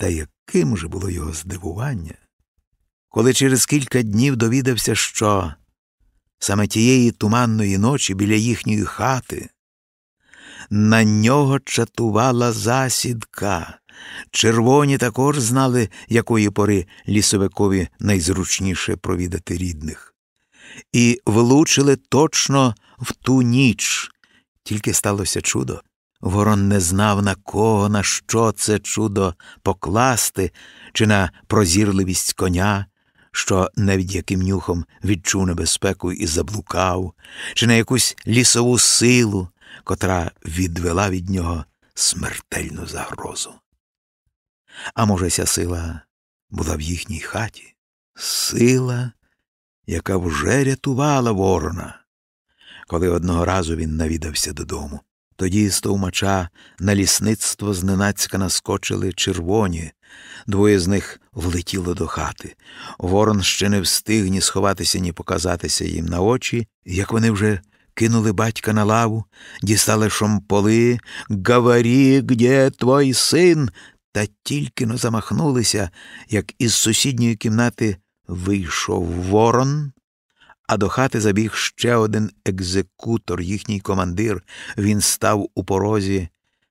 Та яким же було його здивування, коли через кілька днів довідався, що саме тієї туманної ночі біля їхньої хати на нього чатувала засідка. Червоні також знали, якої пори лісовикові найзручніше провідати рідних. І влучили точно в ту ніч. Тільки сталося чудо. Ворон не знав, на кого, на що це чудо покласти, чи на прозірливість коня, що навіть яким нюхом відчув небезпеку і заблукав, чи на якусь лісову силу, котра відвела від нього смертельну загрозу. А може, ця сила була в їхній хаті, сила, яка вже рятувала ворона, коли одного разу він навідався додому. Тоді з товмача на лісництво зненацька наскочили червоні, двоє з них влетіло до хати. Ворон ще не встиг ні сховатися, ні показатися їм на очі, як вони вже кинули батька на лаву, дістали шомполи, «Говори, где твой син? Та тільки но замахнулися, як із сусідньої кімнати вийшов ворон, а до хати забіг ще один екзекутор, їхній командир. Він став у порозі,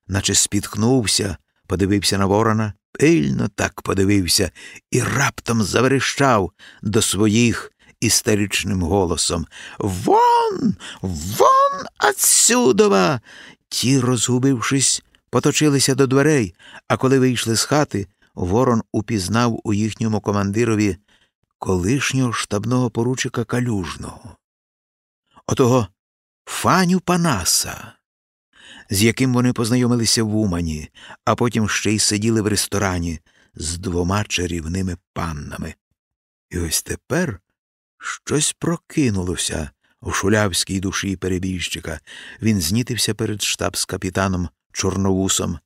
наче спіткнувся, подивився на ворона, пильно так подивився і раптом заверещав до своїх істеричним голосом Вон, вон отсюдова. Ті, розгубившись, поточилися до дверей, а коли вийшли з хати, ворон упізнав у їхньому командирові колишнього штабного поручика калюжного, отого Фаню Панаса, з яким вони познайомилися в Умані, а потім ще й сиділи в ресторані з двома чарівними паннами. І ось тепер щось прокинулося у шулявській душі перебіжчика. Він знітився перед штабс-капітаном Чорновусом,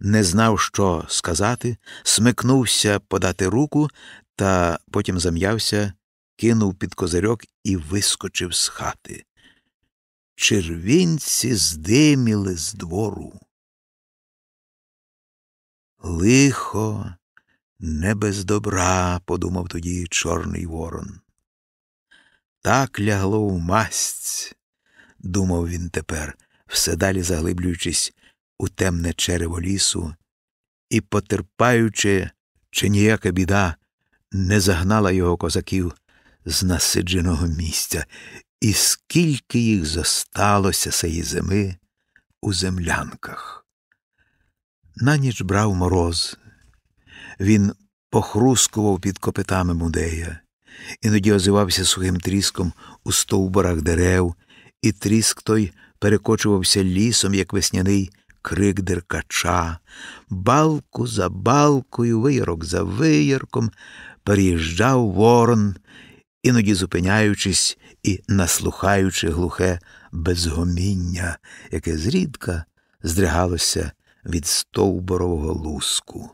не знав, що сказати, смикнувся подати руку, та потім зам'явся, кинув під козирьок і вискочив з хати. Червінці здиміли з двору. Лихо, не без добра, подумав тоді Чорний Ворон. Так лягло в масть, думав він тепер, все далі заглиблюючись у темне черево лісу, і потерпаючи, чи ніяка біда не загнала його козаків з насидженого місця, і скільки їх зосталося сеї зими у землянках. На ніч брав мороз. Він похрускував під копитами мудея, іноді озивався сухим тріском у стовборах дерев, і тріск той перекочувався лісом, як весняний крик деркача, балку за балкою, виярок за виярком, переїжджав ворон, іноді зупиняючись і наслухаючи глухе безгоміння, яке зрідка здригалося від стовборового луску.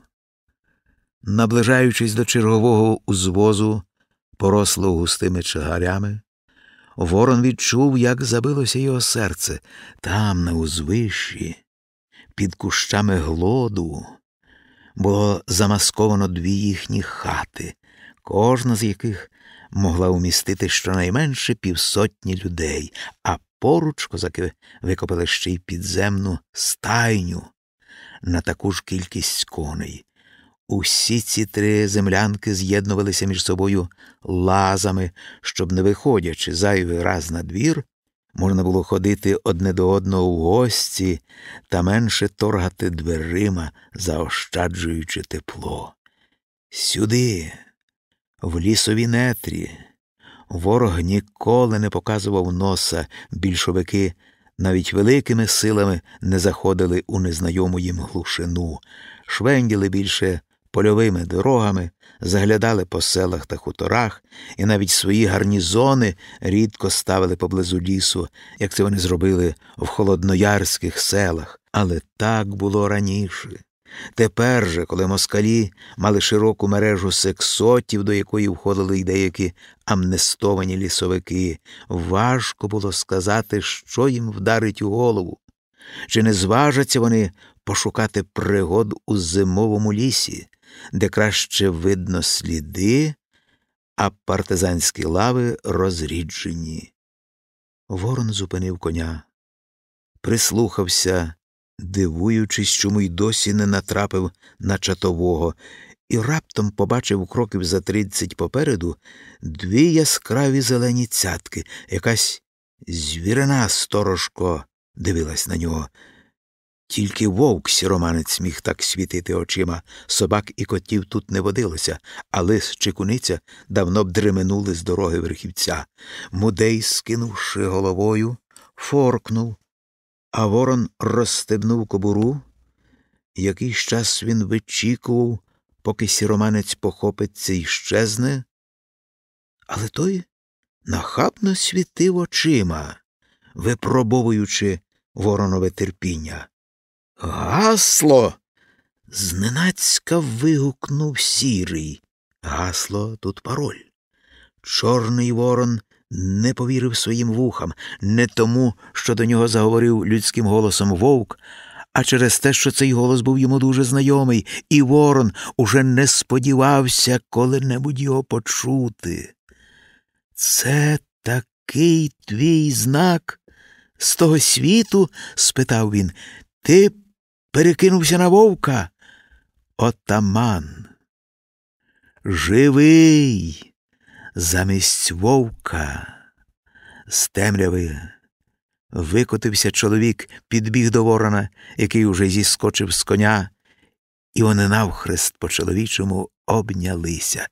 Наближаючись до чергового узвозу, порослого густими чагарями, ворон відчув, як забилося його серце там, на узвищі, під кущами глоду, було замасковано дві їхні хати, кожна з яких могла умістити щонайменше півсотні людей, а поруч козаки викопали ще й підземну стайню на таку ж кількість коней. Усі ці три землянки з'єднувалися між собою лазами, щоб, не виходячи зайвий раз на двір, можна було ходити одне до одного в гості та менше торгати дверима, заощаджуючи тепло. Сюди, в лісові нетрі, ворог ніколи не показував носа, більшовики навіть великими силами не заходили у незнайому їм глушину, швенділи більше польовими дорогами, заглядали по селах та хуторах, і навіть свої гарнізони рідко ставили поблизу лісу, як це вони зробили в холодноярських селах. Але так було раніше. Тепер же, коли москалі мали широку мережу сексотів, до якої входили й деякі амнестовані лісовики, важко було сказати, що їм вдарить у голову. Чи не зважаться вони пошукати пригод у зимовому лісі, де краще видно сліди, а партизанські лави розріджені. Ворон зупинив коня, прислухався, дивуючись, чому й досі не натрапив на чатового, і раптом побачив кроків за тридцять попереду дві яскраві зелені цятки, якась звірина сторожко дивилась на нього. Тільки вовк сіроманець міг так світити очима, собак і котів тут не водилося, а лис чи куниця давно б дременули з дороги верхівця. Мудей, скинувши головою, форкнув, а ворон розстебнув кобуру. Якийсь час він вичікував, поки сіроманець похопиться і щезне, але той нахабно світив очима, випробовуючи воронове терпіння. Гасло. зненацька вигукнув сірий. Гасло тут пароль. Чорний ворон не повірив своїм вухам, не тому, що до нього заговорив людським голосом вовк, а через те, що цей голос був йому дуже знайомий, і ворон уже не сподівався коли-небудь його почути. Це такий твій знак з того світу? спитав він. Ти перекинувся на вовка. Отаман. Живий замість вовка. З темряви викотився чоловік, підбіг до ворона, який уже зіскочив з коня, і вони навхрест по чоловічому обнялися.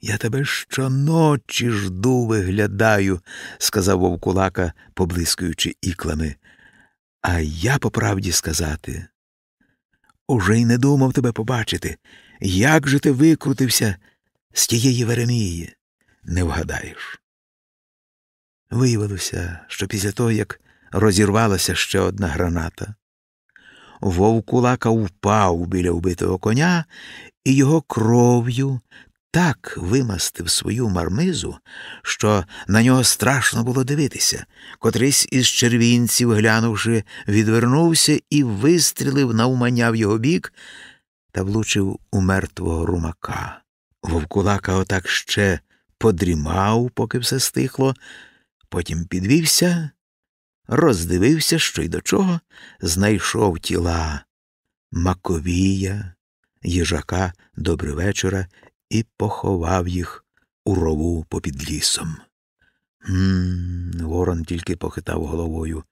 Я тебе щоночі жду, виглядаю, сказав вовкулака, поблискуючи іклами. А я, по правді сказати, уже й не думав тебе побачити. Як же ти викрутився з тієї Веремії? Не вгадаєш. Виявилося, що після того, як розірвалася ще одна граната, вовкулака впав біля вбитого коня, і його кров'ю так вимастив свою мармизу, що на нього страшно було дивитися. Котрийсь із червінців, глянувши, відвернувся і вистрілив навмання в його бік та влучив у мертвого румака. Вовкулака отак ще подрімав, поки все стихло, потім підвівся, роздивився, що й до чого, знайшов тіла Маковія, їжака, добрий вечора і поховав їх у рову попід лісом. Гм, Ворон тільки похитав головою.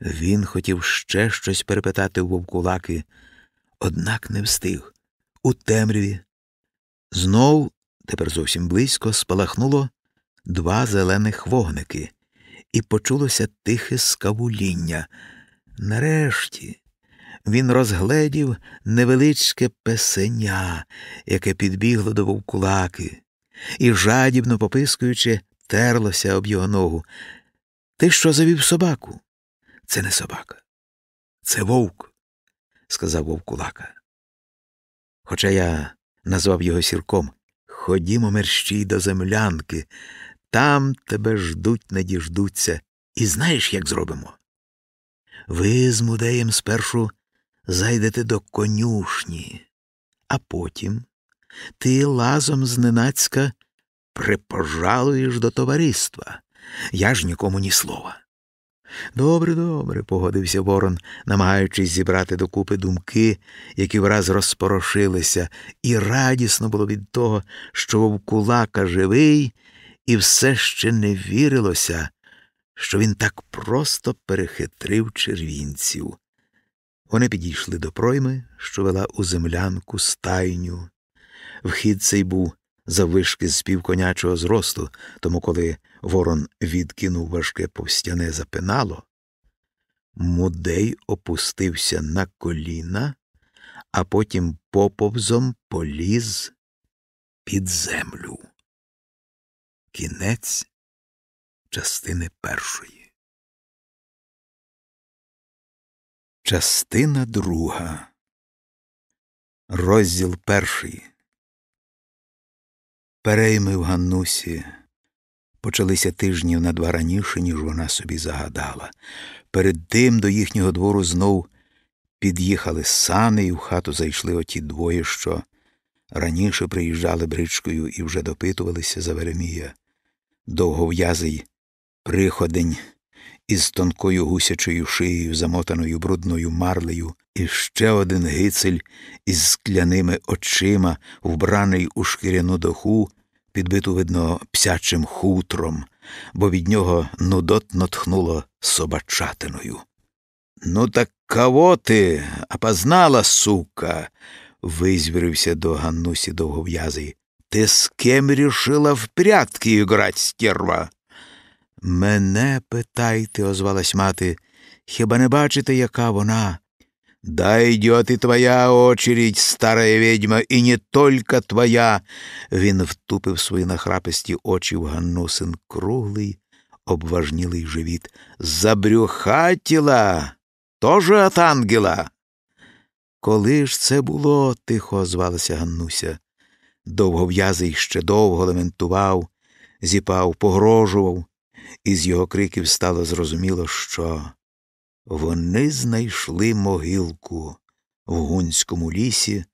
Він хотів ще щось перепитати у вовкулаки, однак не встиг. У темряві. Знов, тепер зовсім близько, спалахнуло два зелених вогники, і почулося тихе скавуління. Нарешті він розгледів невеличке песеня, яке підбігло до вовкулаки, і, жадібно попискуючи, терлося об його ногу. Ти що завів собаку? Це не собака. Це вовк, сказав вовкулака. Хоча я назвав його сірком. Ходімо мерщій до землянки, там тебе ждуть, не діждуться. І знаєш, як зробимо? Ви з мудеєм спершу зайдете до конюшні, а потім ти лазом зненацька припожалуєш до товариства. Я ж нікому ні слова. Добре, добре, погодився Ворон, намагаючись зібрати докупи думки, які враз розпорошилися, і радісно було від того, що вовкулака живий, і все ще не вірилося, що він так просто перехитрив червінців. Вони підійшли до пройми, що вела у землянку стайню. Вхід цей був заввишки з півконячого зросту, тому коли ворон відкинув важке повстяне запинало, мудей опустився на коліна, а потім поповзом поліз під землю. Кінець частини першої. Частина друга. Розділ перший. Перейми в Ганнусі почалися тижнів на два раніше, ніж вона собі загадала. Перед тим до їхнього двору знов під'їхали сани, і в хату зайшли оті двоє, що раніше приїжджали бричкою і вже допитувалися за Веремія. Довгов'язий приходень із тонкою гусячою шиєю, замотаною брудною марлею, і ще один гицель із скляними очима, вбраний у шкіряну доху, підбиту, видно, псячим хутром, бо від нього нудотно тхнуло собачатиною. Ну, так кого ти, опознала, сука? визвірився до Ганнусі довгов'язий. Ти з ким рішила в прятки грать, стерва? Мене питайте, озвалась мати, хіба не бачите, яка вона? Да и твоя очередь, старая ведьма, і не только твоя. Він втупив свої нахраписті очі в Ганнусин круглий, обважнілий живіт. Забрюхатіла, тоже от ангела. Коли ж це було, тихо озвалася Ганнуся. Довгов'язий ще довго лементував, зіпав, погрожував, і з його криків стало зрозуміло, що вони знайшли могилку в гунському лісі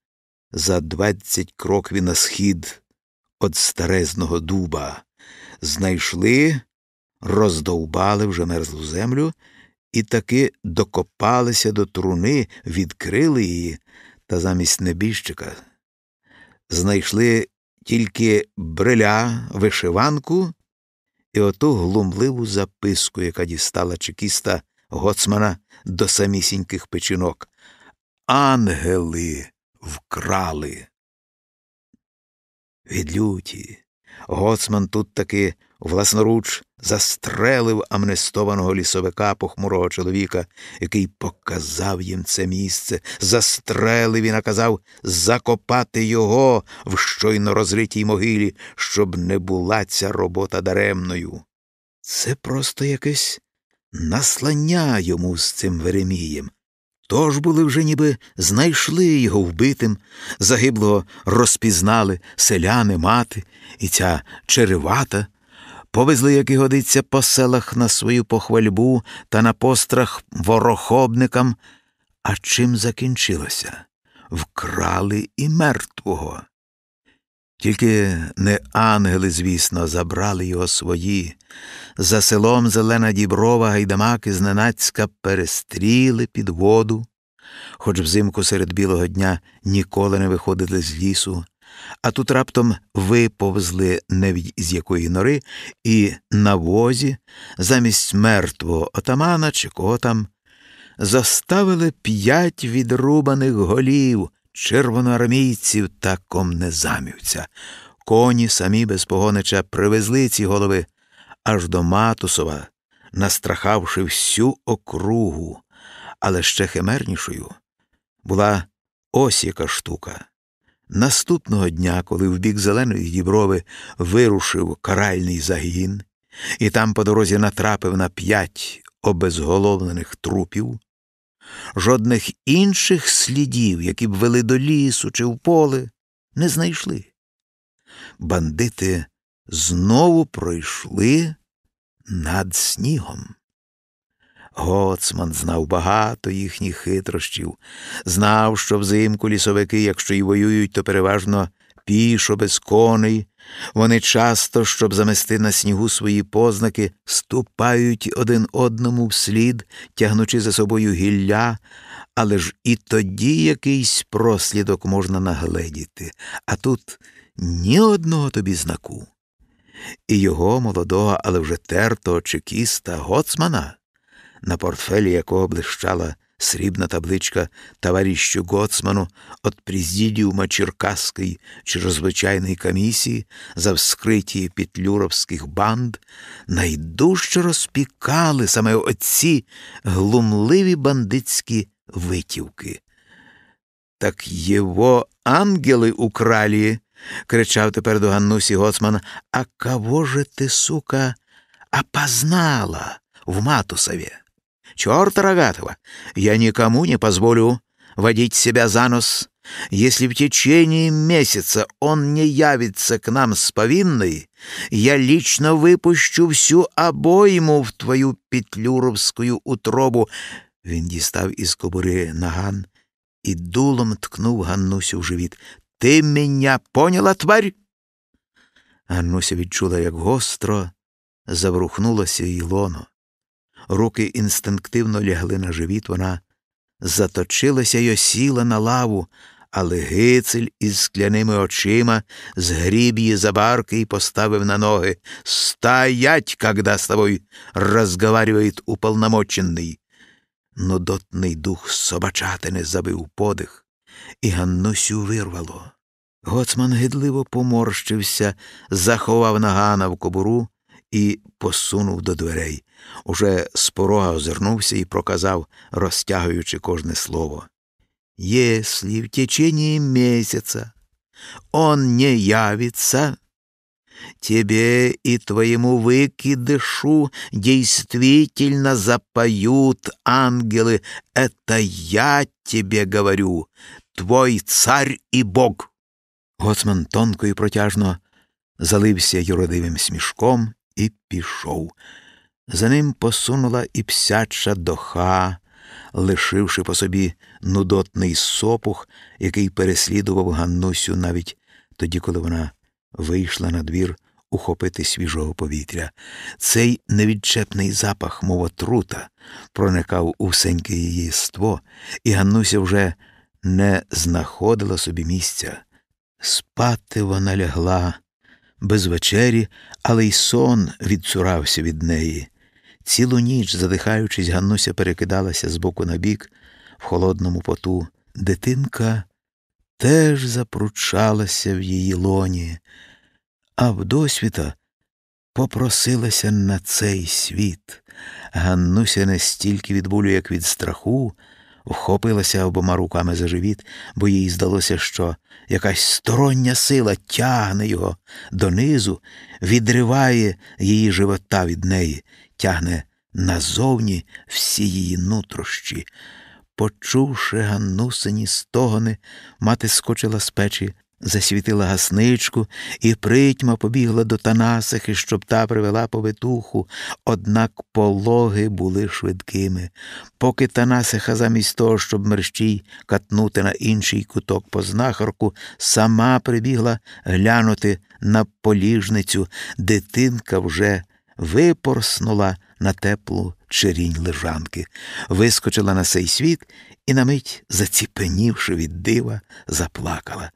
за двадцять кроквів на схід від старезного дуба. Знайшли, роздовбали вже мерзлу землю і таки докопалися до труни, відкрили її, та замість небіжчика знайшли тільки бриля, вишиванку і оту глумливу записку, яка дістала чекіста гоцмана до самісіньких печінок. Ангели вкрали. Від люті. Гоцман тут таки власноруч застрелив амнестованого лісовика похмурого чоловіка, який показав їм це місце, застрелив і наказав закопати його в щойно розритій могилі, щоб не була ця робота даремною. Це просто якесь наслання йому з цим Веремієм. Тож були вже ніби знайшли його вбитим, загиблого розпізнали селяни, мати і ця черевата, повезли, як і годиться, по селах на свою похвальбу та на пострах ворохобникам. А чим закінчилося? Вкрали і мертвого. Тільки не ангели, звісно, забрали його свої. За селом Зелена Діброва гайдамаки зненацька перестріли під воду, хоч взимку серед білого дня ніколи не виходили з лісу, а тут раптом виповзли невідь з якої нори, і на возі, замість мертвого отамана чи кого там, заставили п'ять відрубаних голів червоноармійців та комнезамівця. Коні самі без погонича привезли ці голови аж до Матусова, настрахавши всю округу, але ще химернішою була ось яка штука. Наступного дня, коли в бік зеленої діброви вирушив каральний загін, і там по дорозі натрапив на п'ять обезголовлених трупів, жодних інших слідів, які б вели до лісу чи в поле, не знайшли. Бандити знову пройшли над снігом. Гоцман знав багато їхніх хитрощів, знав, що взимку лісовики, якщо й воюють, то переважно пішо без коней. Вони часто, щоб замести на снігу свої познаки, ступають один одному вслід, тягнучи за собою гілля, але ж і тоді якийсь прослідок можна нагледіти, а тут ні одного тобі знаку. І його молодого, але вже тертого чекіста гоцмана на портфелі якого блищала срібна табличка товарищу Гоцману от президіума Черкаської чрезвичайної комісії за вскриті петлюровських банд, найдужче розпікали саме оці глумливі бандитські витівки. Так його ангели украли, кричав тепер до Ганнусі Гоцман, а кого же ти, сука, опознала в Матусове? Черта рогатого, я никому не позволю водить себя за нос. Если в течение месяца он не явится к нам с повинной, я лично выпущу всю обойму в твою петлюровскую утробу. Він дістав із кобури наган і дулом ткнув Ганнусю в живіт. Ти мене поняла, тварь? Ганнуся відчула, як гостро заврухнулося її лоно. Руки інстинктивно лягли на живіт, вона заточилася й осіла на лаву, але гицель із скляними очима згріб її за барки і поставив на ноги. «Стоять, когда с тобой разговаривает уполномоченный!» Нудотний дух собачатини забив подих, і Ганнусю вирвало. Гоцман гидливо поморщився, заховав нагана в кобуру і посунув до дверей. Уже з порога озирнувся і проказав, розтягуючи кожне слово. Если в течение месяца он не явится, тебе и твоему выкидышу действительно запоют ангелы. Это я тебе говорю, твой царь і Бог. Гоцман тонко і протяжно залився юродивим смішком і пішов. За ним посунула і псяча доха, лишивши по собі нудотний сопух, який переслідував Ганнусю навіть тоді, коли вона вийшла на двір ухопити свіжого повітря. Цей невідчепний запах, мов отрута, проникав у всеньке її єство, і Ганнуся вже не знаходила собі місця. Спати вона лягла без вечері, але й сон відцурався від неї. Цілу ніч, задихаючись, Ганнуся перекидалася з боку на бік в холодному поту. Дитинка теж запручалася в її лоні, а вдосвіта попросилася на цей світ. Ганнуся не стільки від болю, як від страху, вхопилася обома руками за живіт, бо їй здалося, що якась стороння сила тягне його донизу, відриває її живота від неї, тягне назовні всі її нутрощі. Почувши Ганнусині стогони, мати скочила з печі, засвітила гасничку і притьма побігла до Танасихи, щоб та привела повитуху, однак пологи були швидкими. Поки Танасиха, замість того, щоб мерщій катнути на інший куток по знахарку, сама прибігла глянути на поліжницю, дитинка вже випорснула на теплу черінь лежанки, вискочила на цей світ і на мить, заціпенівши від дива, заплакала.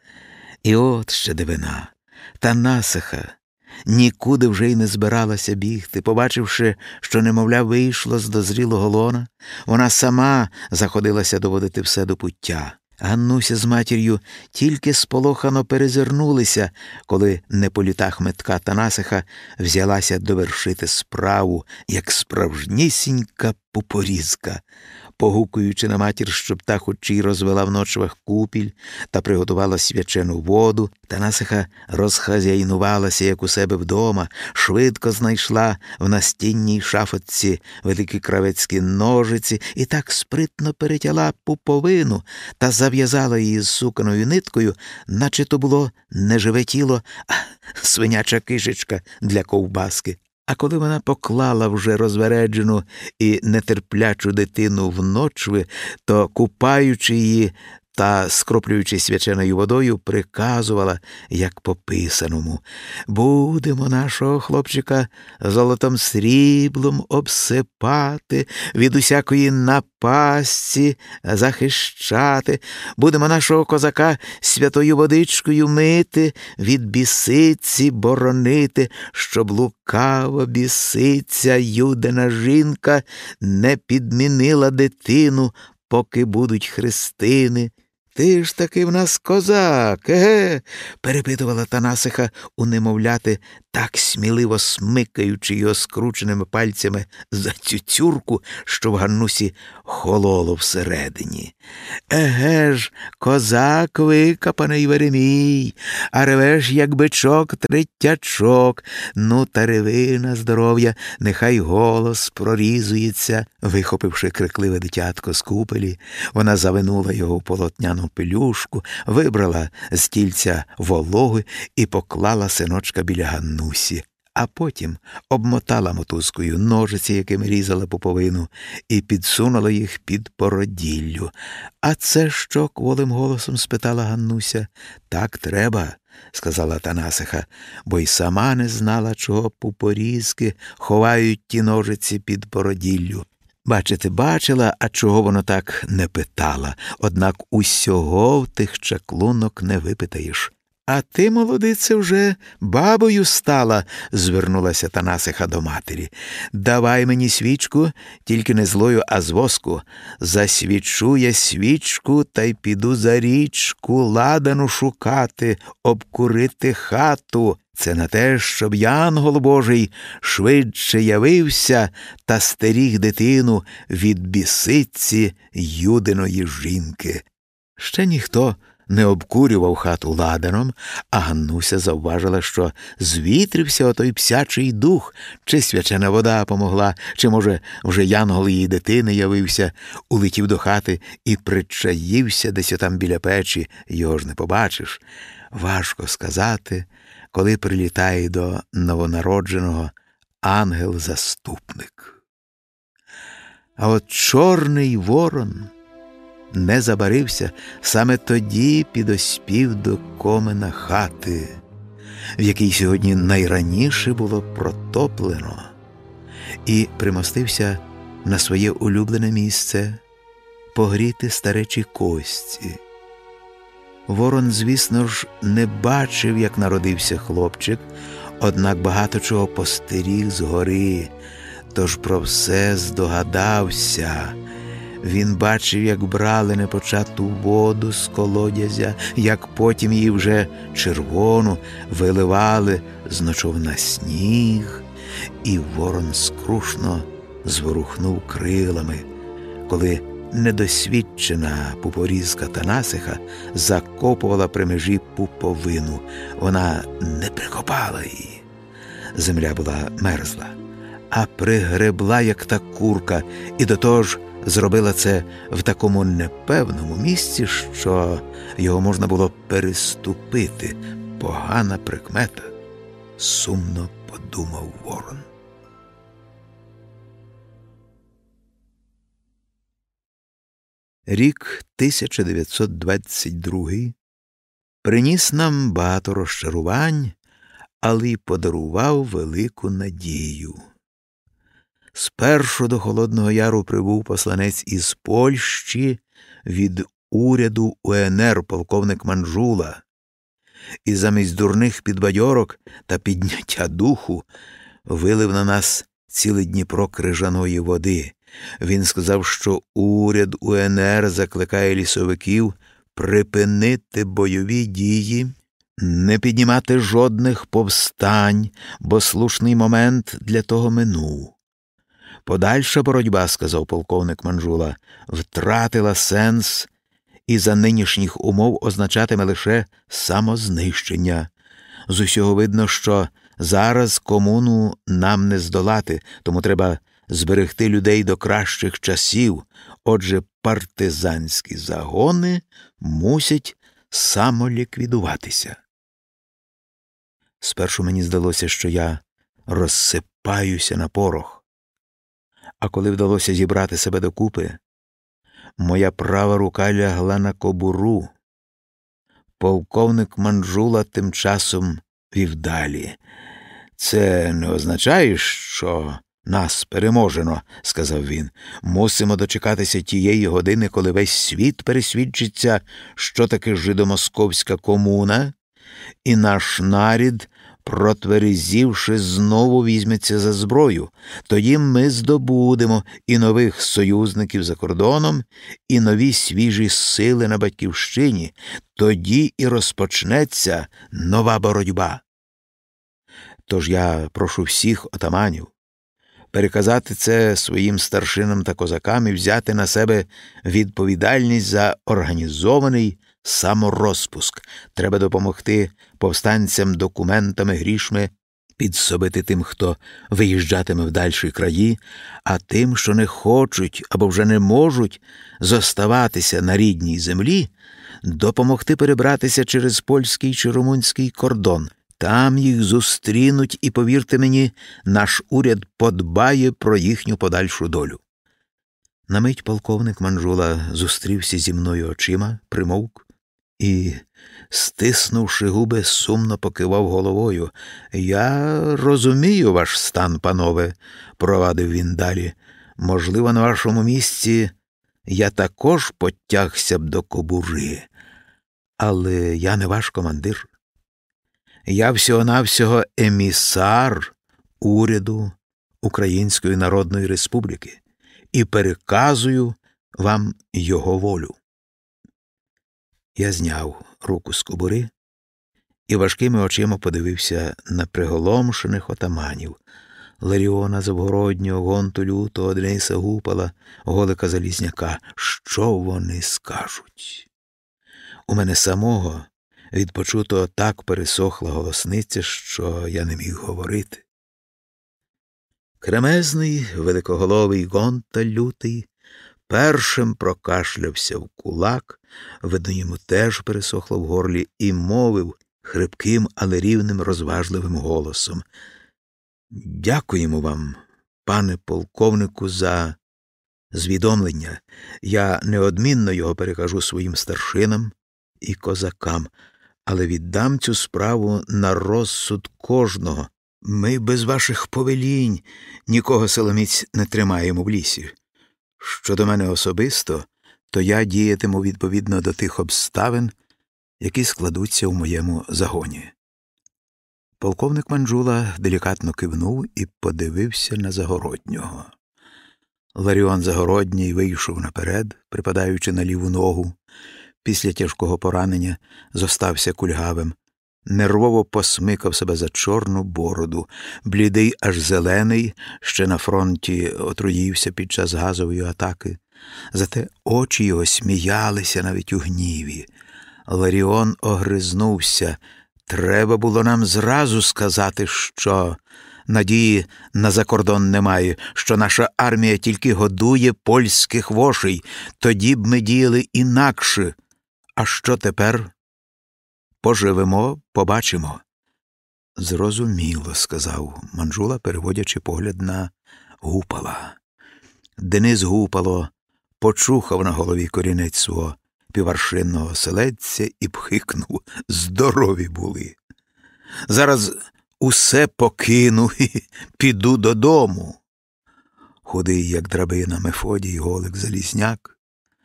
І от ще дивина, та насиха нікуди вже й не збиралася бігти. Побачивши, що немовля вийшло з дозрілого лона, вона сама заходилася доводити все до пуття. Ганнуся з матір'ю тільки сполохано перезирнулися, коли не по літах метка Танасиха взялася довершити справу, як справжнісінька пупорізка погукуючи на матір, щоб та хоч і розвела в ночвах купіль та приготувала свячену воду, та насиха розхазяйнувалася, як у себе вдома, швидко знайшла в настінній шафотці великі кравецькі ножиці і так спритно перетяла пуповину та зав'язала її з суканою ниткою, наче то було не живе тіло, а свиняча кишечка для ковбаски. А коли вона поклала вже розвереджену і нетерплячу дитину в ночви, то, купаючи її та, скроплюючи свяченою водою, приказувала, як по писаному будемо нашого хлопчика золотом сріблом обсипати, від усякої напасті захищати, будемо нашого козака святою водичкою мити, від бісиці боронити, щоб лукава бісиця, юдина жінка не підмінила дитину, поки будуть хрестини. Ти ж таки в нас козак, еге? перепитувала Танасиха у немовляти, так сміливо смикаючи його скрученими пальцями за цю цюрку, що в Ганнусі хололо всередині. Еге ж, козак викопаний Веремій, а ревеш, як бичок, третячок. Ну, та реви на здоров'я, нехай голос прорізується. Вихопивши крикливе дитятко з купелі, вона завинула його в полотняну пелюшку, вибрала з тільця вологи і поклала синочка біля Ганнусі. а потім обмотала мотузкою ножиці, якими різала пуповину, і підсунула їх під породіллю. А це що? кволим голосом спитала Ганнуся. Так треба, сказала Танасиха, бо й сама не знала, чого пупорізки ховають ті ножиці під породіллю. Бачити, бачила, а чого воно так не питала, однак усього в тих чаклунок не випитаєш. А ти, молодице, вже бабою стала, звернулася Танасиха до матері. Давай мені свічку, тільки не злою, а з воску. Засвічу я свічку та й піду за річку, ладану шукати, обкурити хату. Це на те, щоб янгол Божий швидше явився та стеріг дитину від бісиці юдиної жінки. Ще ніхто не обкурював хату ладаном, а Ганнуся завважила, що звітрився отой псячий дух, чи свячена вода помогла, чи, може, вже янгол її дитини явився, улетів до хати і причаївся десь отам біля печі, його ж не побачиш. Важко сказати, коли прилітає до новонародженого ангел-заступник. А от Чорний Ворон не забарився, саме тоді підоспів до комена хати, в якій сьогодні найраніше було протоплено, і примостився на своє улюблене місце погріти старечі кості. Ворон, звісно ж, не бачив, як народився хлопчик, однак багато чого постеріг згори, тож про все здогадався. Він бачив, як брали непочату воду з колодязя, як потім її вже червону виливали з ночов на сніг, і ворон скрушно зворухнув крилами, коли недосвідчена пупорізка Танасиха закопувала при межі пуповину. Вона не прикопала її. Земля була мерзла, а пригребла, як та курка, і до того ж зробила це в такому непевному місці, що його можна було переступити. Погана прикмета, сумно подумав Ворон. Рік 1922 приніс нам багато розчарувань, але й подарував велику надію. Спершу до Холодного Яру прибув посланець із Польщі від уряду УНР полковник Манжула, і замість дурних підбадьорок та підняття духу вилив на нас ціле Дніпро крижаної води. Він сказав, що уряд УНР закликає лісовиків припинити бойові дії, не піднімати жодних повстань, бо слушний момент для того минув. Подальша боротьба, сказав полковник Манжула, втратила сенс і за нинішніх умов означатиме лише самознищення. З усього видно, що зараз комуну нам не здолати, тому треба зберегти людей до кращих часів. Отже, партизанські загони мусять самоліквідуватися. Спершу мені здалося, що я розсипаюся на порох. А коли вдалося зібрати себе докупи, моя права рука лягла на кобуру. Полковник Манжула тим часом вів далі. Це не означає, що нас переможено, сказав він. Мусимо дочекатися тієї години, коли весь світ пересвідчиться, що таке жидомосковська комуна, і наш нарід протверезівши, знову візьметься за зброю. Тоді ми здобудемо і нових союзників за кордоном, і нові свіжі сили на батьківщині. Тоді і розпочнеться нова боротьба. Тож я прошу всіх отаманів переказати це своїм старшинам та козакам і взяти на себе відповідальність за організований саморозпуск. Треба допомогти повстанцям документами, грішми, підсобити тим, хто виїжджатиме в дальші краї, а тим, що не хочуть або вже не можуть зоставатися на рідній землі, допомогти перебратися через польський чи румунський кордон. Там їх зустрінуть, і, повірте мені, наш уряд подбає про їхню подальшу долю. На мить полковник Манжула зустрівся зі мною очима, примовк і, стиснувши губи, сумно покивав головою. Я розумію ваш стан, панове, провадив він далі. Можливо, на вашому місці я також потягся б до кобури, але я не ваш командир. Я всього-навсього емісар уряду Української Народної Республіки і переказую вам його волю. Я зняв руку з кобури і важкими очима подивився на приголомшених отаманів Ларіона Завгороднього, Гонту Лютого, Дениса Гупала, Голика Залізняка. Що вони скажуть? У мене самого від почутого так пересохла голосниця, що я не міг говорити. Кремезний, великоголовий гонта лютий першим прокашлявся в кулак, видно, йому теж пересохло в горлі, і мовив хрипким, але рівним, розважливим голосом. Дякуємо вам, пане полковнику, за звідомлення. Я неодмінно його перекажу своїм старшинам і козакам, але віддам цю справу на розсуд кожного. Ми без ваших повелінь нікого силоміць не тримаємо в лісі. Щодо мене особисто, то я діятиму відповідно до тих обставин, які складуться у моєму загоні. Полковник Манджула делікатно кивнув і подивився на Загороднього. Ларіон Загородній вийшов наперед, припадаючи на ліву ногу. Після тяжкого поранення зостався кульгавим, нервово посмикав себе за чорну бороду, блідий, аж зелений, ще на фронті отруївся під час газової атаки. Зате очі його сміялися навіть у гніві. Ларіон огризнувся. Треба було нам зразу сказати, що надії на закордон немає, що наша армія тільки годує польських вошей, тоді б ми діяли інакше. А що тепер? Поживемо, побачимо. Зрозуміло, сказав Манжула, переводячи погляд на гупала. Денис гупало почухав на голові корінець свого піваршинного селедця і пхикнув здорові були. Зараз усе покину і піду додому. Худий, як драбина Мефодій Голик Залізняк,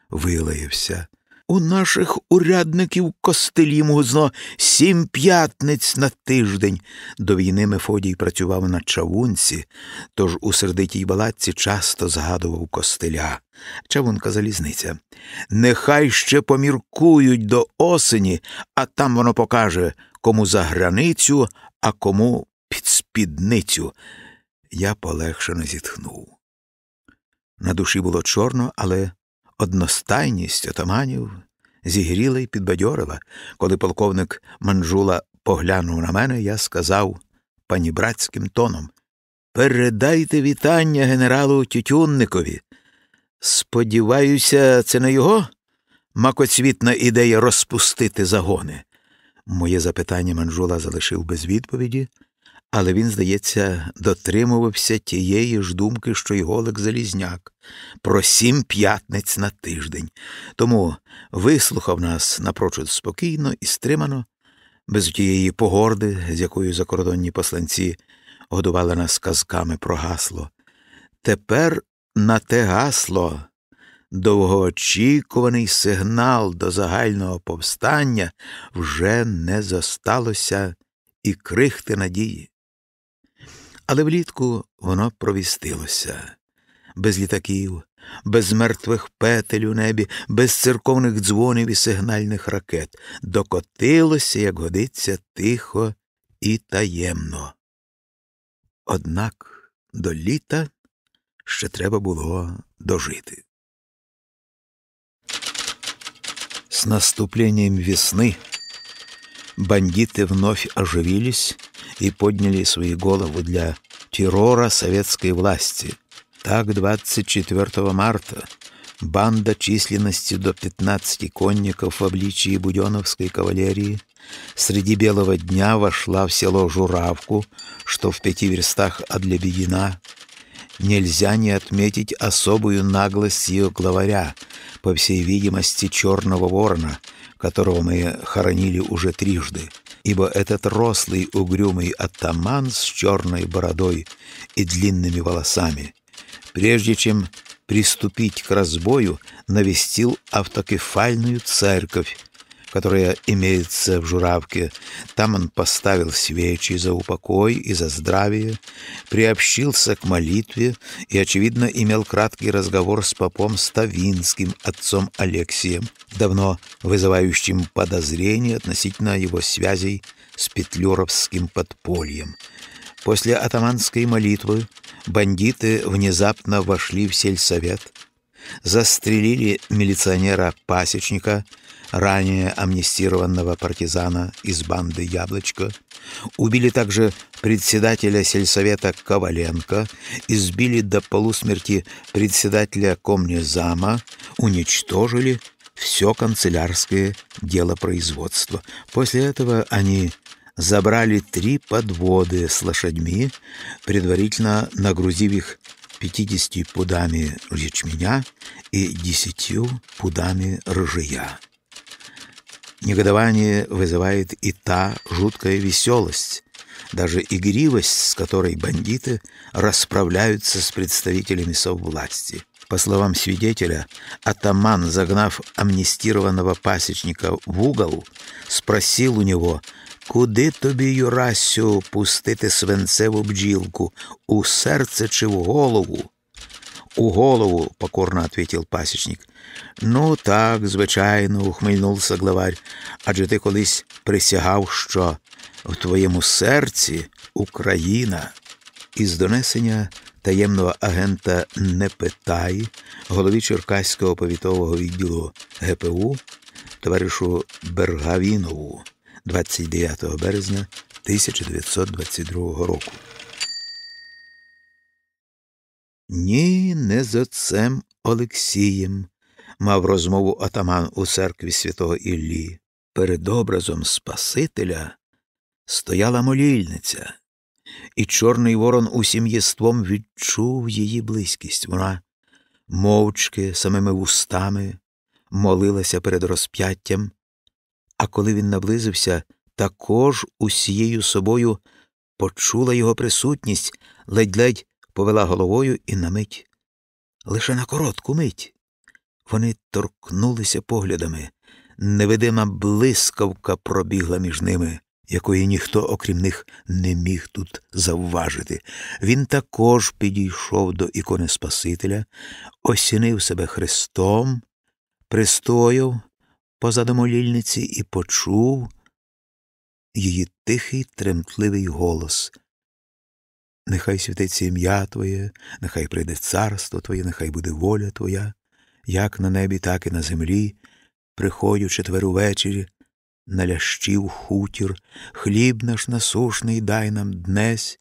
вилаявся. У наших урядників костелі музно сім п'ятниць на тиждень. До війни Мефодій працював на чавунці, тож у сердитій балатці часто згадував костеля. Чавунка залізниця. Нехай ще поміркують до осені, а там воно покаже, кому за границю, а кому під спідницю. Я полегшено зітхнув. На душі було чорно, але Одностайність отаманів зігріла й підбадьорила. Коли полковник Манжула поглянув на мене, я сказав панібратським тоном Передайте вітання генералу Тютюнникові. Сподіваюся, це не його макоцвітна ідея розпустити загони. Моє запитання Манжула залишив без відповіді, але він, здається, дотримувався тієї ж думки, що й Голик Залізняк, про сім п'ятниць на тиждень. Тому вислухав нас напрочуд спокійно і стримано, без тієї погорди, з якою закордонні посланці годували нас казками про гасло. Тепер на те гасло. Довгоочікуваний сигнал до загального повстання вже не зосталося і крихти надії. Але влітку воно провістилося без літаків, без мертвих петель у небі, без церковних дзвонів і сигнальних ракет, докотилося, як годиться, тихо і таємно. Однак до літа ще треба було дожити. С наступлением весны бандиты вновь оживились и подняли свои головы для террора советской власти. Так, 24 марта банда численностью до 15 конников в обличии буденовской кавалерии среди белого дня вошла в село Журавку, что в пяти верстах от Лебедина. Нельзя не отметить особую наглость ее главаря, по всей видимости, черного ворона, которого мы хоронили уже трижды, ибо этот рослый угрюмый атаман с черной бородой и длинными волосами, прежде чем приступить к разбою, навестил автокефальную церковь, которая имеется в Журавке. Там он поставил свечи за упокой и за здравие, приобщился к молитве и, очевидно, имел краткий разговор с попом Ставинским, отцом Алексием, давно вызывающим подозрения относительно его связей с петлюровским подпольем. После атаманской молитвы бандиты внезапно вошли в сельсовет, застрелили милиционера-пасечника, ранее амнистированного партизана из банды «Яблочко», убили также председателя сельсовета Коваленко, избили до полусмерти председателя комнезама, уничтожили все канцелярское делопроизводство. После этого они забрали три подводы с лошадьми, предварительно нагрузив их 50 пудами ячменя и 10 пудами ржия. Негодование вызывает и та жуткая веселость, даже игривость, с которой бандиты расправляются с представителями соввласти. По словам свидетеля, атаман, загнав амнистированного пасечника в угол, спросил у него, куди тобі, Юрасю, пустити свинцеву бджілку, у серце чи в голову? У голову, покорно ответил пасічник. Ну, так, звичайно, ухмильнувся главарь. Адже ти колись присягав, що в твоєму серці Україна. Із донесення таємного агента Не питай, голові Черкаського повітового відділу ГПУ, товаришу Бергавінову 29 березня 1922 року. Ні, не з отцем Олексієм, мав розмову атаман у церкві святого Іллі. Перед образом Спасителя стояла молільниця, і Чорний Ворон усім єством відчув її близькість. Вона мовчки, самими вустами, молилася перед розп'яттям, а коли він наблизився, також усією собою почула його присутність, ледь-ледь повела головою і на мить. Лише на коротку мить. Вони торкнулися поглядами. Невидима блискавка пробігла між ними, якої ніхто, окрім них, не міг тут завважити. Він також підійшов до ікони Спасителя, осінив себе Христом, пристояв позаду молільниці і почув її тихий, тремтливий голос. Нехай святиться ім'я Твоє, нехай прийде царство Твоє, нехай буде воля Твоя, як на небі, так і на землі, приходю четвер увечері, хутір, хліб наш насушний дай нам днесь,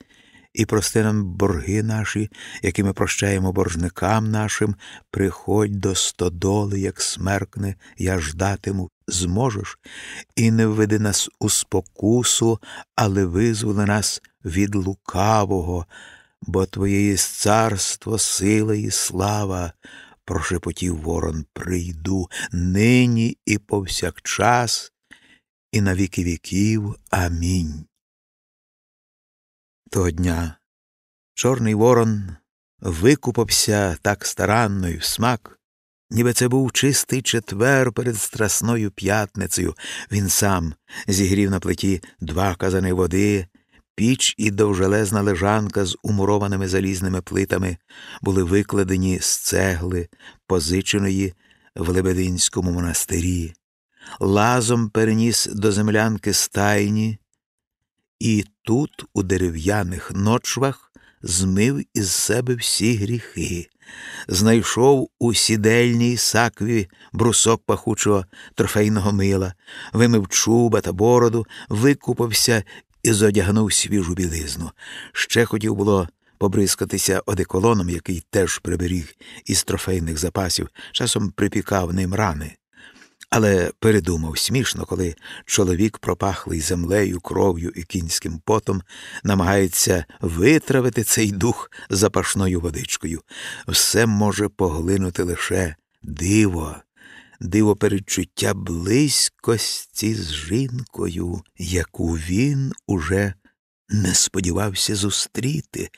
і прости нам борги наші, які ми прощаємо боржникам нашим, приходь до стодоли, як смеркне, я ждатиму, зможеш, і не введи нас у спокусу, але визволи нас від лукавого, бо Твоє є царство, сила і слава. Прошепотів ворон, прийду нині і повсякчас, і на віки віків. Амінь. Того дня Чорний Ворон викупався так старанно і в смак, ніби це був чистий четвер перед Страсною п'ятницею. Він сам зігрів на плиті два казани води, піч і довжелезна лежанка з умурованими залізними плитами були викладені з цегли, позиченої в Лебединському монастирі. Лазом переніс до землянки стайні. І тут, у дерев'яних ночвах, змив із себе всі гріхи, знайшов у сідельній сакві брусок пахучого трофейного мила, вимив чуба та бороду, викупався і зодягнув свіжу білизну. Ще хотів було побризкатися одеколоном, який теж приберіг із трофейних запасів, часом припікав ним рани. Але передумав смішно, коли чоловік, пропахлий землею, кров'ю і кінським потом, намагається витравити цей дух запашною водичкою. Все може поглинути лише диво, диво передчуття близькості з жінкою, яку він уже не сподівався зустріти.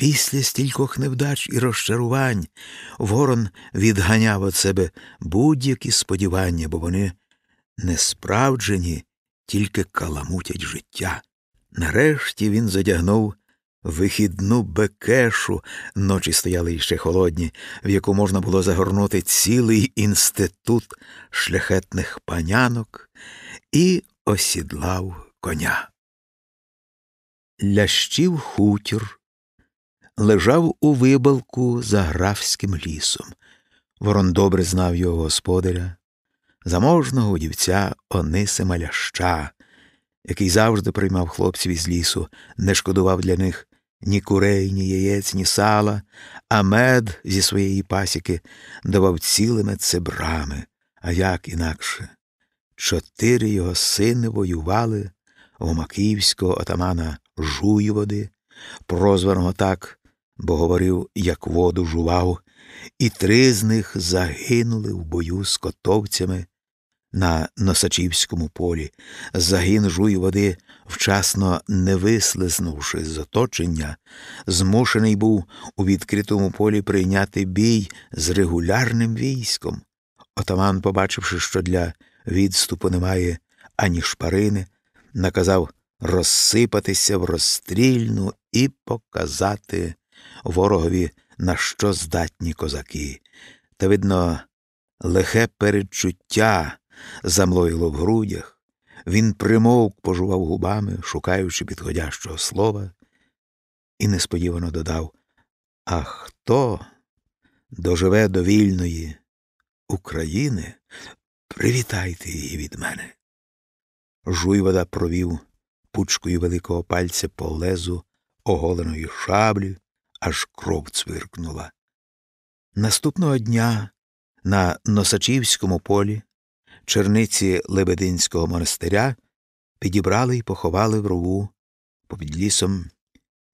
Після стількох невдач і розчарувань Ворон відганяв від себе будь-які сподівання, бо вони несправджені, тільки каламутять життя. Нарешті він задягнув вихідну бекешу, ночі стояли іще холодні, в яку можна було загорнути цілий інститут шляхетних панянок, і осідлав коня. Лящів хутір лежав у вибалку за графським лісом. Ворон добре знав його господаря, заможного удівця Онисима Ляща, який завжди приймав хлопців із лісу, не шкодував для них ні курей, ні яєць, ні сала, а мед зі своєї пасіки давав цілими цебрами, а як інакше. Чотири його сини воювали у макіївського отамана Жуйводи, прозваного так бо говорив, як воду жував, і три з них загинули в бою з котовцями на Носачівському полі. Загин жуй води, вчасно не вислизнувши з оточення, змушений був у відкритому полі прийняти бій з регулярним військом. Отаман, побачивши, що для відступу немає ані шпарини, наказав розсипатися в розстрільну і показати ворогові, на що здатні козаки. Та, видно, лихе передчуття замлоїло в грудях. Він примовк пожував губами, шукаючи підходящого слова, і несподівано додав А хто доживе до вільної України, привітайте її від мене. Жуйвода провів пучкою великого пальця по лезу оголеної шаблі, аж кров цвиркнула. Наступного дня на Носачівському полі черниці Лебединського монастиря підібрали і поховали в рову попід лісом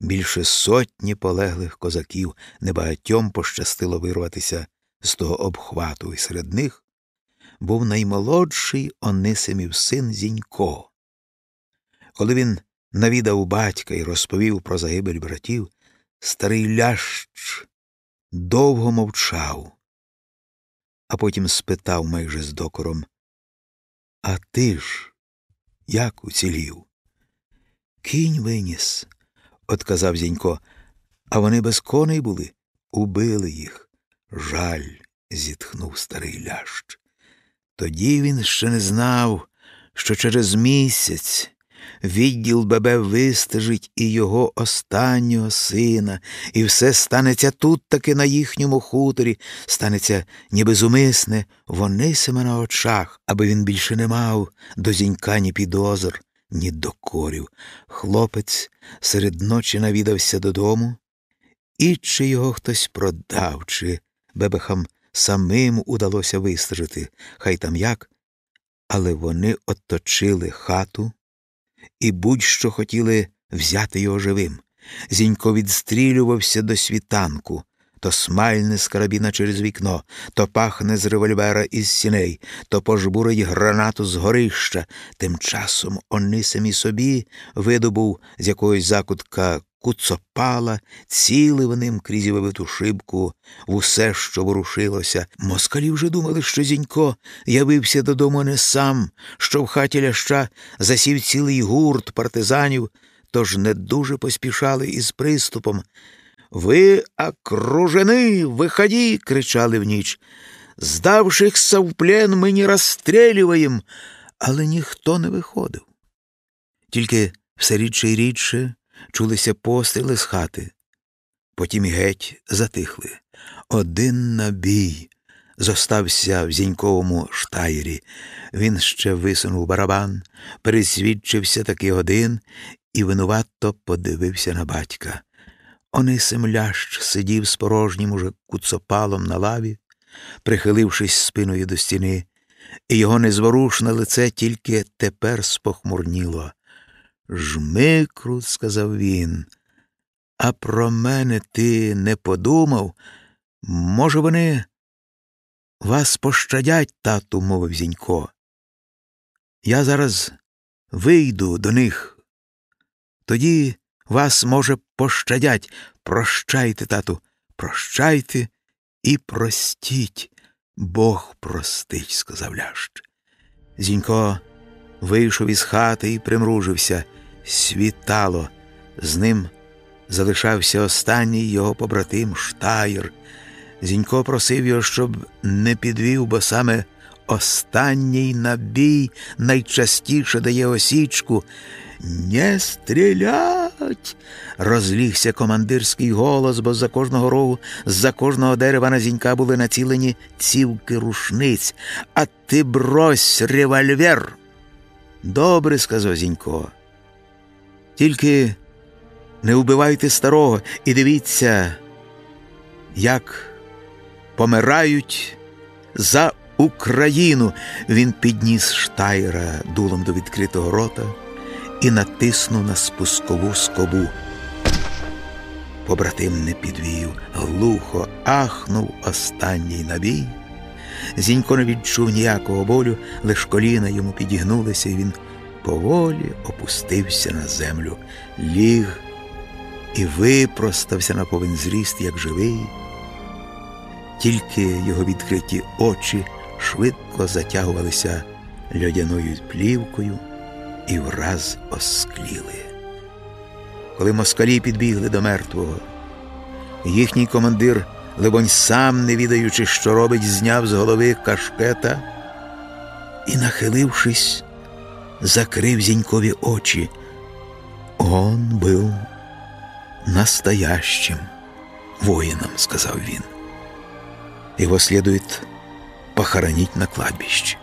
більше сотні полеглих козаків, небагатьом пощастило вирватися з того обхвату, і серед них був наймолодший Онисимів син Зінько. Коли він навідав батька і розповів про загибель братів, Старий лящ довго мовчав, а потім спитав майже з докором А ти ж як уцілів? Кінь виніс, отказав зінько, а вони без коней були, убили їх. Жаль, зітхнув старий лящ. Тоді він ще не знав, що через місяць відділ Бебе вистежить і його останнього сина, і все станеться тут таки на їхньому хуторі, станеться ніби зумисне, вони себе на очах, аби він більше не мав до зінька ні підозр, ні докорів. Хлопець серед ночі навідався додому, і чи його хтось продав, чи бебехам самим удалося вистежити, хай там як. Але вони оточили хату, і будь-що хотіли взяти його живим. Зінько відстрілювався до світанку, то смальне з карабіна через вікно, то пахне з револьвера із сіней, то пожбурить гранату з горища. Тим часом они і собі видобув з якогось закутка куцопала, цілив ним крізь вивиту шибку в усе, що ворушилося. Москалі вже думали, що зінько явився додому не сам, що в хаті ляща засів цілий гурт партизанів, тож не дуже поспішали із приступом. Ви окружені, виході, кричали в ніч. Здавшихся в плен ми не розстрілюємо, але ніхто не виходив. Тільки все рідше й рідше чулися постріли з хати. Потім геть затихли. Один набій зостався в зіньковому штаєрі. Він ще висунув барабан, пересвідчився таки один і винувато подивився на батька. Онисим лящ сидів з порожнім уже куцопалом на лаві, прихилившись спиною до стіни. і його незворушне лице тільки тепер спохмурніло. Жмикрут, сказав він, а про мене ти не подумав? Може, вони вас пощадять, тату, мовив зінько. Я зараз вийду до них. Тоді вас, може, пощадять. Прощайте, тату, прощайте і простіть. Бог простить, сказав лящ. Зінько вийшов із хати і примружився. Світало. З ним залишався останній його побратим Штаєр. Зінько просив його, щоб не підвів, бо саме останній набій найчастіше дає осічку. Не стрілять. розлігся командирський голос, бо за кожного рогу, з-за кожного дерева на зінька були націлені цівки рушниць. А ти брось револьвер. Добре, сказав Зінько. Тільки не вбивайте старого і дивіться, як помирають за Україну. Він підніс штайра дулом до відкритого рота і натиснув на спускову скобу. Побратим не підвів, глухо ахнув останній набій. Зінько не відчув ніякого болю, лиш коліна йому підігнулися, і він поволі опустився на землю, ліг і випростався на повен зріст, як живий. Тільки його відкриті очі швидко затягувалися льодяною плівкою і враз оскліли. Коли москалі підбігли до мертвого, їхній командир, либонь, сам, не відаючи, що робить, зняв з голови кашкета і, нахилившись, закрив зінькові очі. Он був настоящим воїном, сказав він. Его следует похоронить на кладбищі.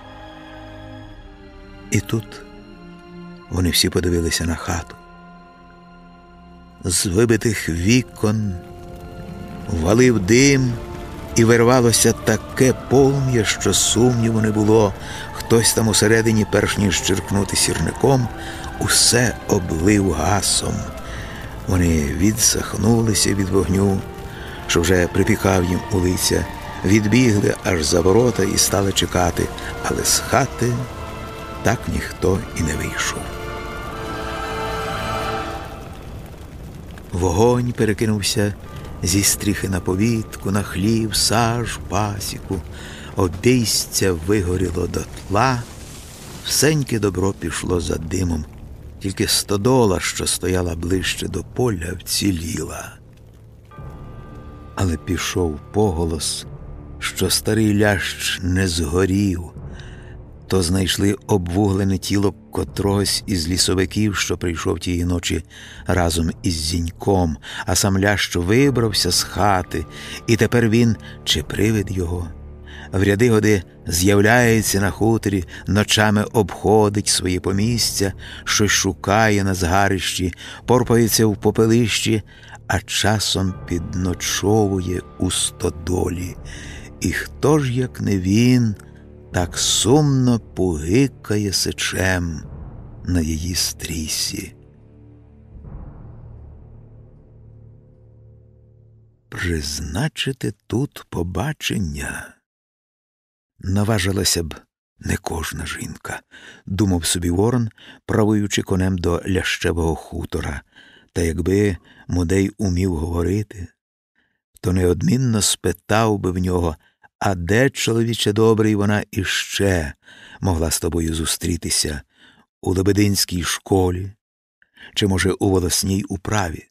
І тут вони всі подивилися на хату. З вибитих вікон валив дим, і вирвалося таке полум'я, що сумніву не було. Хтось там усередині, перш ніж черкнути сірником, усе облив гасом. Вони відсахнулися від вогню, що вже припікав їм у лиця, відбігли аж за ворота і стали чекати, але з хати так ніхто і не вийшов. Вогонь перекинувся зі стріхи на повітку, на хлів, саж, пасіку, обійстя вигоріло до тла, всеньке добро пішло за димом, тільки стодола, що стояла ближче до поля, вціліла. Але пішов поголос, що старий лящ не згорів, то знайшли обвуглене тіло котрогось із лісовиків, що прийшов тієї ночі разом із зіньком, а сам лящ вибрався з хати, і тепер він чи привид його. В ряди годи з'являється на хуторі, ночами обходить своє помістя, щось шукає на згарищі, порпається в попелищі, а часом підночовує у стодолі. І хто ж, як не він, так сумно погикає сечем на її стрісі. Призначити тут побачення наважилася б не кожна жінка, думав собі Ворон, правуючи конем до лящевого хутора, та якби мудей умів говорити, то неодмінно спитав би в нього. А де, чоловіче добрий, вона іще могла з тобою зустрітися у Лебединській школі чи, може, у волосній управі?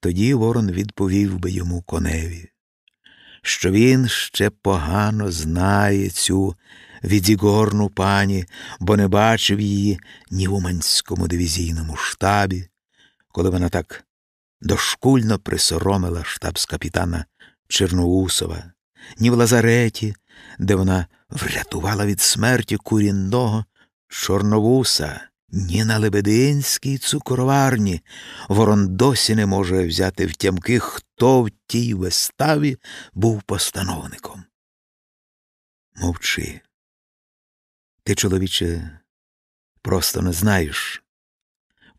Тоді Ворон відповів би йому коневі, що він ще погано знає цю відігорну пані, бо не бачив її ні в Уманському дивізійному штабі, коли вона так дошкульно присоромила штабс капітана Черноусова ні в лазареті, де вона врятувала від смерті курінного чорновуса, ні на Лебединській цукроварні. Ворон досі не може взяти втямки, хто в тій виставі був постановником. Мовчи, Ти, чоловіче, просто не знаєш,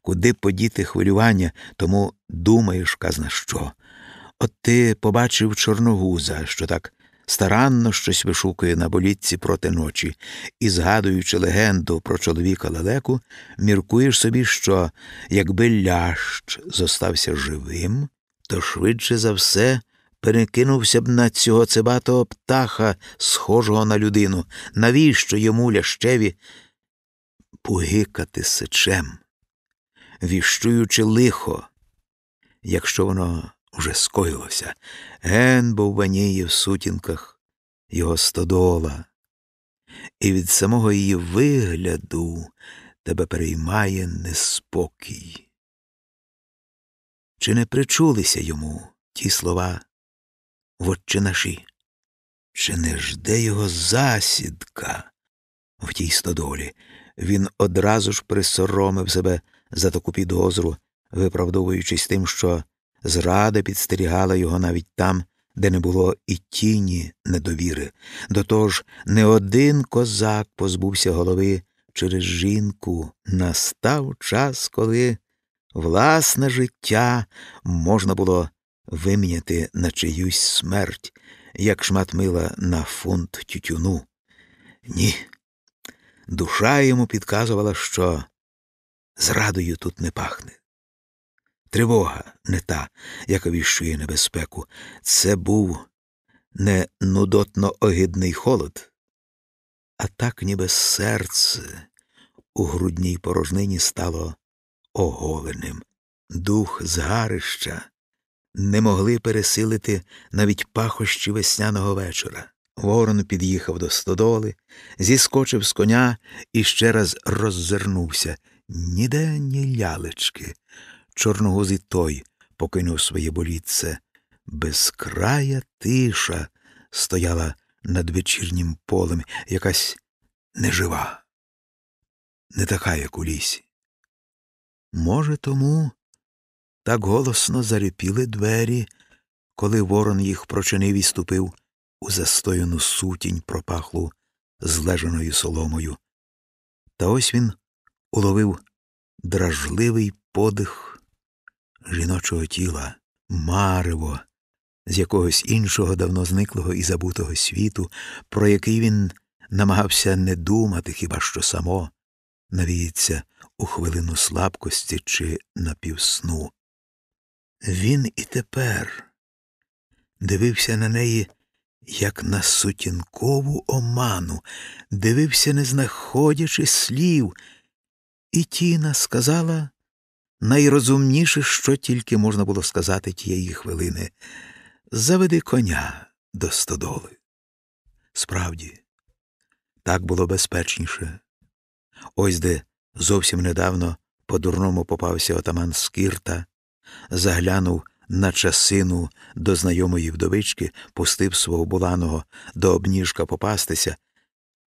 куди подіти хвилювання, тому думаєш, казна що. От ти побачив чорногуза, що так старанно щось вишукує на болітці проти ночі, і, згадуючи легенду про чоловіка лелеку, міркуєш собі, що якби лящ зостався живим, то швидше за все перекинувся б на цього цибатого птаха, схожого на людину, навіщо йому лящеві пугикати сечем, віщуючи лихо, якщо воно вже скоїлося, ген був ваніє в сутінках його стодола, і від самого її вигляду тебе переймає неспокій. Чи не причулися йому ті слова в отче наші? Чи не жде його засідка в тій стодолі? Він одразу ж присоромив себе за таку підозру, виправдовуючись тим, що зрада підстерігала його навіть там, де не було і тіні недовіри. До того ж, не один козак позбувся голови через жінку. Настав час, коли власне життя можна було виміняти на чиюсь смерть, як шмат мила на фунт тютюну. Ні. Душа йому підказувала, що зрадою тут не пахне. Тривога не та, яка віщує небезпеку. Це був не нудотно огидний холод, а так, ніби серце у грудній порожнині стало оголеним. Дух згарища не могли пересилити навіть пахощі весняного вечора. Ворон під'їхав до стодоли, зіскочив з коня і ще раз роззирнувся. Ніде ні лялечки. Чорногузий той покинув своє болітце. Безкрая тиша стояла над вечірнім полем, якась нежива, не така, як у лісі. Може, тому так голосно зарипіли двері, коли ворон їх прочинив і ступив у застояну сутінь пропахлу злежаною соломою. Та ось він уловив дражливий подих жіночого тіла, марево, з якогось іншого давно зниклого і забутого світу, про який він намагався не думати хіба що само, навіється у хвилину слабкості чи напівсну. Він і тепер дивився на неї, як на сутінкову оману, дивився, не знаходячи слів, і Тіна сказала найрозумніше, що тільки можна було сказати тієї хвилини заведи коня до стодоли. Справді, так було безпечніше. Ось де зовсім недавно по дурному попався отаман Скірта, заглянув на часину до знайомої вдовички, пустив свого буланого до обніжка попастися,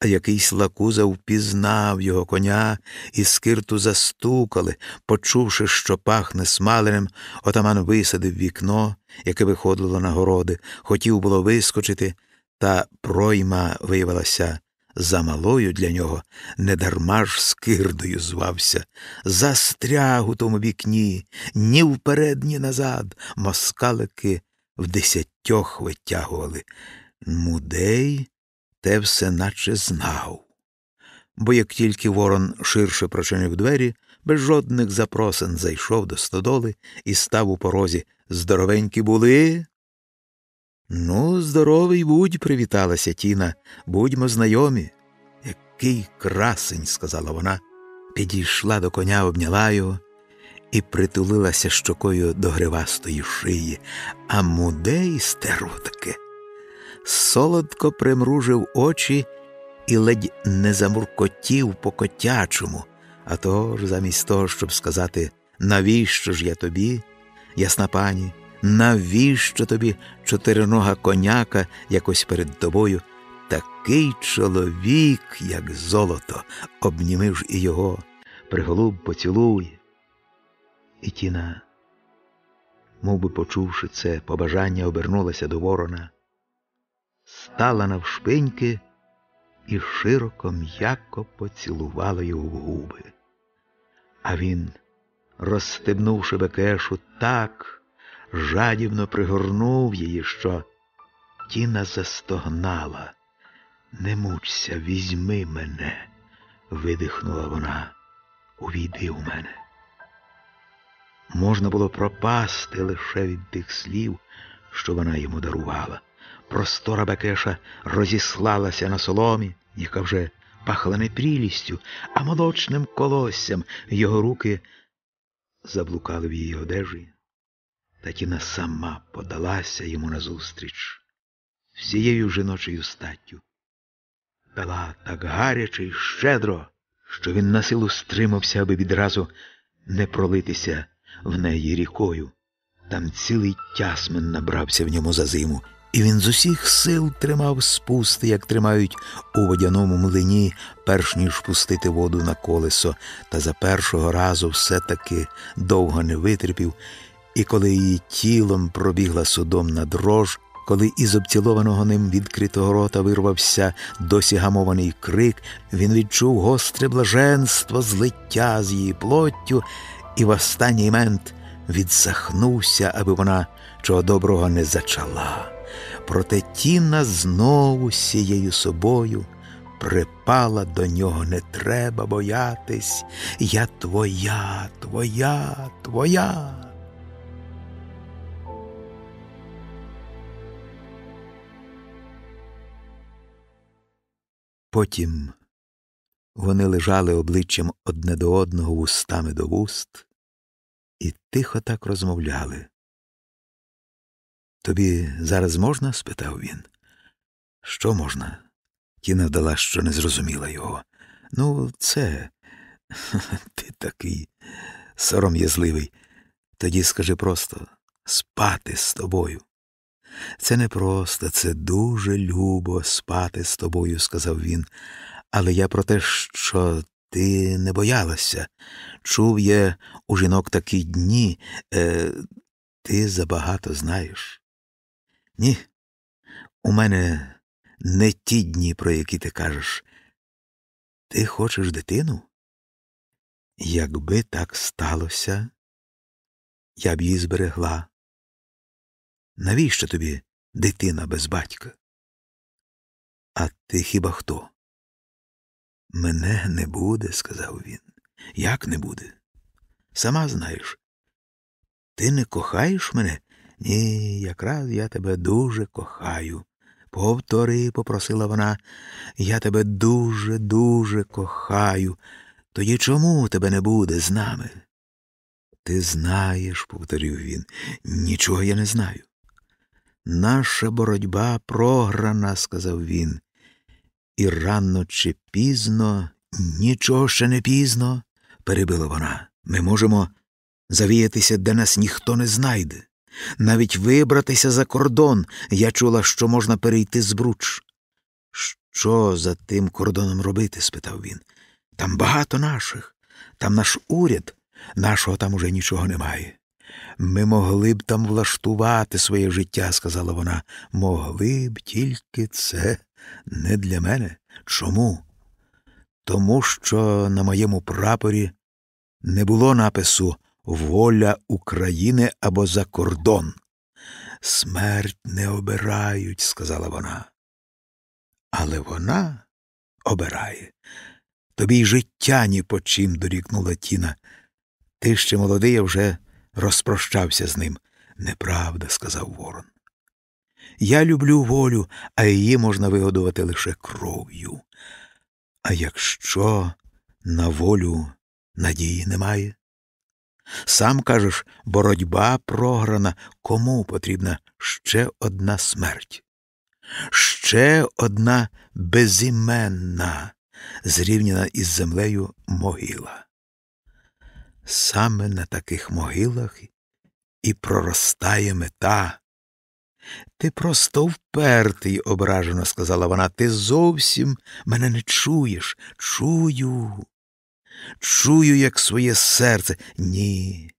а якийсь лакуза впізнав його коня і скирту застукали, почувши, що пахне смаленим, отаман висадив вікно, яке виходило на городи, хотів було вискочити, та пройма виявилася замалою для нього, недарма ж скирдою звався, застряг у тому вікні, ні вперед, ні назад, москалики в десятьох витягували. Мудей те все наче знав. Бо як тільки ворон ширше прочинив двері, без жодних запросин зайшов до стодоли і став у порозі. Здоровенькі були. Ну, здоровий будь, привіталася Тіна, будьмо знайомі. Який красень, сказала вона, підійшла до коня, обняла його і притулилася щокою до гривастої шиї, а мудей стерво таке. Солодко примружив очі і ледь не замуркотів по котячому, а то ж замість того, щоб сказати, навіщо ж я тобі, ясна пані, навіщо тобі чотиринога коняка якось перед тобою? Такий чоловік, як золото, обнімив ж і його, приголуб поцілуй. І тіна, мов би почувши це, побажання обернулася до ворона, стала навшпиньки і широко м'яко поцілувала його в губи. А він, розстебнувши Бекешу, так жадібно пригорнув її, що Тіна застогнала. Не мучся, візьми мене, видихнула вона. Увійди у мене. Можна було пропасти лише від тих слів, що вона йому дарувала. Простора Бекеша розіслалася на соломі, яка вже пахла не прілістю, а молочним колоссям. Його руки заблукали в її одежі. Та тіна сама подалася йому назустріч всією жіночою статтю. Пила так гаряче й щедро, що він на силу стримався, аби відразу не пролитися в неї рікою. Там цілий тясмен набрався в ньому за зиму, і він з усіх сил тримав спусти, як тримають у водяному млині, перш ніж пустити воду на колесо, та за першого разу все-таки довго не витерпів, і коли її тілом пробігла судомна дрож, коли із обцілованого ним відкритого рота вирвався досі гамований крик, він відчув гостре блаженство, злиття з її плоттю, і в останній мент відсахнувся, аби вона чого доброго не зачала. Проте Тіна знову сією собою припала до нього не треба боятись. Я твоя, твоя, твоя. Потім вони лежали обличчям одне до одного вустами до вуст і тихо так розмовляли. Тобі зараз можна? спитав він. Що можна? Тіна вдала, що не зрозуміла його. Ну, це ти такий сором'язливий. Тоді скажи просто спати з тобою. Це не просто, це дуже любо спати з тобою, сказав він. Але я про те, що ти не боялася. Чув я у жінок такі дні, е, ти забагато знаєш. Ні, у мене не ті дні, про які ти кажеш. Ти хочеш дитину? Якби так сталося, я б її зберегла. Навіщо тобі дитина без батька? А ти хіба хто? Мене не буде, сказав він. Як не буде? Сама знаєш. Ти не кохаєш мене? Ні, якраз я тебе дуже кохаю. Повтори, попросила вона, я тебе дуже, дуже кохаю. Тоді чому тебе не буде з нами? Ти знаєш, повторив він, нічого я не знаю. Наша боротьба програна, сказав він. І рано чи пізно, нічого ще не пізно, перебила вона. Ми можемо завіятися, де нас ніхто не знайде. Навіть вибратися за кордон я чула, що можна перейти з бруч. Що за тим кордоном робити? спитав він. Там багато наших, там наш уряд, нашого там уже нічого немає. Ми могли б там влаштувати своє життя, сказала вона. Могли б тільки це не для мене. Чому? Тому що на моєму прапорі не було напису Воля України або за кордон. Смерть не обирають, сказала вона. Але вона обирає. Тобі й життя ні по чим, дорікнула Тіна. Ти ще молодий, а вже розпрощався з ним. Неправда, сказав Ворон. Я люблю волю, а її можна вигодувати лише кров'ю. А якщо на волю надії немає? Сам кажеш, боротьба програна, кому потрібна ще одна смерть, ще одна безіменна, зрівняна із землею могила. Саме на таких могилах і проростає мета. Ти просто впертий, ображено сказала вона. Ти зовсім мене не чуєш. Чую. Чую, як своє серце. Ні.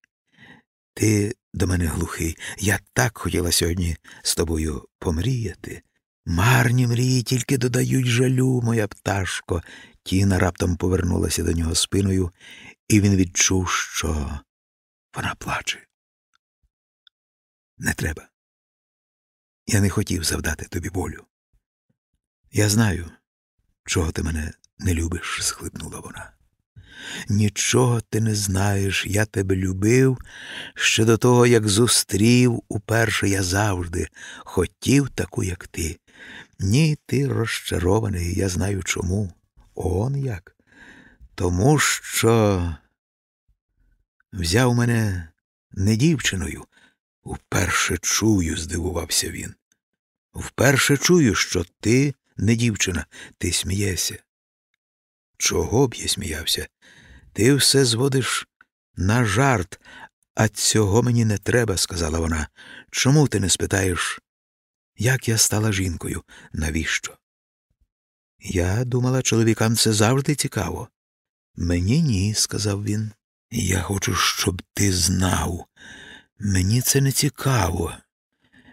Ти до мене глухий. Я так хотіла сьогодні з тобою помріяти. Марні мрії тільки додають жалю, моя пташко. Тіна раптом повернулася до нього спиною, і він відчув, що вона плаче. Не треба. Я не хотів завдати тобі болю. Я знаю, чого ти мене не любиш, схлипнула вона. Нічого ти не знаєш, я тебе любив ще до того, як зустрів уперше я завжди хотів таку, як ти. Ні, ти розчарований, я знаю чому. Он як? Тому що взяв мене не дівчиною. Вперше чую, здивувався він. Вперше чую, що ти не дівчина, ти смієшся. Чого б я сміявся? Ти все зводиш на жарт, а цього мені не треба, сказала вона. Чому ти не спитаєш, як я стала жінкою? Навіщо? Я думала, чоловікам це завжди цікаво. Мені ні, сказав він. Я хочу, щоб ти знав. Мені це не цікаво.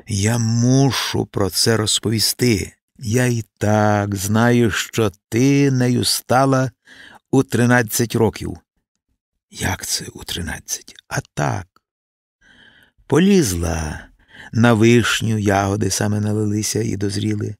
Я мушу про це розповісти. Я і так знаю, що ти нею стала у тринадцять років. Як це у тринадцять? А так. Полізла на вишню ягоди саме налилися і дозріли.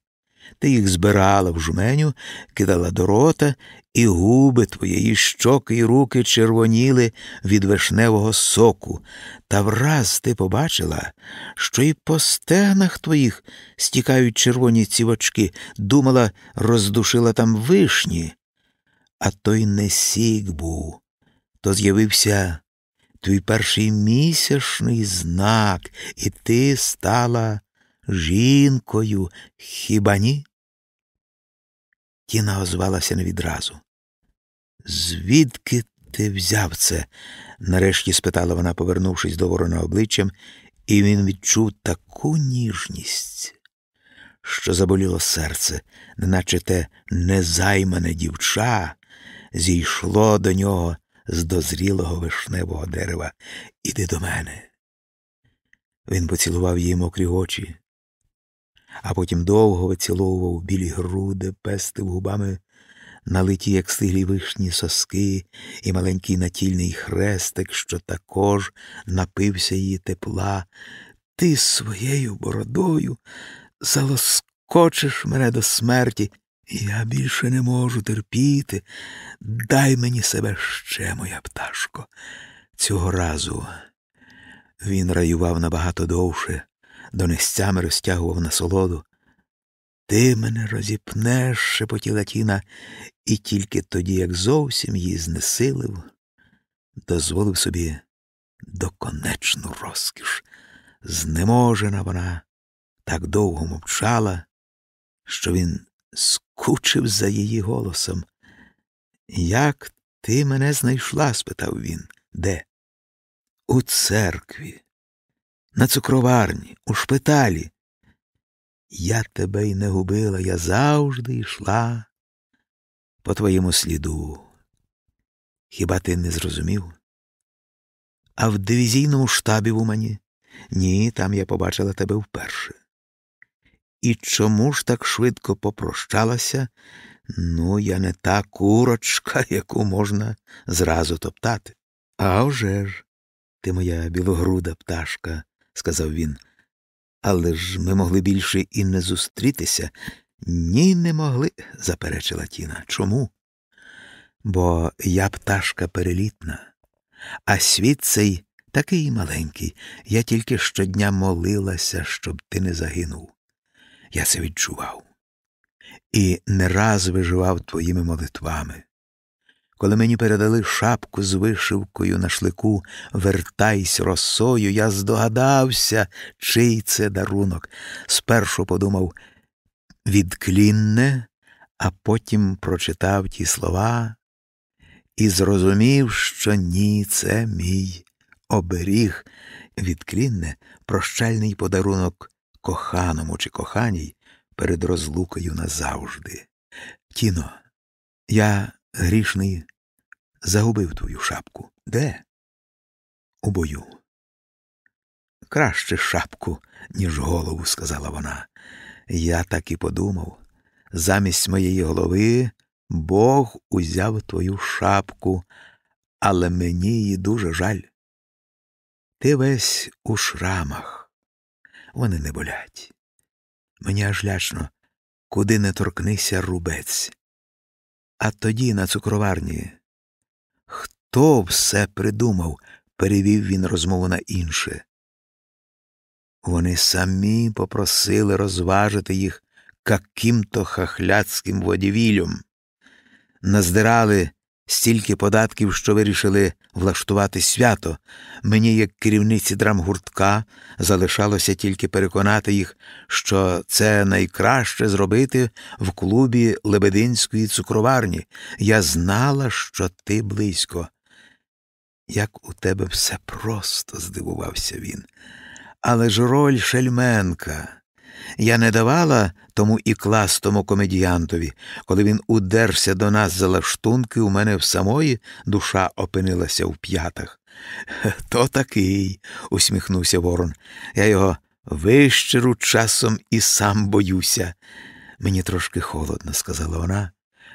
Ти їх збирала в жменю, кидала до рота, і губи твоєї щоки й руки червоніли від вишневого соку, та враз ти побачила, що й по стегнах твоїх стікають червоні цівочки, думала, роздушила там вишні, а той не сік був, то з'явився твій перший місячний знак, і ти стала жінкою, хіба ні? Тіна озвалася не відразу. Звідки ти взяв це? нарешті спитала вона, повернувшись до ворона обличчям, і він відчув таку ніжність, що заболіло серце, неначе те незаймане дівча зійшло до нього з дозрілого вишневого дерева. Іди до мене. Він поцілував її мокрі очі, а потім довго виціловував білі груди, пестив губами налиті, як стиглі вишні соски, і маленький натільний хрестик, що також напився її тепла. Ти своєю бородою залоскочиш мене до смерті. Я більше не можу терпіти. Дай мені себе ще, моя пташко. Цього разу він раював набагато довше, донестями розтягував насолоду. Ти мене розіпнеш, шепотіла тіна, і тільки тоді, як зовсім її знесилив, дозволив собі доконечну розкіш. Знеможена вона так довго мовчала, що він скучив за її голосом. Як ти мене знайшла? спитав він. Де? У церкві, на цукроварні, у шпиталі. Я тебе й не губила, я завжди йшла по твоєму сліду. Хіба ти не зрозумів? А в дивізійному штабі в Умані? Ні, там я побачила тебе вперше. І чому ж так швидко попрощалася? Ну, я не та курочка, яку можна зразу топтати. «А вже ж, ти моя білогруда пташка, сказав він. Але ж ми могли більше і не зустрітися. Ні, не могли, заперечила Тіна. Чому? Бо я пташка перелітна, а світ цей такий маленький. Я тільки щодня молилася, щоб ти не загинув. Я це відчував. І не раз виживав твоїми молитвами. Коли мені передали шапку з вишивкою на шлику Вертайсь росою, я здогадався, чий це дарунок. Спершу подумав відклінне, а потім прочитав ті слова і зрозумів, що ні, це мій оберіг, відклінне, прощальний подарунок коханому чи коханій перед розлукою назавжди. Тіно, я грішний загубив твою шапку. Де? У бою. Краще шапку, ніж голову, сказала вона. Я так і подумав. Замість моєї голови Бог узяв твою шапку, але мені її дуже жаль. Ти весь у шрамах, вони не болять. Мені аж лячно, куди не торкнися рубець. А тоді на цукроварні. Хто все придумав? перевів він розмову на інше. Вони самі попросили розважити їх каким-то хахляцьким водівілем, наздирали стільки податків, що вирішили влаштувати свято. Мені, як керівниці драмгуртка, залишалося тільки переконати їх, що це найкраще зробити в клубі Лебединської цукроварні. Я знала, що ти близько. Як у тебе все просто, здивувався він. Але ж роль шельменка. Я не давала тому і кластому комедіантові, коли він удерся до нас за лаштунки, у мене в самої душа опинилася в п'ятах. То такий, усміхнувся Ворон. Я його вищеру часом і сам боюся. Мені трошки холодно, сказала вона,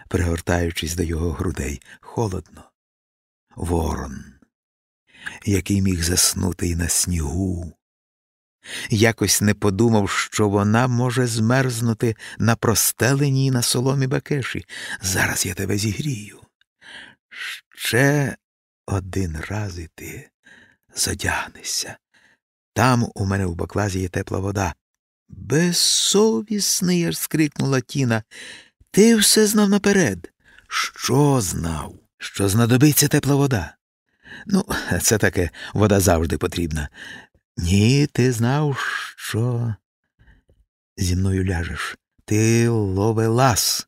пригортаючись до його грудей. Холодно. Ворон, який міг заснути і на снігу. Якось не подумав, що вона може змерзнути на простеленій на соломі бакеші. Зараз я тебе зігрію. Ще один раз і ти задягнешся. Там у мене в баклазі є тепла вода. Безсовісний, аж скрикнула Тіна. Ти все знав наперед. Що знав? Що знадобиться тепла вода? Ну, це таке вода завжди потрібна. Ні, ти знав, що зі мною ляжеш. Ти ловелас.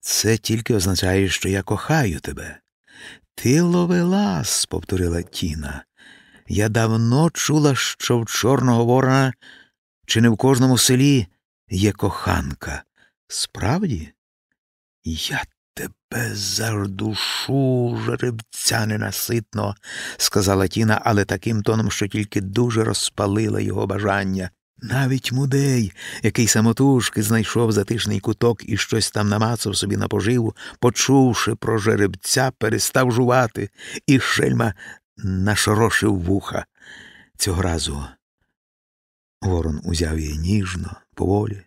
Це тільки означає, що я кохаю тебе. Ти ловелас, повторила Тіна. Я давно чула, що в Чорного Ворона чи не в кожному селі є коханка. Справді, я за жеребця ненаситно, сказала Тіна, але таким тоном, що тільки дуже розпалила його бажання. Навіть мудей, який самотужки знайшов затишний куток і щось там намацав собі на поживу, почувши про жеребця, перестав жувати, і шельма нашорошив вуха. Цього разу ворон узяв її ніжно, поволі,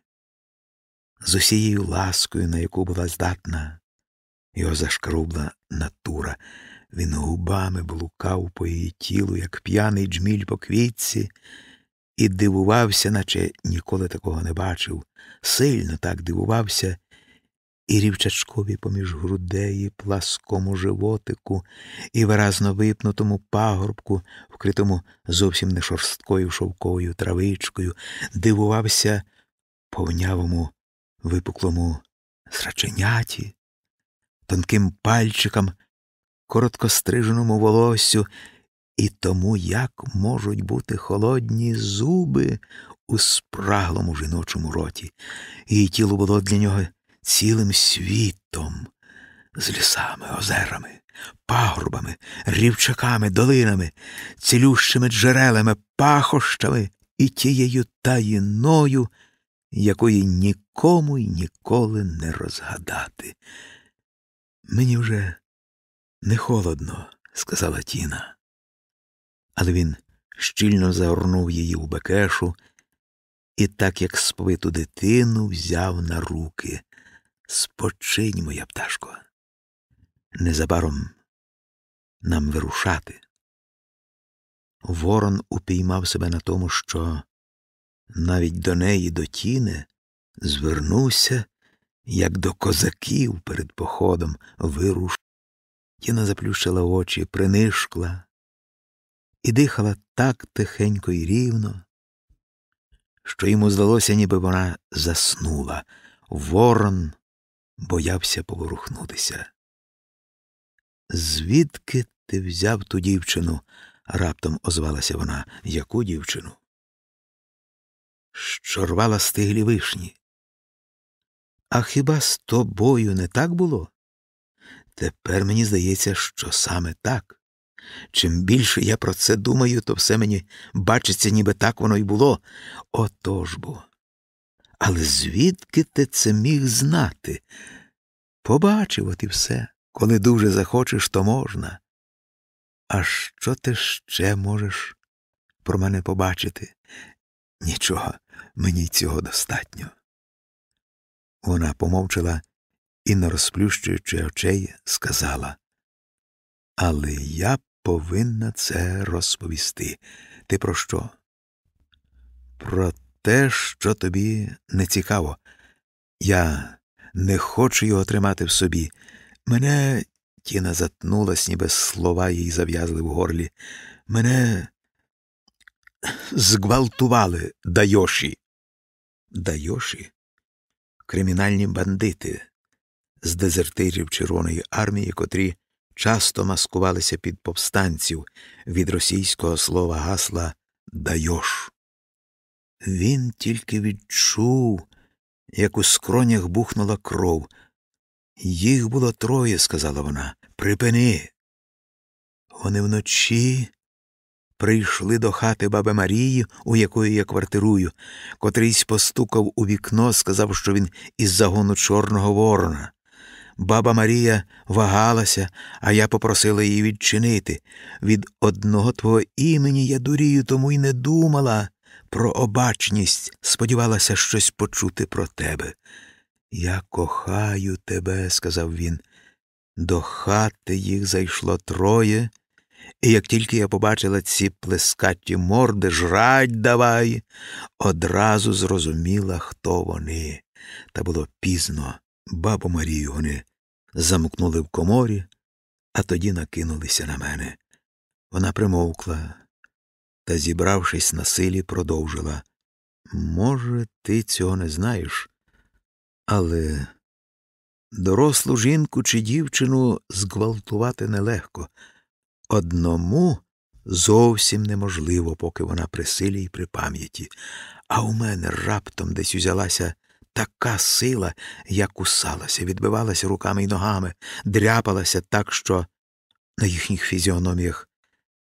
з усією ласкою, на яку була здатна його зашкрубла натура. Він губами блукав по її тілу, як п'яний джміль по квітці, і дивувався, наче ніколи такого не бачив, сильно так дивувався, і рівчачкові поміж грудей, і пласкому животику, і виразно випнутому пагорбку, вкритому зовсім не шорсткою шовковою травичкою, дивувався повнявому випуклому зраченяті, тонким пальчикам, короткостриженому волоссю, і тому як можуть бути холодні зуби у спраглому жіночому роті, Її тіло було для нього цілим світом, з лісами, озерами, пагорбами, рівчаками, долинами, цілющими джерелами, пахощами і тією таїною, якої нікому й ніколи не розгадати. Мені вже не холодно, сказала Тіна. Але він щільно загорнув її у бекешу і, так як сповиту дитину, взяв на руки. Спочинь, моя пташко. Незабаром нам вирушати. Ворон упіймав себе на тому, що навіть до неї, до тіни, звернувся як до козаків перед походом вируш. Тіна заплющила очі, принишкла і дихала так тихенько і рівно, що йому здалося, ніби вона заснула. Ворон боявся поворухнутися. Звідки ти взяв ту дівчину? раптом озвалася вона. Яку дівчину? Що рвала стиглі вишні. А хіба з тобою не так було? Тепер мені здається, що саме так. Чим більше я про це думаю, то все мені бачиться, ніби так воно й було. Отож бо. Але звідки ти це міг знати? Побачив от і все. Коли дуже захочеш, то можна. А що ти ще можеш про мене побачити? Нічого, мені цього достатньо. Вона помовчала і, не розплющуючи очей, сказала Але я повинна це розповісти. Ти про що? Про те, що тобі не цікаво. Я не хочу його тримати в собі. Мене Тіна затнулась, ніби слова їй зав'язли в горлі. Мене зґвалтували Дайоші. Дайоші? Кримінальні бандити з дезертирів Червоної армії, котрі часто маскувалися під повстанців від російського слова гасла Дайош. Він тільки відчув, як у скронях бухнула кров. Їх було троє, сказала вона. Припини. Вони вночі прийшли до хати баби Марії, у якої я квартирую, котрийсь постукав у вікно, сказав, що він із загону Чорного Ворона. Баба Марія вагалася, а я попросила її відчинити. Від одного твого імені я дурію, тому й не думала про обачність, сподівалася щось почути про тебе. Я кохаю тебе, сказав він. До хати їх зайшло троє, і як тільки я побачила ці плескаті морди, жрать давай, одразу зрозуміла, хто вони. Та було пізно. Бабу Марію вони замкнули в коморі, а тоді накинулися на мене. Вона примовкла та, зібравшись на силі, продовжила. Може, ти цього не знаєш, але дорослу жінку чи дівчину зґвалтувати нелегко. Одному зовсім неможливо, поки вона при силі і при пам'яті, а у мене раптом десь узялася така сила, я кусалася, відбивалася руками й ногами, дряпалася так, що на їхніх фізіономіях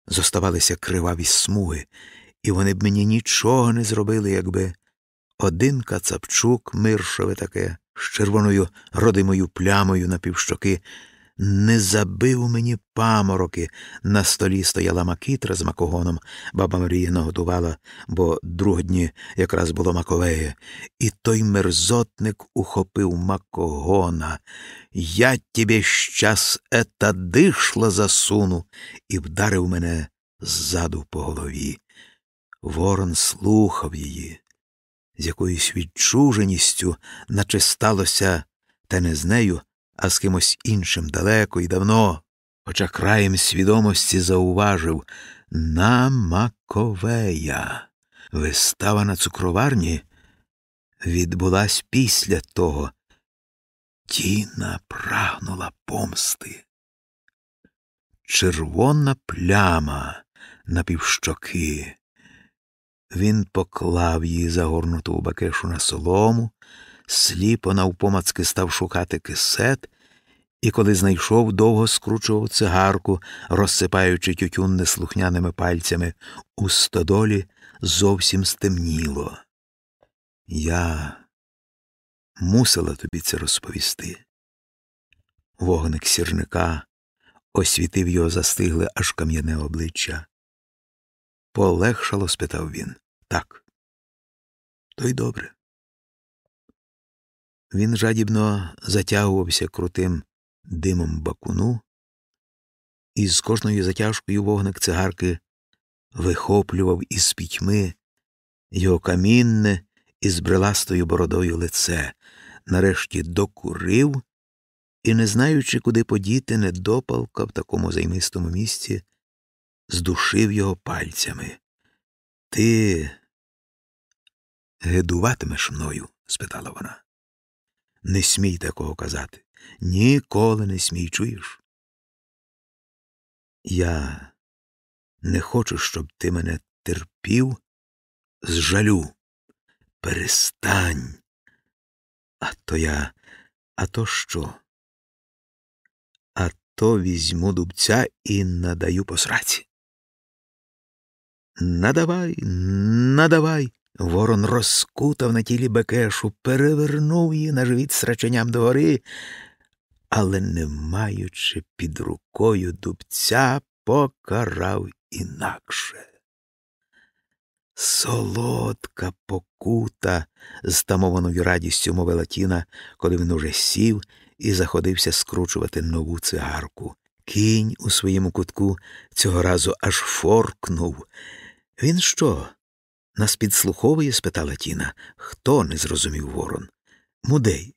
зоставалися криваві смуги, і вони б мені нічого не зробили, якби один кацапчук, миршове таке, з червоною родимою плямою на півщоки, не забив мені памороки. На столі стояла макітра з макогоном. Баба Марія наготувала, бо другодні якраз було маковеє. І той мерзотник ухопив макогона. Я тебе щас ета дишло засуну, і вдарив мене ззаду по голові. Ворон слухав її. З якоюсь відчуженістю, наче сталося, та не з нею, а з кимось іншим далеко і давно, хоча краєм свідомості зауважив на Маковея. Вистава на цукроварні відбулась після того. Тіна прагнула помсти. Червона пляма на півщоки. Він поклав її загорнуту у бакешу на солому, сліпо навпомацки став шукати кисет, і, коли знайшов, довго скручував цигарку, розсипаючи тютюн неслухняними пальцями, у стодолі зовсім стемніло. Я мусила тобі це розповісти. Вогник сірника освітив його застигле аж кам'яне обличчя. Полегшало? спитав він. Так. То й добре. Він жадібно затягувався крутим димом бакуну, і з кожною затяжкою вогник цигарки вихоплював із пітьми його камінне із бреластою бородою лице, нарешті докурив і, не знаючи, куди подіти, недопалка в такому займистому місці, здушив його пальцями. Ти гидуватимеш мною? спитала вона. Не смій такого казати. Ніколи не смій, чуєш? Я не хочу, щоб ти мене терпів з жалю. Перестань. А то я, а то що? А то візьму дубця і надаю по сраці. Надавай, надавай. Ворон розкутав на тілі Бекешу, перевернув її на живіт сраченням догори, але, не маючи під рукою дубця, покарав інакше. Солодка покута, з тамованою радістю мовила Тіна, коли він уже сів і заходився скручувати нову цигарку. Кінь у своєму кутку цього разу аж форкнув. Він що? Нас підслуховує? спитала Тіна. Хто не зрозумів ворон? Мудей.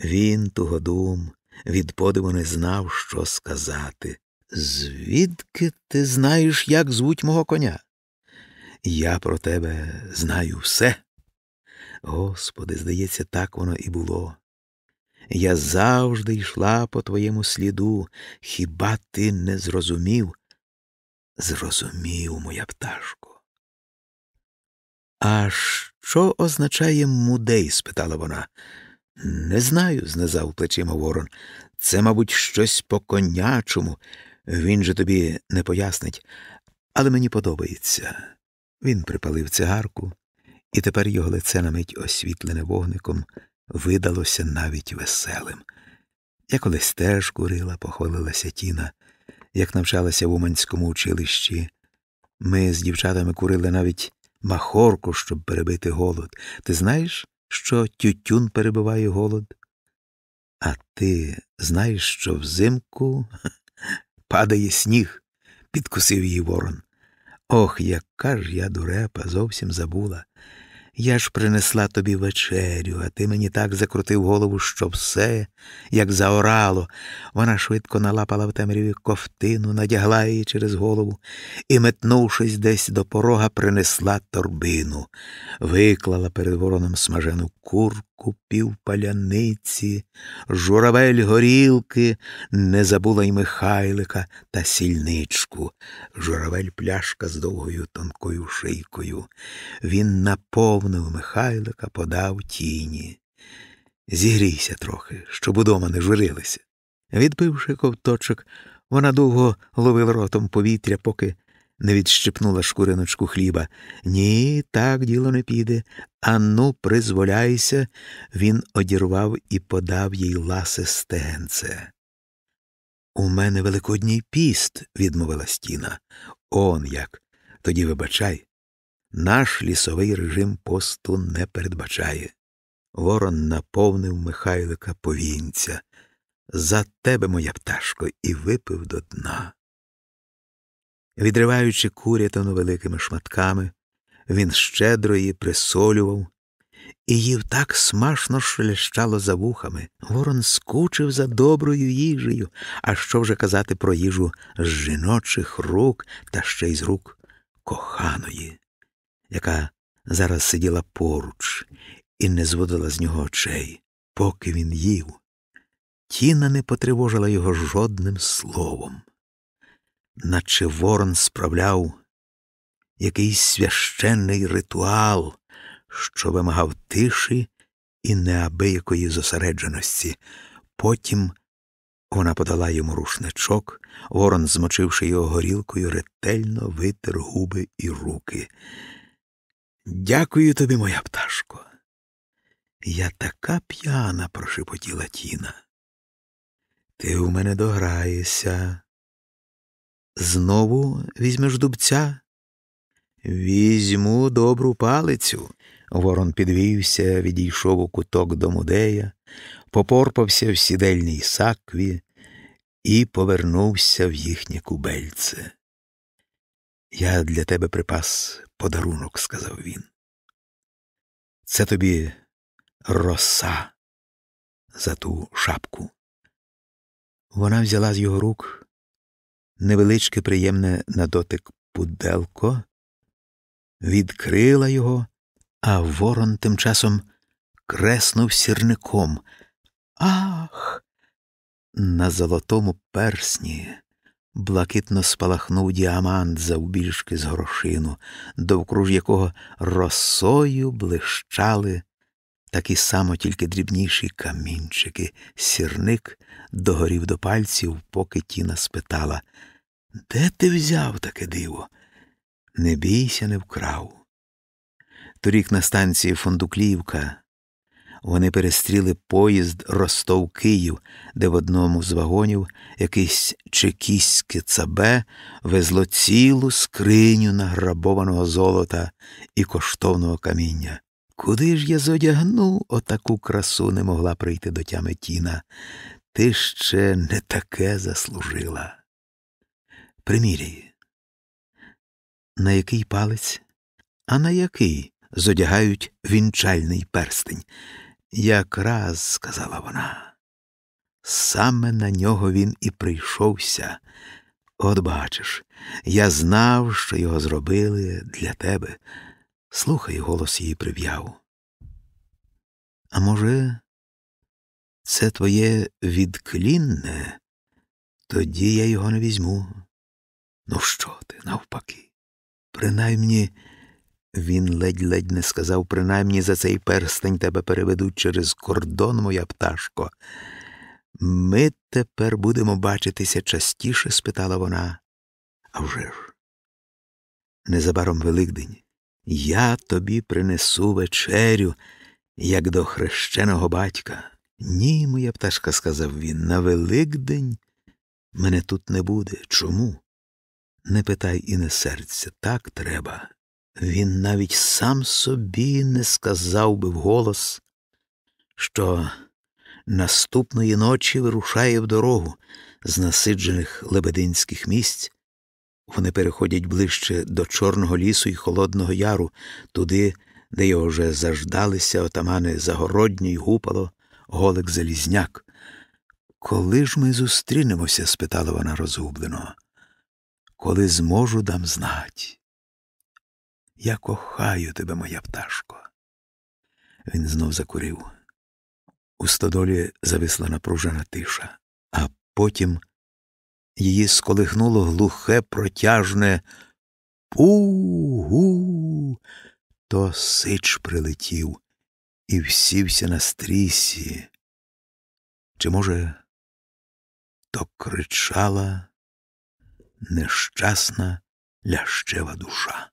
Він, тугодум, від подиву не знав, що сказати. Звідки ти знаєш, як звуть мого коня? Я про тебе знаю все. Господи, здається, так воно і було. Я завжди йшла по твоєму сліду. Хіба ти не зрозумів? Зрозумів, моя пташко. А що означає мудей? спитала вона. Не знаю, знизав плечима ворон. Це, мабуть, щось по конячому. Він же тобі не пояснить, але мені подобається. Він припалив цигарку, і тепер його лице на мить освітлене вогником видалося навіть веселим. Я колись теж курила, похвалилася Тіна, як навчалася в Уманському училищі. Ми з дівчатами курили навіть махорку, щоб перебити голод. Ти знаєш, що тютюн перебиває голод? А ти знаєш, що взимку падає сніг, підкусив її ворон. Ох, яка ж я дурепа, зовсім забула. Я ж принесла тобі вечерю, а ти мені так закрутив голову, що все, як заорало. Вона швидко налапала в темряві ковтину, надягла її через голову і, метнувшись десь до порога, принесла торбину, виклала перед вороном смажену курку, півпаляниці, журавель горілки, не забула й Михайлика та сільничку, журавель пляшка з довгою тонкою шийкою. Він наповнив Михайлика, подав тіні. Зігрійся трохи, щоб удома не журилися. Відпивши ковточок, вона довго ловила ротом повітря, поки не відщипнула шкуриночку хліба. Ні, так діло не піде. Ану, призволяйся, він одірвав і подав їй ласе стегенце. У мене великодній піст, відмовила стіна. Он як. Тоді вибачай. Наш лісовий режим посту не передбачає. Ворон наповнив Михайлика повінця. За тебе, моя пташко, і випив до дна. Відриваючи курятину великими шматками, він щедро її присолював і їв так смашно, що лящало за вухами. Ворон скучив за доброю їжею, а що вже казати про їжу з жіночих рук та ще й з рук коханої, яка зараз сиділа поруч і не зводила з нього очей, поки він їв. Тіна не потривожила його жодним словом наче ворон справляв якийсь священний ритуал, що вимагав тиші і неабиякої зосередженості. Потім вона подала йому рушничок, ворон, змочивши його горілкою, ретельно витер губи і руки. Дякую тобі, моя пташко. Я така п'яна, прошепотіла Тіна. Ти у мене дограєшся, Знову візьмеш дубця? Візьму добру палицю. Ворон підвівся, відійшов у куток до мудея, попорпався в сідельній сакві і повернувся в їхнє кубельце. Я для тебе припас подарунок, сказав він. Це тобі роса за ту шапку. Вона взяла з його рук невеличке приємне на дотик пуделко, відкрила його, а ворон тим часом креснув сірником. Ах! На золотому персні блакитно спалахнув діамант завбільшки з грошину, довкруж якого росою блищали такі само тільки дрібніші камінчики. Сірник догорів до пальців, поки Тіна спитала Де ти взяв таке диво? Не бійся, не вкрав. Торік на станції Фондуклівка вони перестріли поїзд Ростов Київ, де в одному з вагонів якесь чекістське цабе везло цілу скриню награбованого золота і коштовного каміння. Куди ж я зодягну отаку красу не могла прийти до тями Тіна? Ти ще не таке заслужила. Приміряй. На який палець, а на який зодягають вінчальний перстень? Якраз, сказала вона, саме на нього він і прийшовся. От бачиш, я знав, що його зробили для тебе. Слухай, голос її прив'яв. А може, це твоє відклінне, тоді я його не візьму. Ну, що ти, навпаки? Принаймні, він ледь-ледь не сказав, принаймні за цей перстень тебе переведуть через кордон, моя пташко. Ми тепер будемо бачитися частіше? спитала вона. «А вже ж, Незабаром Великдень. Я тобі принесу вечерю, як до хрещеного батька. Ні, моя пташка, сказав він, на Великдень мене тут не буде. Чому? Не питай і не серця, так треба. Він навіть сам собі не сказав би вголос, що наступної ночі вирушає в дорогу з насиджених лебединських місць. Вони переходять ближче до Чорного лісу і Холодного Яру, туди, де його вже заждалися отамани Загородньо й гупало, голик Залізняк. Коли ж ми зустрінемося? спитала вона розгублено. Коли зможу, дам знать. Я кохаю тебе, моя пташко. Він знов закурив. У стодолі зависла напружена тиша, а потім її сколихнуло глухе, протяжне пу-гу. То сич прилетів і всівся на стрісі. Чи, може, то кричала нещасна лящева душа?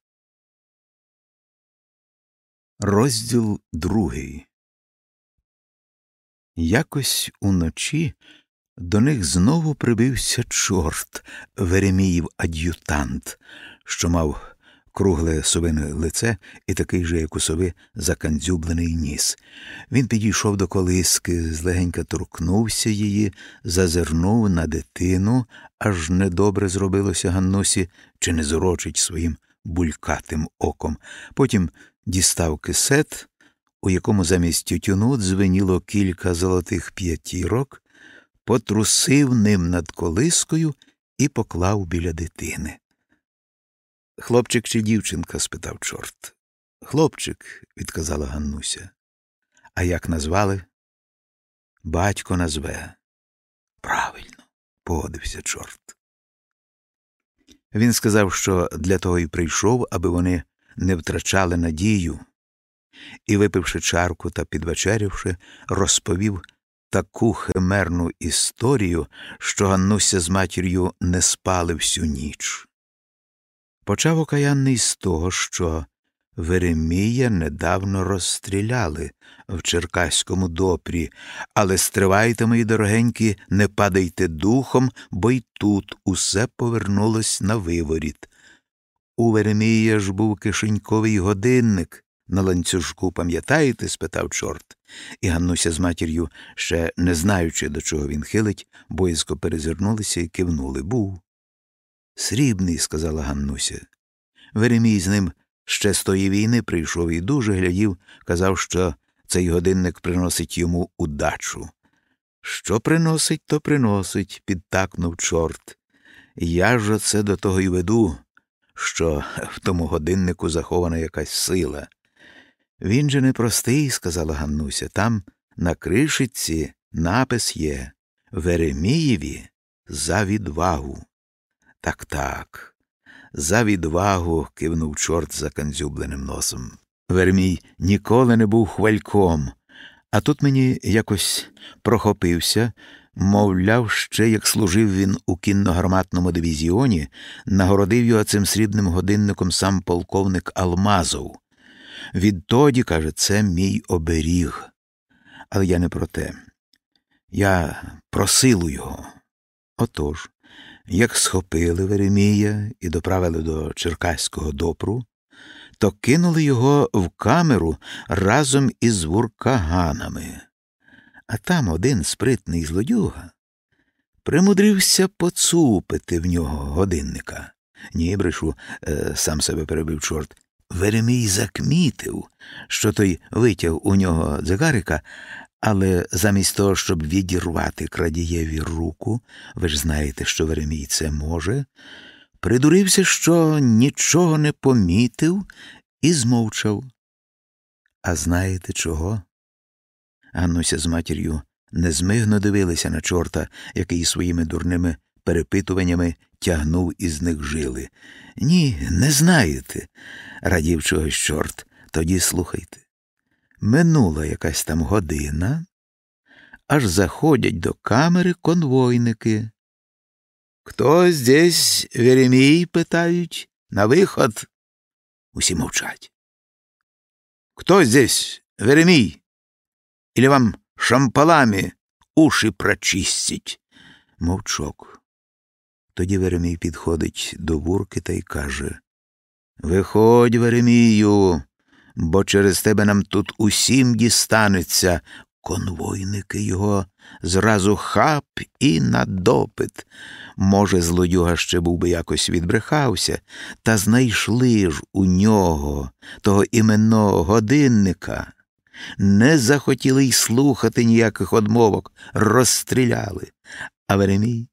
Розділ другий. Якось уночі до них знову прибився чорт Вереміїв ад'ютант, що мав кругле совине лице і такий же, як у сови, закандзюблений ніс. Він підійшов до колиски, злегенька торкнувся її, зазирнув на дитину, аж недобре зробилося Ганнусі, чи не зорочить своїм булькатим оком. Потім дістав кисет, у якому замість тютюну дзвеніло кілька золотих п'ятірок, потрусив ним над колискою і поклав біля дитини. Хлопчик чи дівчинка? спитав чорт. Хлопчик, відказала Ганнуся. А як назвали? Батько назве. Правильно, погодився чорт. Він сказав, що для того й прийшов, аби вони не втрачали надію, і, випивши чарку та підвечерявши, розповів таку химерну історію, що Ганнуся з матір'ю не спали всю ніч. Почав окаянний з того, що Веремія недавно розстріляли в Черкаському допрі, але стривайте, мої дорогенькі, не падайте духом, бо й тут усе повернулось на виворіт. У Веремія ж був кишеньковий годинник на ланцюжку, пам'ятаєте? спитав чорт. І Ганнуся з матір'ю, ще не знаючи, до чого він хилить, боязко перезирнулися і кивнули. Був. Срібний, сказала Ганнуся. Веремій з ним ще з тої війни прийшов і дуже глядів, казав, що цей годинник приносить йому удачу. Що приносить, то приносить, підтакнув чорт. Я ж оце до того й веду, що в тому годиннику захована якась сила. Він же не простий, сказала Ганнуся, там на кришиці напис є Веремієві за відвагу. Так, так, за відвагу, кивнув чорт за канзюбленим носом. Вермій ніколи не був хвальком, а тут мені якось прохопився, мовляв, ще як служив він у кінно-гарматному дивізіоні, нагородив його цим срібним годинником сам полковник Алмазов. Відтоді, каже, це мій оберіг. Але я не про те. Я про силу його. Отож, як схопили Веремія і доправили до Черкаського допру, то кинули його в камеру разом із вуркаганами. А там один спритний злодюга примудрився поцупити в нього годинника. Ні, брешу, е, сам себе перебив чорт. Веремій закмітив, що той витяг у нього дзигарика, але замість того, щоб відірвати крадієві руку, ви ж знаєте, що Веремій це може, придурився, що нічого не помітив і змовчав. А знаєте чого? Ганнуся з матір'ю незмигно дивилися на чорта, який своїми дурними перепитуваннями тягнув із них жили. Ні, не знаєте, радів чогось чорт. Тоді слухайте. Минула якась там година, аж заходять до камери конвойники. Хто здесь Веремій? питають. На виход. Усі мовчать. Хто здесь Веремій? Или вам шампалами уші прочистить? Мовчок. Тоді Веремій підходить до вурки та й каже Виходь, Веремію, бо через тебе нам тут усім дістанеться. Конвойники його зразу хап і на допит. Може, злодюга ще був би якось відбрехався, та знайшли ж у нього того іменного годинника. Не захотіли й слухати ніяких одмовок, розстріляли. А Веремій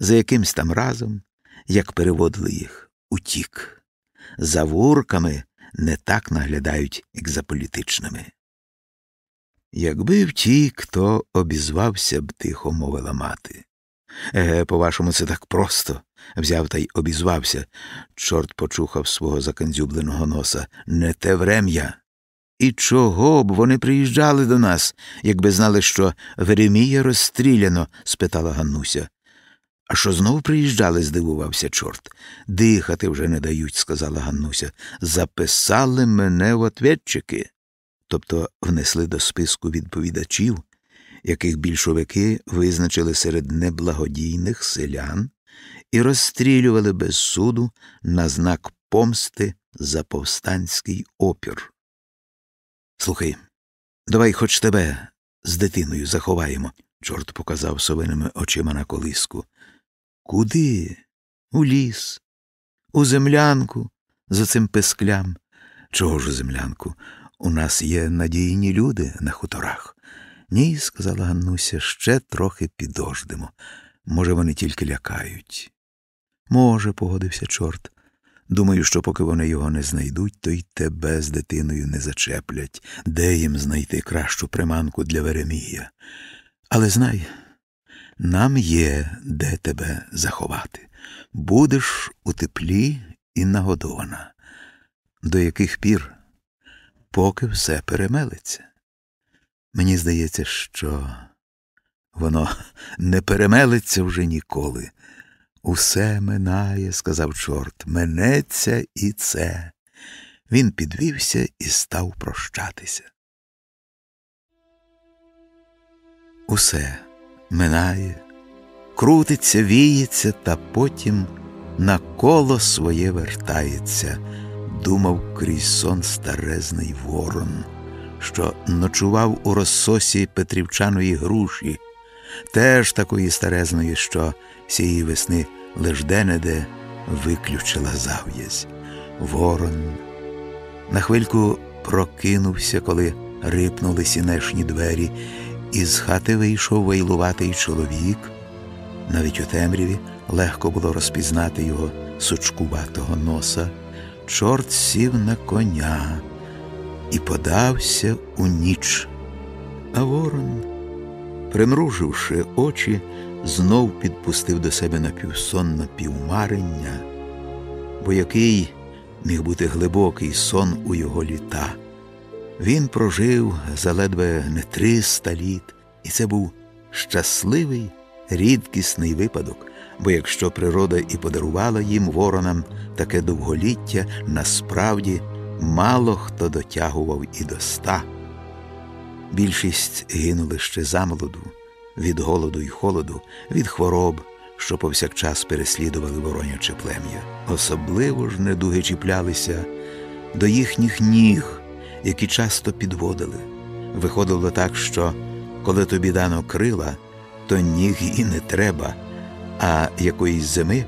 за якимсь там разом, як переводили їх, утік. За вурками не так наглядають, як за політичними. Якби втік, то обізвався б тихо, мовила мати. Еге, по-вашому, це так просто. Взяв та й обізвався. Чорт почухав свого закандзюбленого носа. Не те врем'я. І чого б вони приїжджали до нас, якби знали, що Веремія розстріляно? спитала Ганнуся. А що знов приїжджали? здивувався чорт. Дихати вже не дають, сказала Ганнуся. Записали мене в ответчики. Тобто внесли до списку відповідачів, яких більшовики визначили серед неблагодійних селян і розстрілювали без суду на знак помсти за повстанський опір. Слухай, давай хоч тебе з дитиною заховаємо, чорт показав совиними очима на колиску. Куди? У ліс, у землянку за цим песклям. Чого ж у землянку? У нас є надійні люди на хуторах. Ні, сказала Ганнуся, ще трохи підождемо. Може, вони тільки лякають. Може, погодився чорт. Думаю, що поки вони його не знайдуть, то й тебе з дитиною не зачеплять, де їм знайти кращу приманку для Веремія. Але знай, нам є де тебе заховати. Будеш у теплі і нагодована. До яких пір, поки все перемелиться. Мені здається, що воно не перемелиться вже ніколи. Усе минає, сказав чорт, минеться і це. Він підвівся і став прощатися. Усе минає, крутиться, віється, та потім на коло своє вертається, думав крізь сон старезний ворон, що ночував у розсосі Петрівчаної груші, теж такої старезної, що сієї весни лиш де-не-де виключила зав'язь. Ворон на хвильку прокинувся, коли рипнули сінешні двері. Із хати вийшов вейлуватий чоловік. Навіть у темряві легко було розпізнати його сучкуватого носа. Чорт сів на коня і подався у ніч. А ворон, примруживши очі, знов підпустив до себе напівсон напівмарення, бо який міг бути глибокий сон у його літа. Він прожив заледве не триста літ, і це був щасливий, рідкісний випадок, бо якщо природа і подарувала їм воронам таке довголіття, насправді мало хто дотягував і до ста. Більшість гинули ще замолоду, від голоду й холоду, від хвороб, що повсякчас переслідували вороняче плем'я. Особливо ж недуги чіплялися до їхніх ніг, які часто підводили. Виходило так, що коли тобі дано крила, то ніг і не треба, а якоїсь зими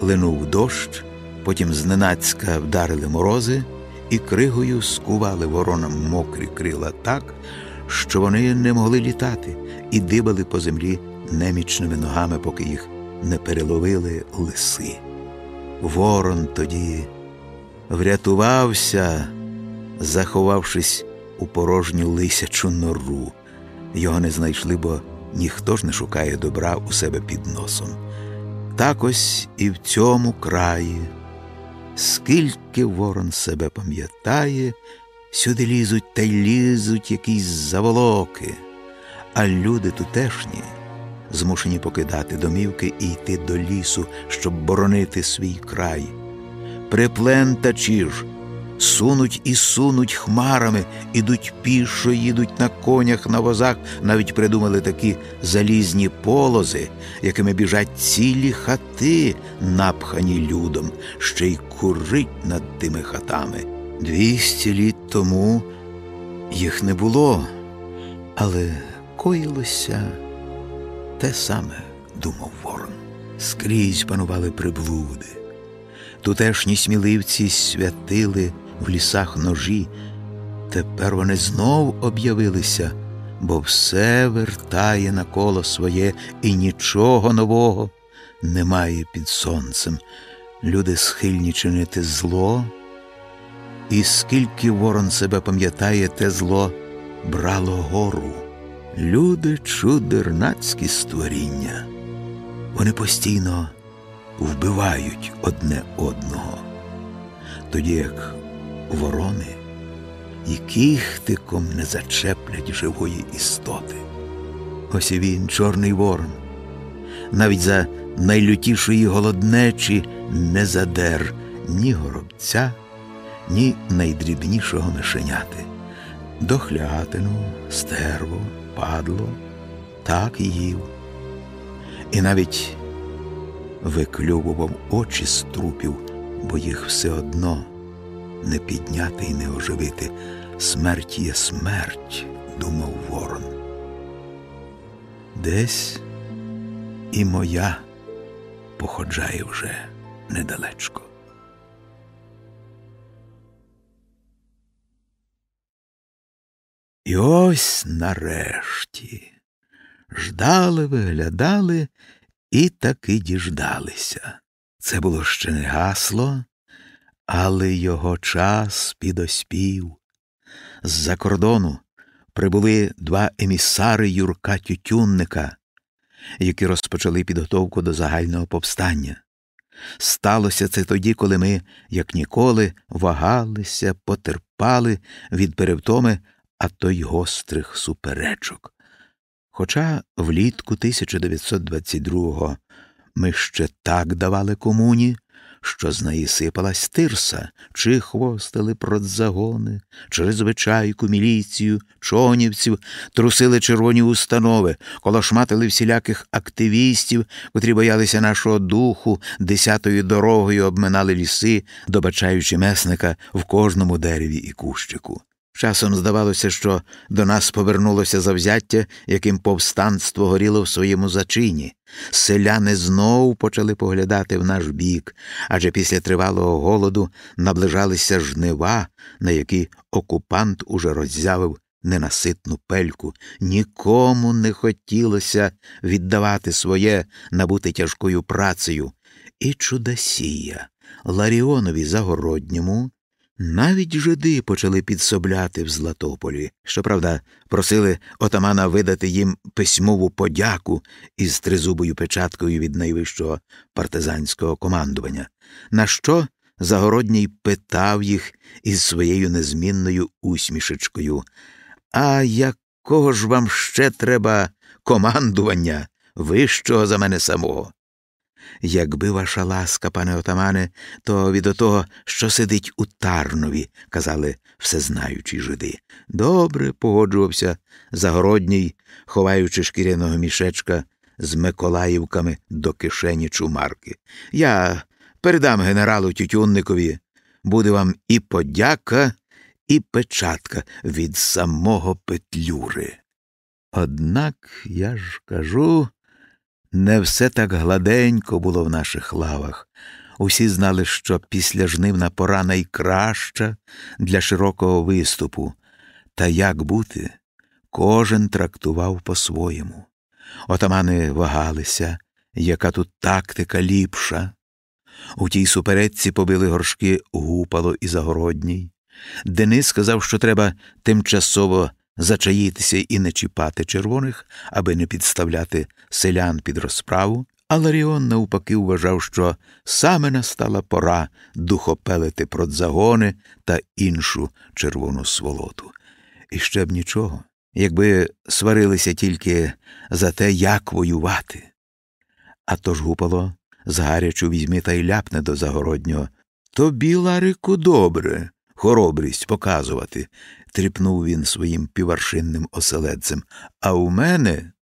линув дощ, потім зненацька вдарили морози і кригою скували воронам мокрі крила так, що вони не могли літати і дибали по землі немічними ногами, поки їх не переловили лиси. Ворон тоді врятувався, заховавшись у порожню лисячу нору. Його не знайшли, бо ніхто ж не шукає добра у себе під носом. Так ось і в цьому краї, скільки ворон себе пам'ятає, сюди лізуть та й лізуть якісь заволоки, а люди тутешні змушені покидати домівки і йти до лісу, щоб боронити свій край. Приплентачі ж сунуть і сунуть хмарами, ідуть пішо, їдуть на конях, на возах, навіть придумали такі залізні полози, якими біжать цілі хати, напхані людом, ще й курить над тими хатами. Двісті літ тому їх не було, але коїлося те саме, думав Ворон. Скрізь панували приблуди. Тутешні сміливці святили в лісах ножі. Тепер вони знов об'явилися, бо все вертає на коло своє і нічого нового немає під сонцем. Люди схильні чинити зло, і скільки ворон себе пам'ятає, те зло брало гору. Люди чудернацькі створіння. Вони постійно вбивають одне одного, тоді як ворони і кіхтиком не зачеплять живої істоти. Ось і він, чорний ворон, навіть за найлютішої голоднечі не задер ні горобця, ні найдрібнішого мишеняти, дохлятину, стерво, падло, так і їв. І навіть виклювував очі з трупів, бо їх все одно не підняти і не оживити. Смерть є смерть, думав Ворон. Десь і моя походжає вже недалечко. І ось нарешті ждали, виглядали і таки діждалися. Це було ще не гасло, але його час підоспів. З-за кордону прибули два емісари Юрка Тютюнника, які розпочали підготовку до загального повстання. Сталося це тоді, коли ми, як ніколи, вагалися, потерпали від перевтоми, а то й гострих суперечок. Хоча влітку 1922-го ми ще так давали комуні, що з неї сипалась тирса, чи хвостили продзагони, через звичайку, міліцію, чонівців, трусили червоні установи, колошматили всіляких активістів, котрі боялися нашого духу, десятою дорогою обминали ліси, добачаючи месника в кожному дереві і кущику. Часом здавалося, що до нас повернулося завзяття, яким повстанство горіло в своєму зачині. Селяни знову почали поглядати в наш бік, адже після тривалого голоду наближалися жнива, на які окупант уже роззявив ненаситну пельку. Нікому не хотілося віддавати своє, набути тяжкою працею. І чудосія Ларіонові Загородньому. Навіть жиди почали підсобляти в Златополі. Щоправда, просили отамана видати їм письмову подяку із тризубою печаткою від найвищого партизанського командування, на що Загородній питав їх із своєю незмінною усмішечкою. А якого ж вам ще треба командування вищого за мене самого? Якби ваша ласка, пане отамане, то від того, що сидить у Тарнові, казали всезнаючі жиди. Добре, погоджувався Загородній, ховаючи шкіряного мішечка з Миколаївками до кишені чумарки. Я передам генералу Тютюнникові. Буде вам і подяка, і печатка від самого Петлюри. Однак я ж кажу, не все так гладенько було в наших лавах. Усі знали, що післяжнивна пора найкраща для широкого виступу, та як бути, кожен трактував по-своєму. Отамани вагалися, яка тут тактика ліпша. У тій суперечці побили горшки гупало і загородній. Денис сказав, що треба тимчасово зачаїтися і не чіпати червоних, аби не підставляти селян під розправу, а Ларіон навпаки вважав, що саме настала пора духопелити продзагони та іншу червону сволоту. І ще б нічого, якби сварилися тільки за те, як воювати. А то ж гупало згарячу візьми та й ляпне до загороднього. Тобі, Ларику, добре, хоробрість показувати, тріпнув він своїм піваршинним оселедцем. А у мене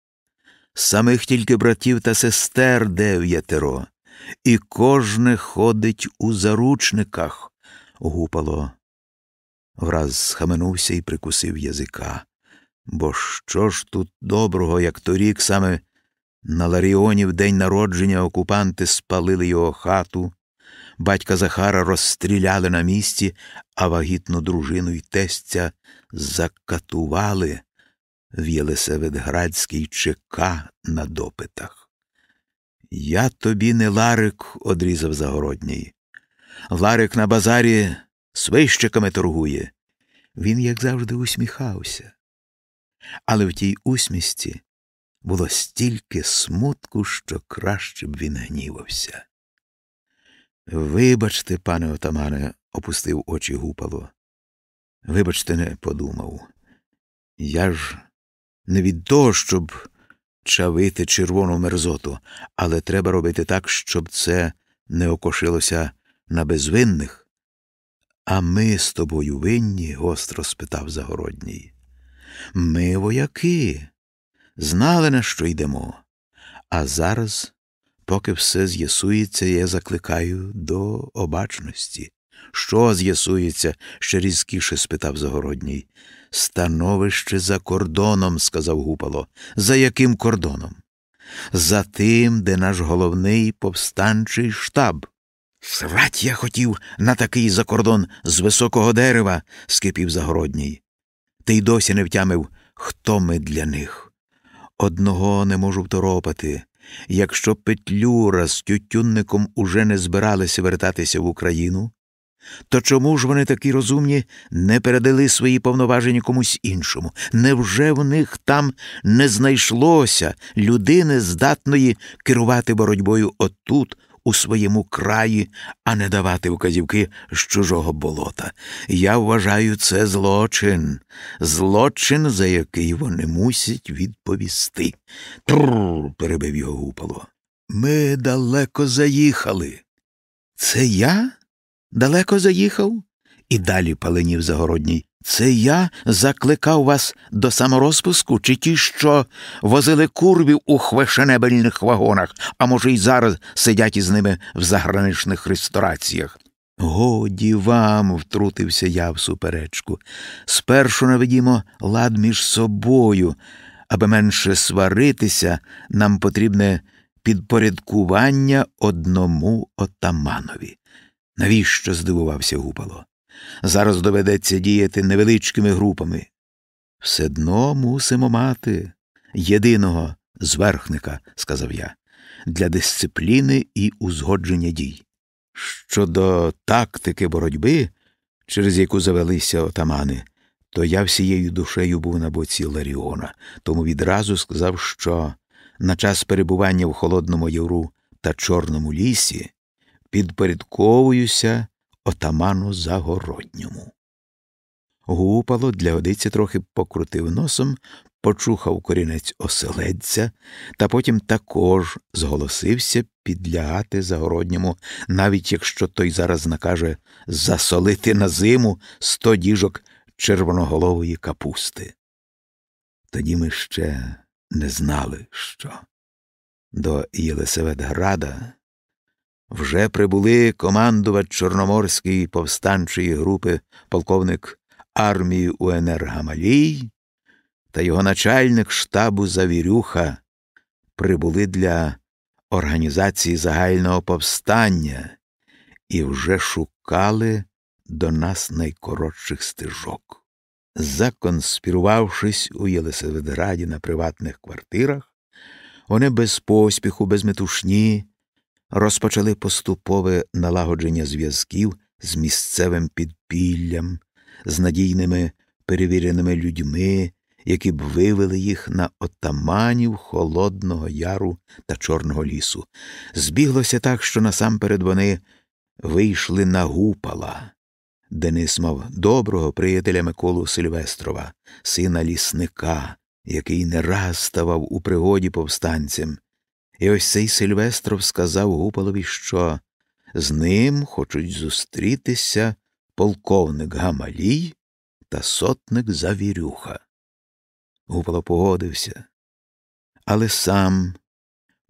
самих тільки братів та сестер дев'ятеро, і кожне ходить у заручниках. Гупало. Враз схаменувся і прикусив язика. Бо що ж тут доброго, як торік саме на Ларіоні в день народження окупанти спалили його хату, батька Захара розстріляли на місці, а вагітну дружину й тестя закатували в Єлисаветградській ЧК на допитах. Я тобі не Ларик, одрізав Загородній. Ларик на базарі свищиками торгує. Він, як завжди, усміхався. Але в тій усмісті було стільки смутку, що краще б він гнівався. Вибачте, пане отамане, опустив очі гупало. Вибачте, не подумав. Я ж не від того, щоб чавити червону мерзоту, але треба робити так, щоб це не окошилося на безвинних. А ми з тобою винні? гостро спитав Загородній. Ми вояки, знали, на що йдемо. А зараз, поки все з'ясується, я закликаю до обачності. Що з'ясується? ще різкіше спитав Загородній. Становище за кордоном, сказав Гупало. За яким кордоном? За тим, де наш головний повстанчий штаб. Срать я хотів на такий закордон з високого дерева, скипів Загородній. Ти й досі не втямив, хто ми для них. Одного не можу второпати. Якщо Петлюра з тютюнником уже не збиралися вертатися в Україну, то чому ж вони такі розумні не передали свої повноваження комусь іншому? Невже в них там не знайшлося людини, здатної керувати боротьбою отут, у своєму краї, а не давати вказівки з чужого болота? Я вважаю це злочин, злочин, за який вони мусять відповісти. Тррр, перебив його гупало. Ми далеко заїхали. Це я? Далеко заїхав? І далі паленів Загородній. Це я закликав вас до саморозпуску, чи ті, що возили курвів у хвешенебельних вагонах, а може, й зараз сидять із ними в заграничних рестораціях. Годі вам, втрутився я в суперечку. Спершу наведімо лад між собою, аби менше сваритися, нам потрібне підпорядкування одному отаманові. Навіщо? здивувався Гупало. Зараз доведеться діяти невеличкими групами. Все дно мусимо мати єдиного зверхника, сказав я, для дисципліни і узгодження дій. Щодо тактики боротьби, через яку завелися отамани, то я всією душею був на боці Ларіона, тому відразу сказав, що на час перебування в Холодному Яру та Чорному лісі підпорядковуюся отаману Загородньому. Гупало для одиці трохи покрутив носом, почухав корінець оселедця та потім також зголосився підлягати загородньому, навіть якщо той зараз накаже засолити на зиму сто діжок червоноголової капусти. Тоді ми ще не знали, що. До Єлисаветграда вже прибули командувач Чорноморської повстанчої групи полковник армії УНР Гамалій та його начальник штабу Завірюха прибули для організації загального повстання і вже шукали до нас найкоротших стежок. Законспірувавшись у Єлисаветграді на приватних квартирах, вони без поспіху, без метушні розпочали поступове налагодження зв'язків з місцевим підпіллям, з надійними перевіреними людьми, які б вивели їх на отаманів Холодного Яру та Чорного лісу. Збіглося так, що насамперед вони вийшли на гупала. Денис мав доброго приятеля Миколу Сильвестрова, сина лісника, який не раз ставав у пригоді повстанцям. І ось цей Сильвестров сказав Гупалові, що з ним хочуть зустрітися полковник Гамалій та сотник Завірюха. Гупало погодився, але сам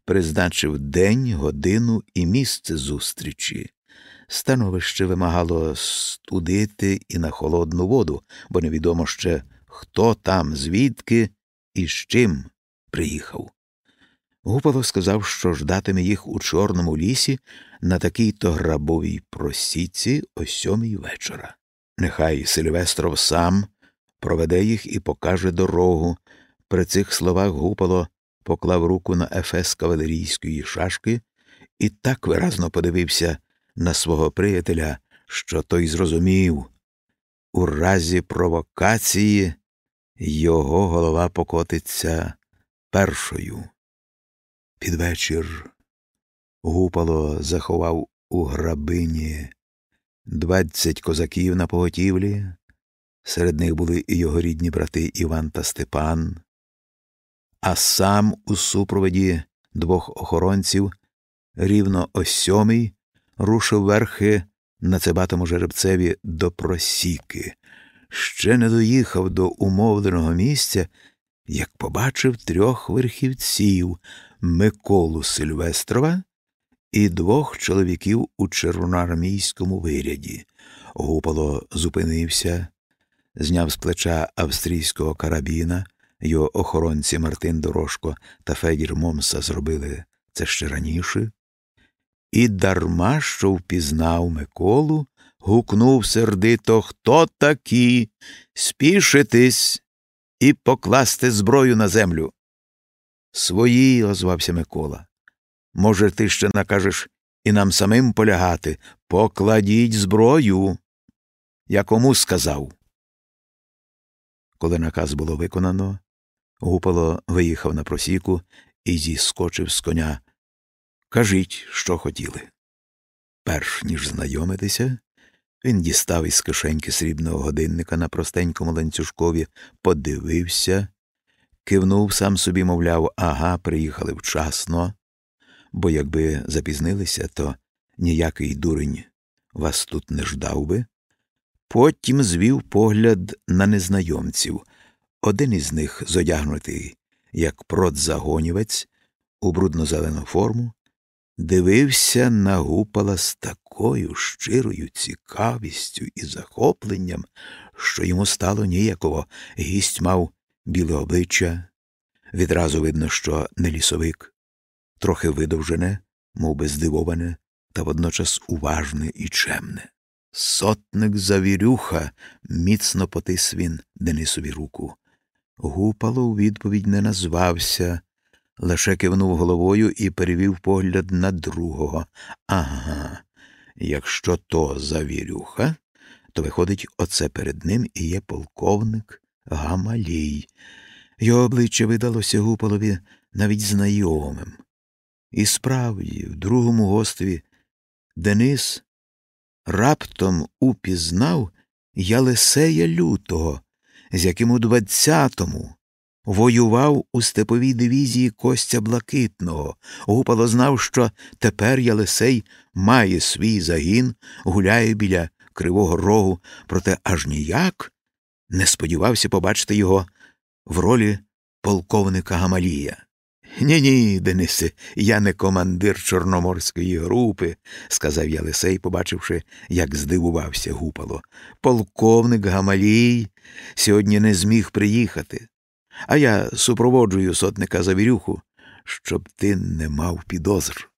призначив день, годину і місце зустрічі. Становище вимагало студити і на холодну воду, бо невідомо ще, хто там, звідки і з чим приїхав. Гупало сказав, що ждатиме їх у Чорному лісі на такій то грабовій просіці о сьомій вечора. Нехай Сильвестров сам проведе їх і покаже дорогу. При цих словах Гупало поклав руку на ефес кавалерійської шашки і так виразно подивився на свого приятеля, що той зрозумів. У разі провокації його голова покотиться першою. Під вечір гупало заховав у грабині двадцять козаків на поготівлі. Серед них були і його рідні брати Іван та Степан, а сам у супроводі двох охоронців рівно о сьомий рушив верхи на цебатому жеребцеві до просіки. Ще не доїхав до умовленого місця, як побачив трьох верхівців Миколу Сильвестрова і двох чоловіків у червоноармійському виряді. Гупало зупинився, зняв з плеча австрійського карабіна, його охоронці Мартин Дорошко та Федір Момса зробили це ще раніше. І дарма що впізнав Миколу, гукнув сердито Хто такі? Спішитись і покласти зброю на землю. Свої, озвався Микола. Може, ти ще накажеш і нам самим полягати. Покладіть зброю. Я кому сказав. Коли наказ було виконано, Гупало виїхав на просіку і зіскочив з коня. Кажіть, що хотіли. Перш ніж знайомитися, він дістав із кишеньки срібного годинника на простенькому ланцюжкові, подивився, кивнув сам собі, мовляв, ага, приїхали вчасно, бо якби запізнилися, то ніякий дурень вас тут не ждав би. Потім звів погляд на незнайомців. Один із них, зодягнутий, як продзагонівець, у брудно-зелену форму, дивився на гупала з такою щирою цікавістю і захопленням, що йому стало ніяково. Гість мав біле обличчя. Відразу видно, що не лісовик, трохи видовжене, мов би здивоване, та водночас уважне і чемне. Сотник завірюха, міцно потис він Денисові руку. Гупало у відповідь не назвався, лише кивнув головою і перевів погляд на другого. Ага, якщо то завірюха, то виходить, оце перед ним і є полковник Гамалій. Його обличчя видалося Гупалові навіть знайомим. І справді, в другому гостеві Денис раптом упізнав Ялисея Лютого, з яким у двадцятому воював у степовій дивізії Костя Блакитного. Гупало знав, що тепер Ялисей має свій загін, гуляє біля Кривого Рогу, проте аж ніяк не сподівався побачити його в ролі полковника Гамалія. Ні, ні, Денисе, я не командир Чорноморської групи, сказав Ялисей, побачивши, як здивувався гупало. Полковник Гамалій сьогодні не зміг приїхати, а я супроводжую сотника Завірюху, щоб ти не мав підозр.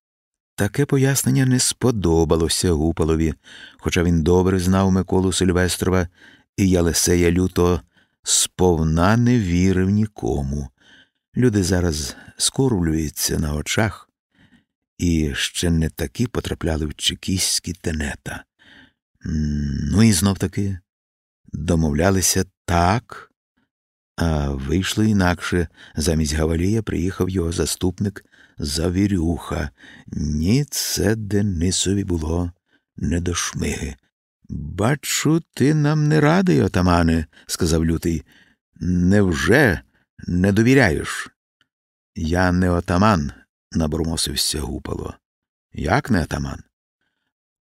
Таке пояснення не сподобалося Гупалові, хоча він добре знав Миколу Сильвестрова, і Ялисея люто сповна не вірив нікому. Люди зараз скорблюються на очах, і ще не такі потрапляли в чекістські тенета. Ну і знов таки домовлялися так, а вийшло інакше. Замість Гавалія приїхав його заступник Завірюха. Ні, це Денисові було не до шмиги. Бачу, ти нам не радий, отамане, сказав лютий. Невже не довіряєш? Я не отаман, набурмосився гупало. Як не отаман?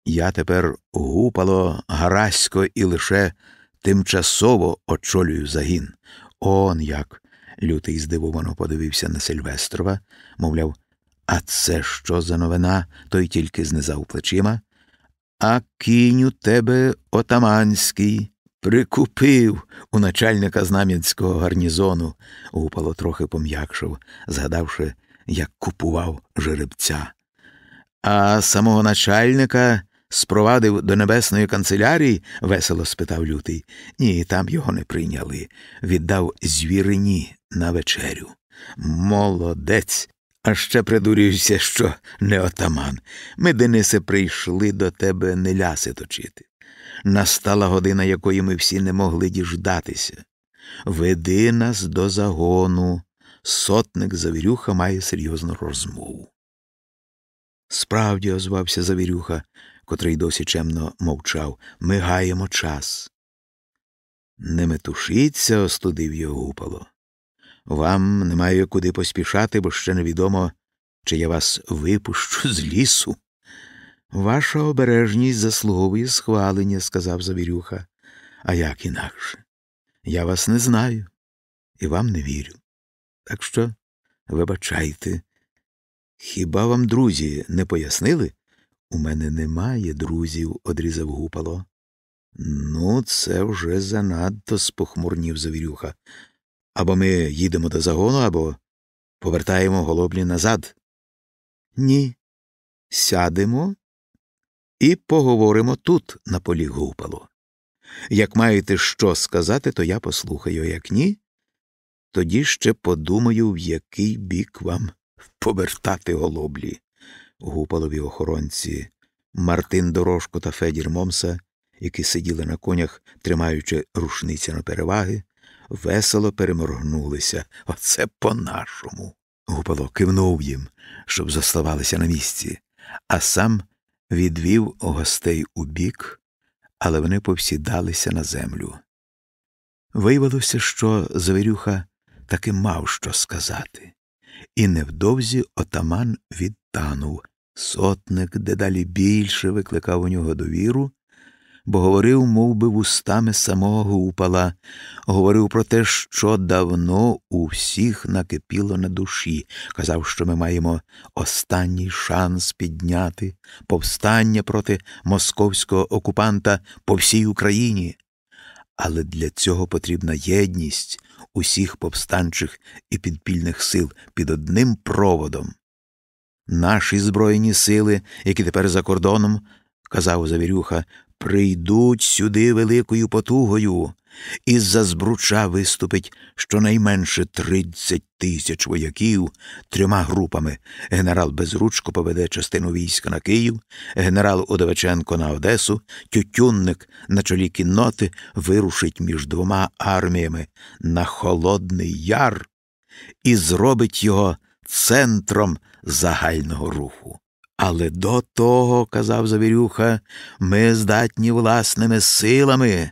Я тепер гупало Гарасько і лише тимчасово очолюю загін. Он як. Лютий здивовано подивився на Сильвестрова, мовляв, а це що за новина? Той тільки знизав плечима. А кінь у тебе отаманський. Прикупив у начальника знам'янського гарнізону, гупало трохи пом'якшив, згадавши, як купував жеребця. А самого начальника спровадив до небесної канцелярії? весело спитав лютий. Ні, там його не прийняли. Віддав звірині на вечерю. Молодець. А ще придурююся, що не отаман. Ми, Денисе, прийшли до тебе не ляси точити. Настала година, якої ми всі не могли діждатися. Веди нас до загону. Сотник Завірюха має серйозну розмову. Справді, озвався Завірюха, котрий досі чемно мовчав, ми гаємо час. Не метушіться, остудив його гупало. Вам немає куди поспішати, бо ще невідомо, чи я вас випущу з лісу. Ваша обережність заслуговує схвалення, сказав Завірюха. А як інакше? Я вас не знаю і вам не вірю. Так що, вибачайте, хіба вам друзі не пояснили? У мене немає друзів, одрізав гупало. Ну, це вже занадто спохмурнів Завірюха. Або ми їдемо до загону, або повертаємо голоблі назад. Ні. Сядемо і поговоримо тут, на полі гупало. Як маєте що сказати, то я послухаю, як ні, тоді ще подумаю, в який бік вам повертати голоблі. Гупалові охоронці Мартин Дорожко та Федір Момса, які сиділи на конях, тримаючи рушниці на переваги, весело переморгнулися. Оце по-нашому. Гупало кивнув їм, щоб заставалися на місці, а сам відвів гостей у бік, але вони повсідалися на землю. Виявилося, що Завірюха таки мав що сказати, і невдовзі отаман відтанув. Сотник дедалі більше викликав у нього довіру, бо говорив мов би, вустами самого гупала, говорив про те, що давно у всіх накипіло на душі, казав, що ми маємо останній шанс підняти повстання проти московського окупанта по всій Україні. Але для цього потрібна єдність усіх повстанчих і підпільних сил під одним проводом. Наші Збройні сили, які тепер за кордоном, казав Завірюха, прийдуть сюди великою потугою, із за збруча виступить щонайменше тридцять тисяч вояків трьома групами. Генерал Безручко поведе частину війська на Київ, генерал Удовиченко на Одесу, Тютюнник на чолі кінноти вирушить між двома арміями на Холодний Яр і зробить його центром загального руху. Але до того, казав Завірюха, ми здатні власними силами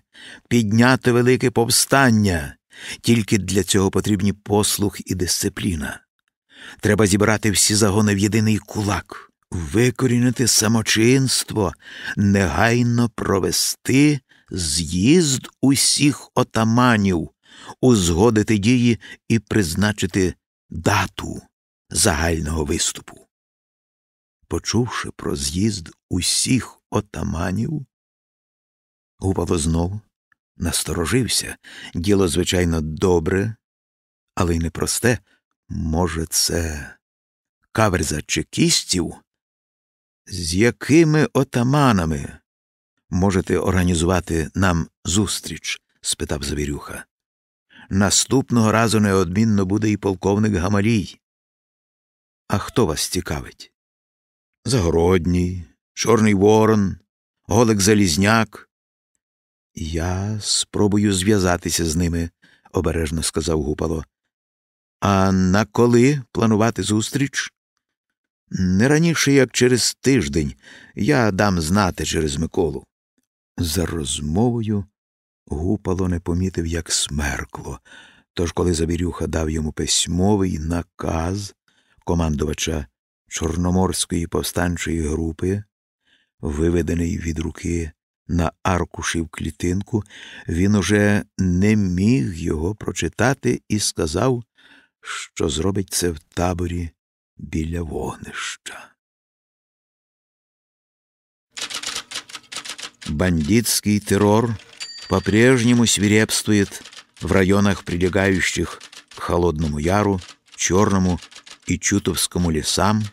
підняти велике повстання Тільки для цього потрібні послух і дисципліна. Треба зібрати всі загони в єдиний кулак, викорінити самочинство, негайно провести з'їзд усіх отаманів, узгодити дії і призначити дату загального виступу. Почувши про з'їзд усіх отаманів, Гупало знову насторожився. Діло, звичайно, добре, але й непросте. Може, це каверза чекістів? З якими отаманами можете організувати нам зустріч? спитав Завірюха. Наступного разу неодмінно буде і полковник Гамалій. А хто вас цікавить? Загородній, Чорний Ворон, Голик Залізняк. Я спробую зв'язатися з ними, обережно сказав Гупало. А на коли планувати зустріч? Не раніше, як через тиждень, я дам знати через Миколу. За розмовою Гупало не помітив, як смеркло. Тож, коли Забірюха дав йому письмовий наказ командувача Чорноморської повстанчої групи, виведений від руки на аркуші в клітинку, він уже не міг його прочитати і сказав, що зробить це в таборі біля вогнища. Бандитский террор по-прежнему свирепствует в районах, прилегающих к Холодному Яру, Черному и Чутовскому лесам.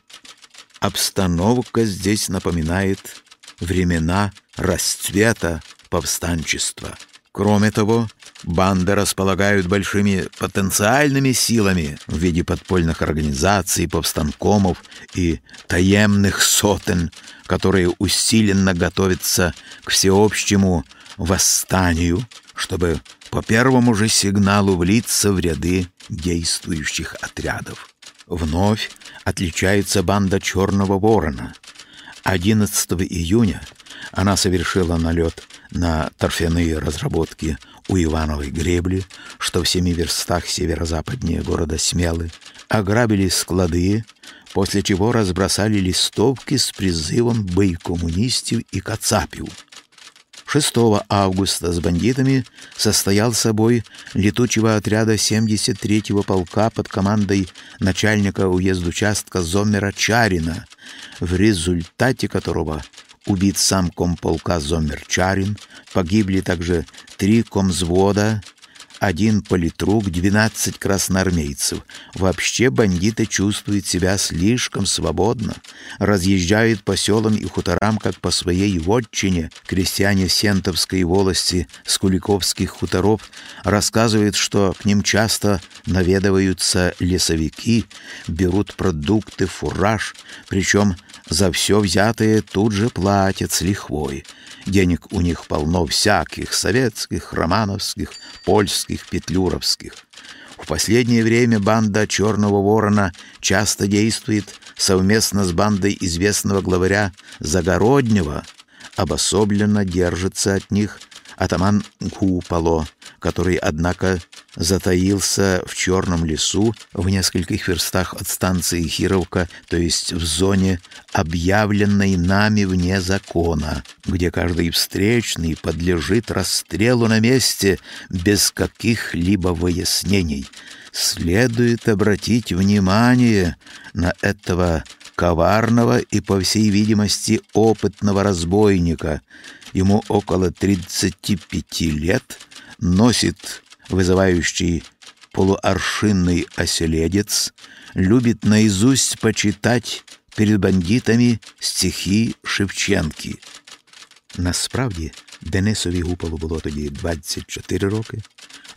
Обстановка здесь напоминает времена расцвета повстанчества. Кроме того, банды располагают большими потенциальными силами в виде подпольных организаций, повстанкомов и таемных сотен, которые усиленно готовятся к всеобщему восстанию, чтобы по первому же сигналу влиться в ряды действующих отрядов. Вновь отличается банда Черного Ворона. 11 июня она совершила налет на торфяные разработки у Ивановой гребли, что в семи верстах северо-западнее города Смелы, ограбили склады, после чего разбросали листовки с призывом «Бый коммунистів» и «Кацапів». 6 августа с бандитами состоял собой летучего отряда 73-го полка под командой начальника уездучастка Зомера Чарина, в результате которого убит сам комполка Зомерчарин, погибли также три комзвода, один политрук, 12 красноармейцев. Вообще бандиты чувствуют себя слишком свободно, разъезжают по селам и хуторам, как по своей вотчине. Крестьяне Сентовской волости с Куликовских хуторов рассказывают, что к ним часто наведываются лесовики, берут продукты, фураж, причем за все взятое тут же платят с лихвой. Денег у них полно всяких, советских, романовских, польских, петлюровских. В последнее время банда Черного Ворона часто действует совместно с бандой известного главаря Загороднего, обособленно держится от них атаман Гупало, который, однако, затаился в Черном лесу в нескольких верстах от станции Хировка, то есть в зоне, объявленной нами вне закона, где каждый встречный подлежит расстрелу на месте без каких-либо выяснений. Следует обратить внимание на этого коварного и, по всей видимости, опытного разбойника. Ему около 35 лет, носит вызывающий полуаршинный оселедец, любит наизусть почитать перед бандитами стихи Шевченки. Насправді, Денисові Гупалу було тоді 24 роки,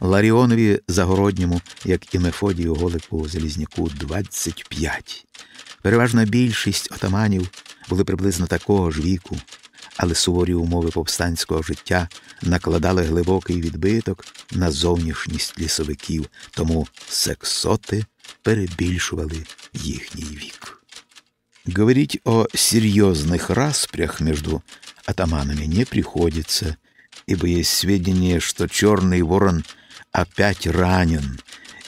Ларіонові Загородньому, як і Мефодію Голику Залізняку, 25. Переважна більшість отаманів були приблизно такого ж віку, але суворі умови повстанського життя накладали глибокий відбиток на зовнішність лісовиків, тому сексоти перебільшували їхній вік. Говорить о серьезных распрях между атаманами не приходится, ибо есть сведения, что Черный Ворон опять ранен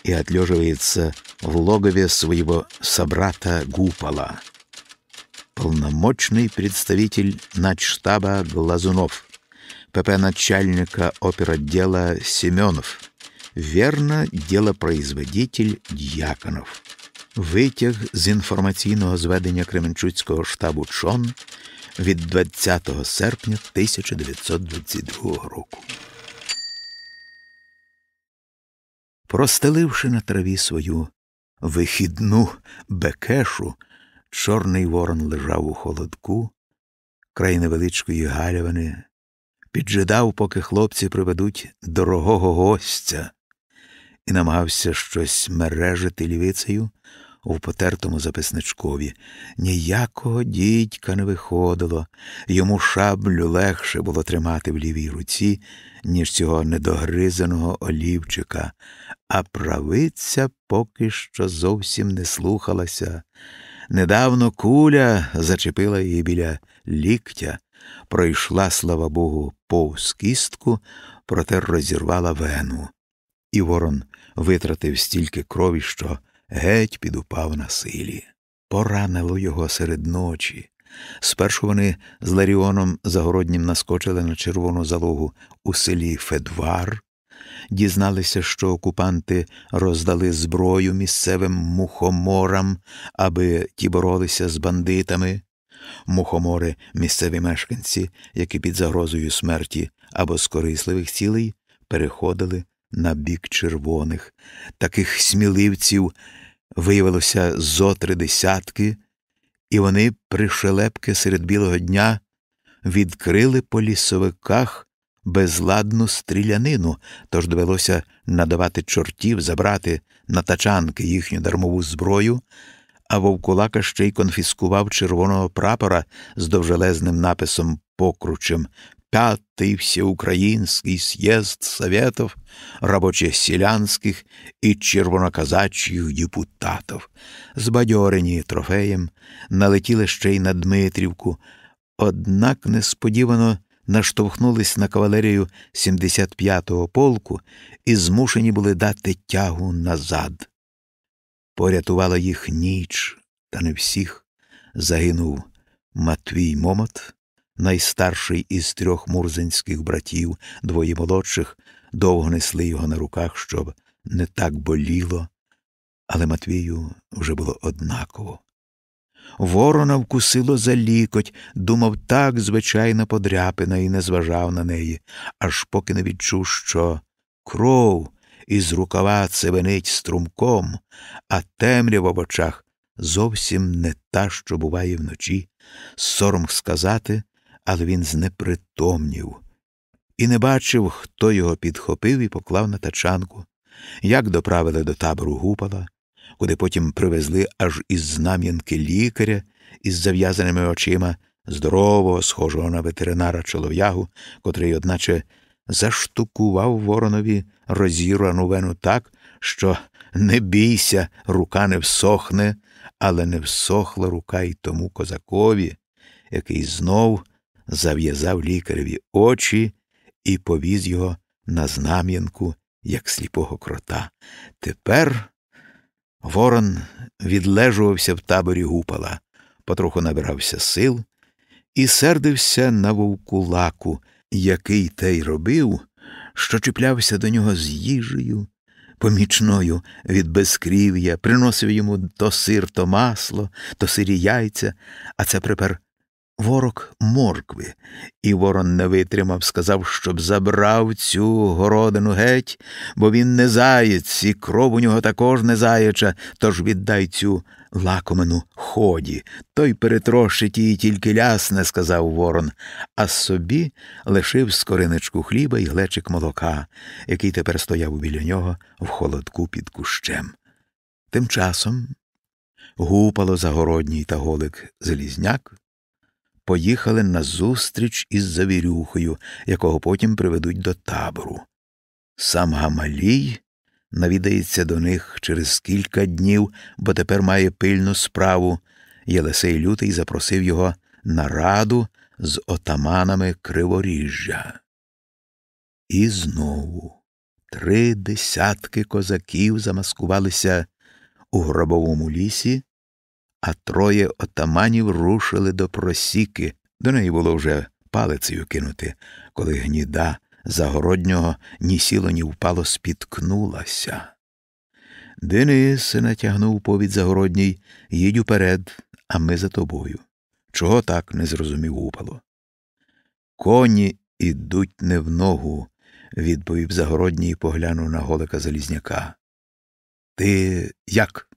и отлеживается в логове своего собрата Гупола. Полномочный представитель начштаба Глазунов, ПП начальника оперотдела Семенов, верно делопроизводитель Дьяконов. Витяг з інформаційного зведення Кременчуцького штабу ЧОН від 20 серпня 1922 року. Простеливши на траві свою вихідну бекешу, чорний ворон лежав у холодку, край невеличкої галявини, піджидав, поки хлопці приведуть дорогого гостя, і намагався щось мережити лівицею у потертому записничкові. Ніякого дідька не виходило, йому шаблю легше було тримати в лівій руці, ніж цього недогризаного олівчика, а правиця поки що зовсім не слухалася. Недавно куля зачепила її біля ліктя, пройшла, слава Богу, повз кістку, проте розірвала вену. І ворон витратив стільки крові, що геть підупав на силі. Поранило його серед ночі. Спершу вони з Ларіоном Загороднім наскочили на червону залогу у селі Федвар, дізналися, що окупанти роздали зброю місцевим мухоморам, аби ті боролися з бандитами. Мухомори місцеві мешканці, які під загрозою смерті або з корисливих цілей переходили на бік червоних. Таких сміливців виявилося зо три десятки, і вони пришелепки серед білого дня відкрили по лісовиках безладну стрілянину, тож довелося надавати чортів, забрати на тачанки їхню дармову зброю, а вовкулака ще й конфіскував червоного прапора з довжелезним написом покручем Пятый всеукраинский съезд Советов рабоче-селянських і червоноказачьих депутатів. Збадьорені трофеєм налетіли ще й на Дмитрівку, однак несподівано наштовхнулись на кавалерію 75-го полку і змушені були дати тягу назад. Порятувала їх ніч, та не всіх загинув Матвій Момот найстарший із трьох мурзинських братів, двоє молодших, довго несли його на руках, щоб не так боліло, але Матвію вже було однаково. Ворона вкусило за лікоть, думав так звичайно подряпина і не зважав на неї, аж поки не відчув, що кров із рукава цевенить струмком, а темрява в очах зовсім не та, що буває вночі. Сором сказати, але він знепритомнів і не бачив, хто його підхопив і поклав на тачанку, як доправили до табору гупала, куди потім привезли аж із знам'янки лікаря із зав'язаними очима, здорового, схожого на ветеринара чолов'ягу, котрий, одначе, заштукував воронові розірвану вену так, що не бійся, рука не всохне, але не всохла рука й тому козакові, який знов зав'язав лікареві очі і повіз його на знам'янку, як сліпого крота. Тепер ворон відлежувався в таборі гупала, потроху набирався сил і сердився на вовкулаку, який те й робив, що чіплявся до нього з їжею. Помічною від безкрів'я, приносив йому то сир, то масло, то сирі яйця, а це припер ворог моркви, і ворон не витримав, сказав, щоб забрав цю городину геть, бо він не заєць, і кров у нього також не заяча, тож віддай цю лакомину ході. Той перетрощить її тільки лясне, сказав ворон, а собі лишив скориничку хліба і глечик молока, який тепер стояв біля нього в холодку під кущем. Тим часом гупало загородній та голик Залізняк, поїхали на зустріч із завірюхою, якого потім приведуть до табору. Сам Гамалій навідається до них через кілька днів, бо тепер має пильну справу. Єлисей Лютий запросив його на раду з отаманами Криворіжжя. І знову Три десятки козаків замаскувалися у гробовому лісі, а троє отаманів рушили до просіки. До неї було вже палицею кинути, коли гніда загороднього ні сіло, ні впало спіткнулася. Денис натягнув повід загородній, їдь уперед, а ми за тобою. Чого так не зрозумів упало? Коні ідуть не в ногу, відповів загородній і поглянув на голика Залізняка. Ти як?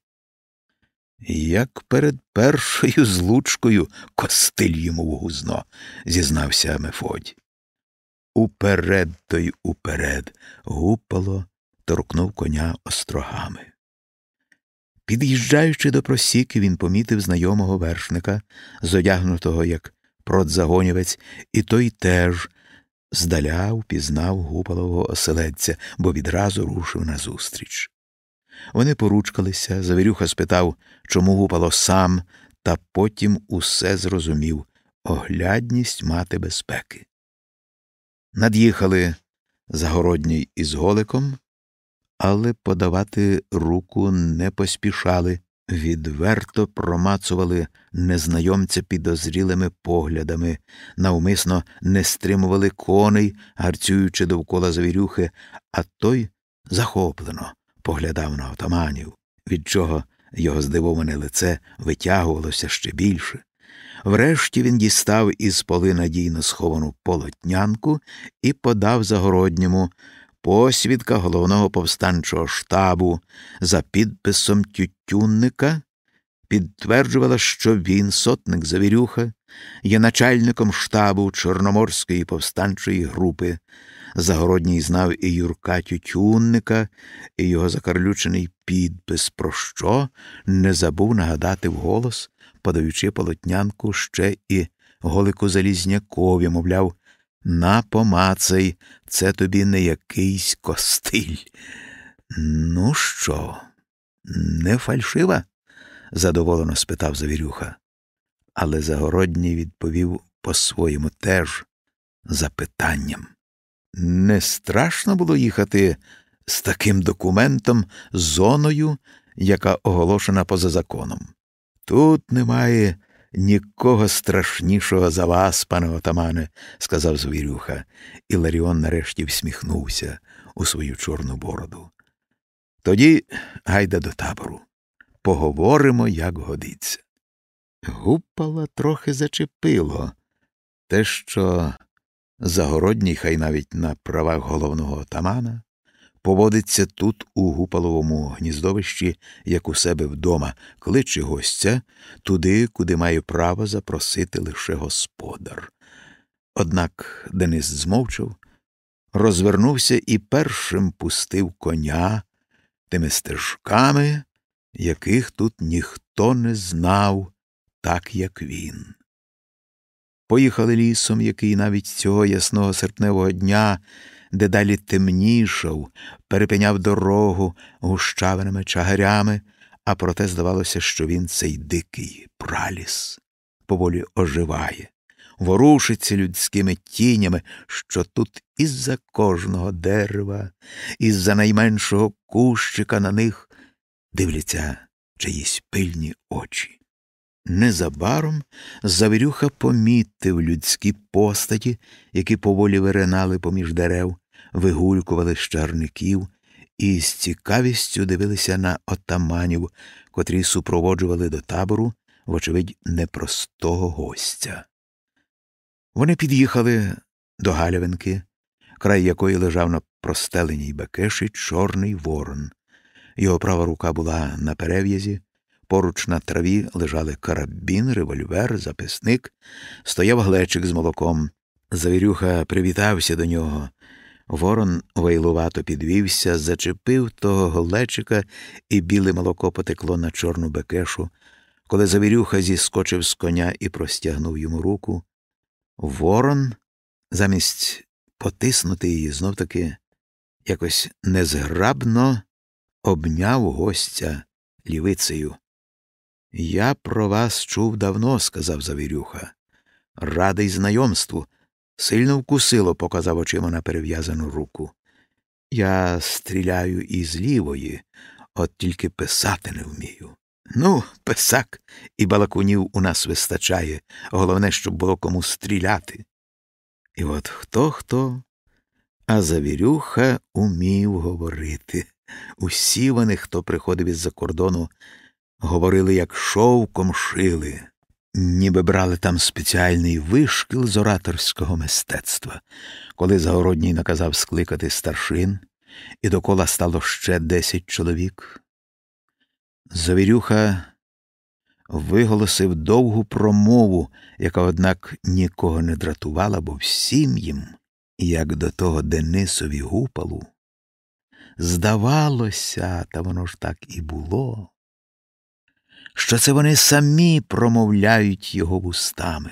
Як перед першою злучкою костиль йому в гузно, зізнався Мефодь. Уперед той уперед, гупало, торкнув коня острогами. Під'їжджаючи до просіки, він помітив знайомого вершника, зодягнутого як продзагонівець, і той теж здаля впізнав гупалового оселедця, бо відразу рушив назустріч. Вони поручкалися, Завірюха спитав, чому гупало сам, та потім усе зрозумів оглядність мати безпеки. Над'їхали загородній із голиком, але подавати руку не поспішали, відверто промацували незнайомця підозрілими поглядами, навмисно не стримували коней, гарцюючи довкола завірюхи, а той захоплено поглядав на отаманів, від чого його здивоване лице витягувалося ще більше. Врешті він дістав із поли надійно сховану полотнянку і подав загородньому посвідка головного повстанчого штабу за підписом Тютюнника підтверджувала, що він, сотник Завірюха, є начальником штабу Чорноморської повстанчої групи. Загородній знав і Юрка Тютюнника, і його закарлючений підпис, про що не забув нагадати вголос, подаючи полотнянку ще і голику Залізнякові, мовляв, на помацай, це тобі не якийсь костиль. Ну що, не фальшива? задоволено спитав Завірюха. Але Загородній відповів по-своєму теж запитанням. Не страшно було їхати з таким документом, зоною, яка оголошена поза законом. Тут немає нікого страшнішого за вас, пане отамане, сказав Звірюха, і Ларіон нарешті всміхнувся у свою чорну бороду. Тоді гайда до табору. Поговоримо, як годиться. Гупала трохи зачепило те, що Загородній, хай навіть на правах головного отамана, поводиться тут, у гупаловому гніздовищі, як у себе вдома, кличе гостя туди, куди має право запросити лише господар. Однак Денис змовчав, розвернувся і першим пустив коня тими стежками, яких тут ніхто не знав, так як він. Поїхали лісом, який навіть цього ясного серпневого дня дедалі темнішав, перепиняв дорогу гущавиними чагарями, а проте здавалося, що він цей дикий праліс поволі оживає, ворушиться людськими тінями, що тут із-за кожного дерева, із-за найменшого кущика на них дивляться чиїсь пильні очі. Незабаром Завірюха помітив людські постаті, які поволі виринали поміж дерев, вигулькували з чарників і з цікавістю дивилися на отаманів, котрі супроводжували до табору, вочевидь, непростого гостя. Вони під'їхали до Галявинки, край якої лежав на простеленій бекеші чорний ворон. Його права рука була на перев'язі. Поруч на траві лежали карабін, револьвер, записник, стояв глечик з молоком. Завірюха привітався до нього. Ворон вайлувато підвівся, зачепив того глечика, і біле молоко потекло на чорну бекешу. Коли Завірюха зіскочив з коня і простягнув йому руку, ворон, замість потиснути її, знов таки якось незграбно обняв гостя лівицею. Я про вас чув давно, сказав Завірюха. Радий знайомству. Сильно вкусило, показав очима на перев'язану руку. Я стріляю із лівої, от тільки писати не вмію. Ну, писак і балакунів у нас вистачає, головне, щоб було кому стріляти. І от хто хто, а Завірюха умів говорити. Усі вони, хто приходив із за кордону, говорили, як шовком шили, ніби брали там спеціальний вишкіл з ораторського мистецтва. Коли Загородній наказав скликати старшин, і докола стало ще десять чоловік. Завірюха виголосив довгу промову, яка, однак, нікого не дратувала, бо всім їм, як до того Денисові гупалу, здавалося, та воно ж так і було, що це вони самі промовляють його вустами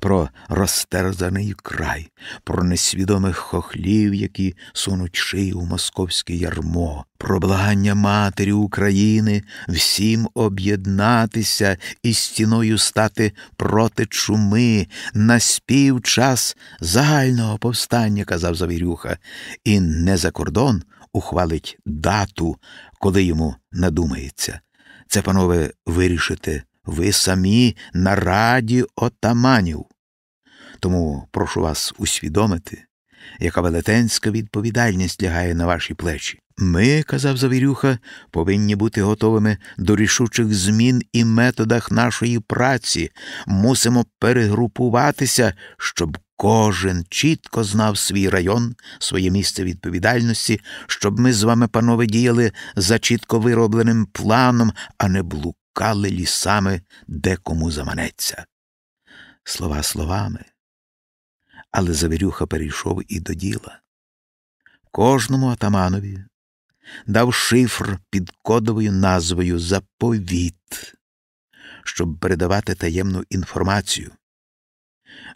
про розтерзаний край, про несвідомих хохлів, які сунуть шию у московське ярмо, про благання матері України всім об'єднатися і стіною стати проти чуми на співчас загального повстання, казав Завірюха, і не за кордон ухвалить дату, коли йому надумається. Це, панове, вирішите ви самі на раді отаманів. Тому прошу вас усвідомити, яка велетенська відповідальність лягає на ваші плечі. Ми, казав Завірюха, повинні бути готовими до рішучих змін і методах нашої праці, мусимо перегрупуватися, щоб кожен чітко знав свій район, своє місце відповідальності, щоб ми з вами, панове, діяли за чітко виробленим планом, а не блукали лісами, де кому заманеться. Слова словами. Але Завірюха перейшов і до діла. Кожному атаманові дав шифр під кодовою назвою Заповіт, щоб передавати таємну інформацію.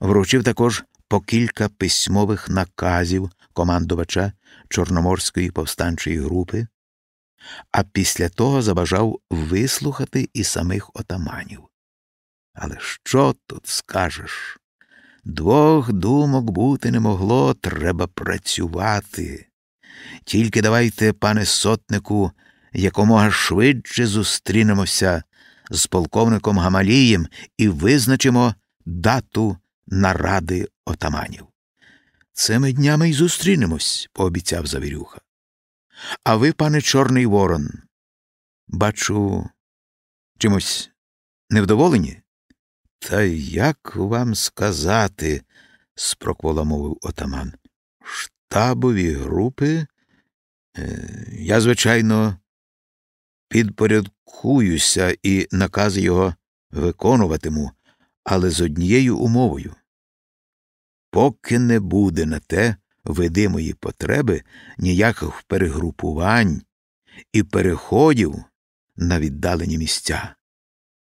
Вручив також по кілька письмових наказів командувача Чорноморської повстанчої групи а після того забажав вислухати і самих отаманів. Але що тут скажеш? Двох думок бути не могло, треба працювати. Тільки давайте, пане сотнику, якомога швидше зустрінемося з полковником Гамалієм і визначимо дату наради отаманів. Цими днями й зустрінемось, пообіцяв Завірюха. А ви, пане Чорний Ворон, бачу, чимось невдоволені? Та як вам сказати, спроквола мовив отаман. Штабові групи? Е, я, звичайно, підпорядкуюся і накази його виконуватиму, але з однією умовою. Поки не буде на те видимої потреби ніяких перегрупувань і переходів на віддалені місця.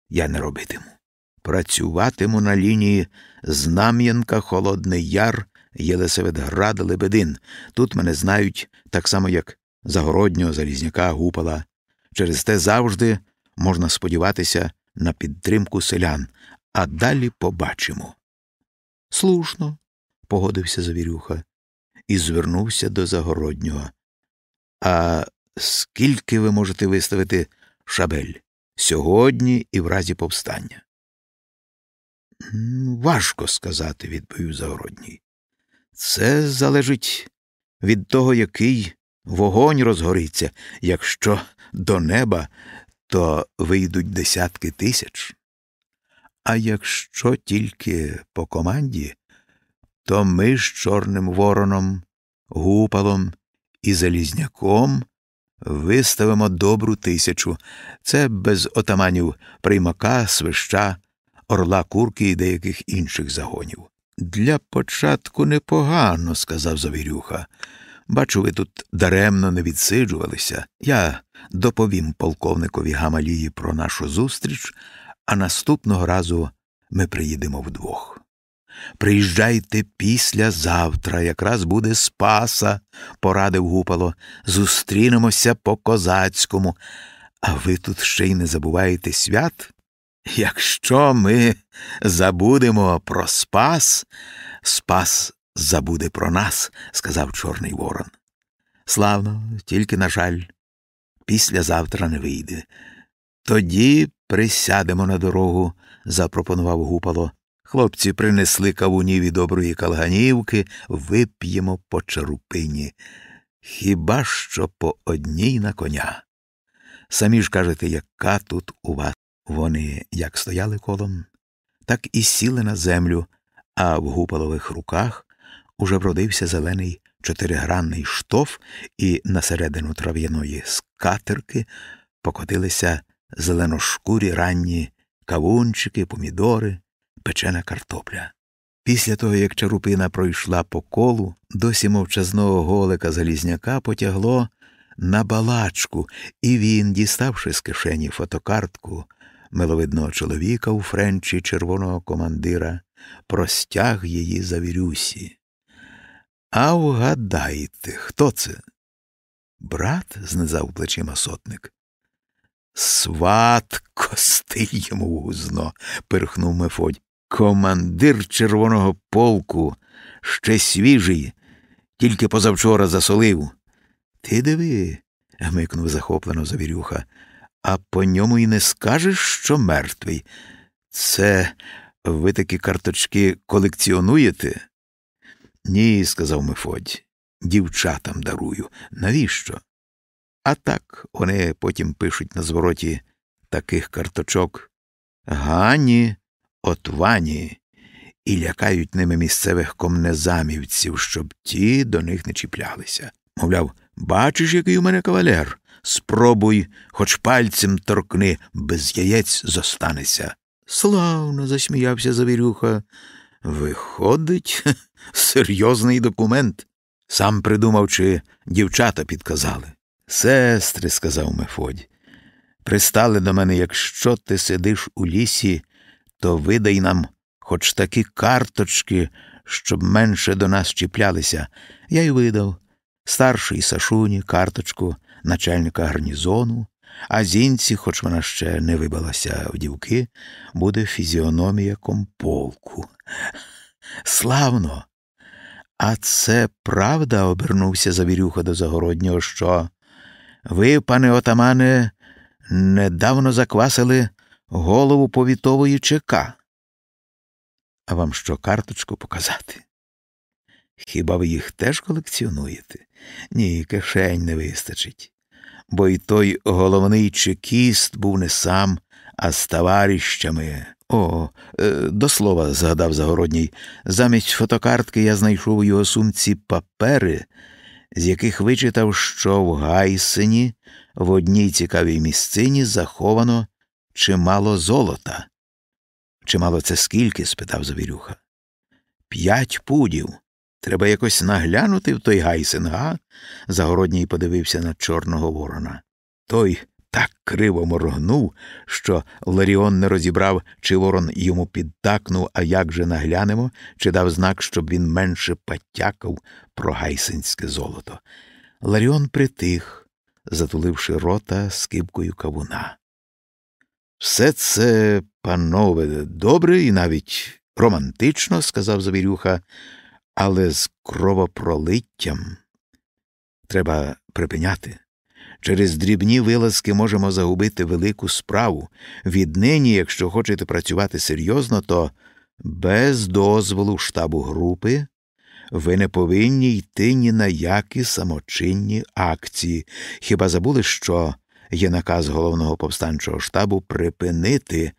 Я не робитиму. Працюватиму на лінії Знам'янка, Холодний Яр, Єлисаветград, Лебедин. Тут мене знають так само, як Загороднього, Залізняка, Гупала. Через те завжди можна сподіватися на підтримку селян, а далі побачимо. Слушно, погодився Завірюха і звернувся до Загороднього. А скільки ви можете виставити шабель сьогодні і в разі повстання? Важко сказати, відповів Загородній. Це залежить від того, який вогонь розгориться. Якщо до неба, то вийдуть десятки тисяч. А якщо тільки по команді, то ми з Чорним Вороном, Гупалом і Залізняком виставимо добру тисячу. Це без отаманів приймака, свища, орла курки і деяких інших загонів. Для початку непогано, сказав Завірюха. Бачу, ви тут даремно не відсиджувалися. Я доповім полковникові Гамалії про нашу зустріч, а наступного разу ми приїдемо вдвох. Приїжджайте післязавтра, якраз буде Спаса, порадив гупало. Зустрінемося по козацькому. А ви тут ще й не забуваєте свят? Якщо ми забудемо про Спас, Спас забуде про нас, сказав Чорний Ворон. Славно, тільки, на жаль, післязавтра не вийде. Тоді присядемо на дорогу, запропонував гупало. Хлопці принесли кавунів і доброї калганівки, вип'ємо по чарупині. Хіба що по одній на коня. Самі ж кажете, яка тут у вас? Вони як стояли колом, так і сіли на землю, а в гупалових руках уже вродився зелений чотиригранний штоф, і на середину трав'яної скатерки покотилися зеленошкурі ранні кавунчики, помідори, печена картопля. Після того, як чарупина пройшла по колу, досі мовчазного голика Залізняка потягло на балачку, і він, діставши з кишені фотокартку миловидного чоловіка у френчі червоного командира, простяг її за вірюсі. А вгадайте, хто це? Брат? знизав плечима сотник. Сват костиль йому в гузно, пирхнув Мефодь. Командир червоного полку, ще свіжий, тільки позавчора засолив. Ти диви, гмикнув захоплено завірюха, а по ньому й не скажеш, що мертвий. Це ви такі карточки колекціонуєте? Ні, сказав Мефодь. Дівчатам дарую. Навіщо? А так вони потім пишуть на звороті таких карточок Гані, отвані, і лякають ними місцевих комнезамівців, щоб ті до них не чіплялися. Мовляв, бачиш, який у мене кавалер? Спробуй, хоч пальцем торкни, без яєць зостанеться. Славно, засміявся Завірюха. Виходить, серйозний документ. Сам придумав, чи дівчата підказали. Сестри, сказав Мефодь, пристали до мене, якщо ти сидиш у лісі, то видай нам хоч такі карточки, щоб менше до нас чіплялися. Я й видав старший Сашуні карточку начальника гарнізону, а зінці, хоч вона ще не вибилася в дівки, буде фізіономія комполку. Славно. А це правда, обернувся Завірюха до Загороднього, що ви, пане отамане, недавно заквасили голову повітової ЧК. А вам що карточку показати? Хіба ви їх теж колекціонуєте? Ні, кишень не вистачить. Бо й той головний чекіст був не сам, а з товаріщами. О, е, до слова, згадав Загородній, замість фотокартки я знайшов у його сумці папери, з яких вичитав, що в Гайсині в одній цікавій місцині заховано чимало золота. Чимало це скільки? спитав Завірюха. П'ять пудів. Треба якось наглянути в той Гайсин, га? Загородній подивився на Чорного Ворона. Той так криво моргнув, що Ларіон не розібрав, чи ворон йому підтакнув, а як же наглянемо, чи дав знак, щоб він менше потякав про гайсинське золото. Ларіон притих, затуливши рота скибкою кавуна. Все це, панове, добре і навіть романтично, сказав Завірюха, але з кровопролиттям треба припиняти. Через дрібні вилазки можемо загубити велику справу. Віднині, якщо хочете працювати серйозно, то без дозволу штабу групи ви не повинні йти ні на які самочинні акції. Хіба забули, що є наказ головного повстанчого штабу припинити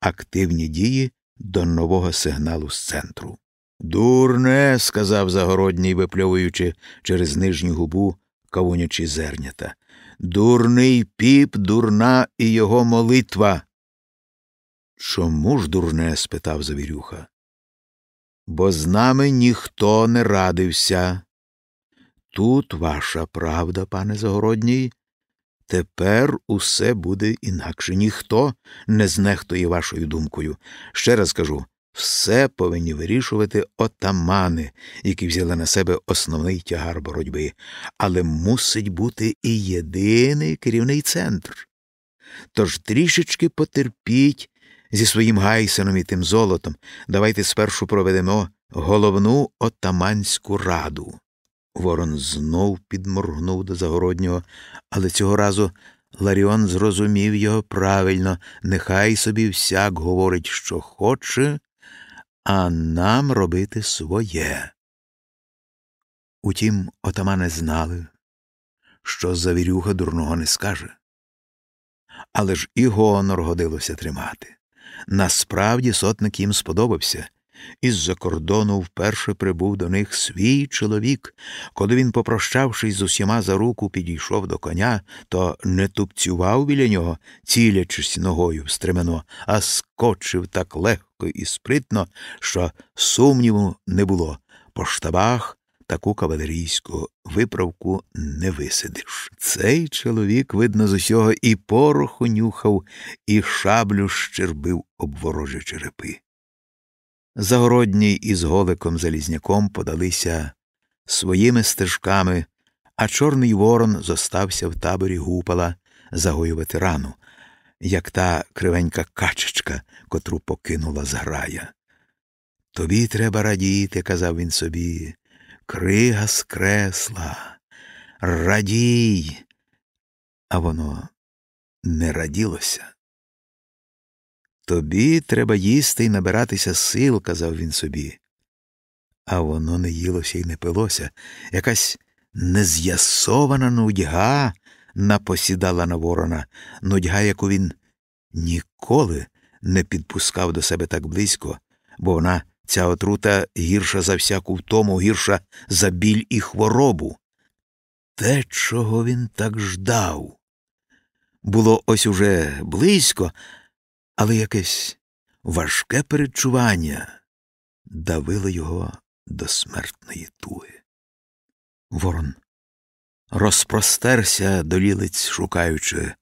активні дії до нового сигналу з центру? Дурне, сказав Загородній, випльовуючи через нижню губу кавунячі зернята. Дурний піп, дурна і його молитва. Чому ж дурне? спитав Завірюха. Бо з нами ніхто не радився. Тут ваша правда, пане Загородній. Тепер усе буде інакше. Ніхто не знехтує вашою думкою. Ще раз кажу все повинні вирішувати отамани, які взяли на себе основний тягар боротьби, але мусить бути і єдиний керівний центр. Тож трішечки потерпіть зі своїм гайсеном і тим золотом, давайте спершу проведемо головну отаманську раду. Ворон знов підморгнув до загороднього, але цього разу Ларіон зрозумів його правильно нехай собі всяк говорить, що хоче, а нам робити своє. Утім, отамани знали, що завірюха дурного не скаже. Але ж і гонор годилося тримати. Насправді сотник їм сподобався, із-за кордону вперше прибув до них свій чоловік. Коли він, попрощавшись з усіма за руку, підійшов до коня, то не тупцював біля нього, цілячись ногою в стремено, а скочив так легко і спритно, що сумніву не було. По штабах таку кавалерійську виправку не висидиш. Цей чоловік, видно, з усього і пороху нюхав, і шаблю щербив об ворожі черепи. Загородній із голиком Залізняком подалися своїми стежками, а Чорний Ворон зостався в таборі гупала загоювати рану, як та кривенька качечка, котру покинула зграя. Тобі треба радіти, казав він собі, крига скресла, радій, а воно не раділося. Тобі треба їсти і набиратися сил, казав він собі. А воно не їлося і не пилося. Якась нез'ясована нудьга напосідала на ворона, нудьга, яку він ніколи не підпускав до себе так близько, бо вона, ця отрута, гірша за всяку втому, гірша за біль і хворобу. Те, чого він так ждав, було ось уже близько але якесь важке передчування давило його до смертної туги. Ворон розпростерся до лілиць, шукаючи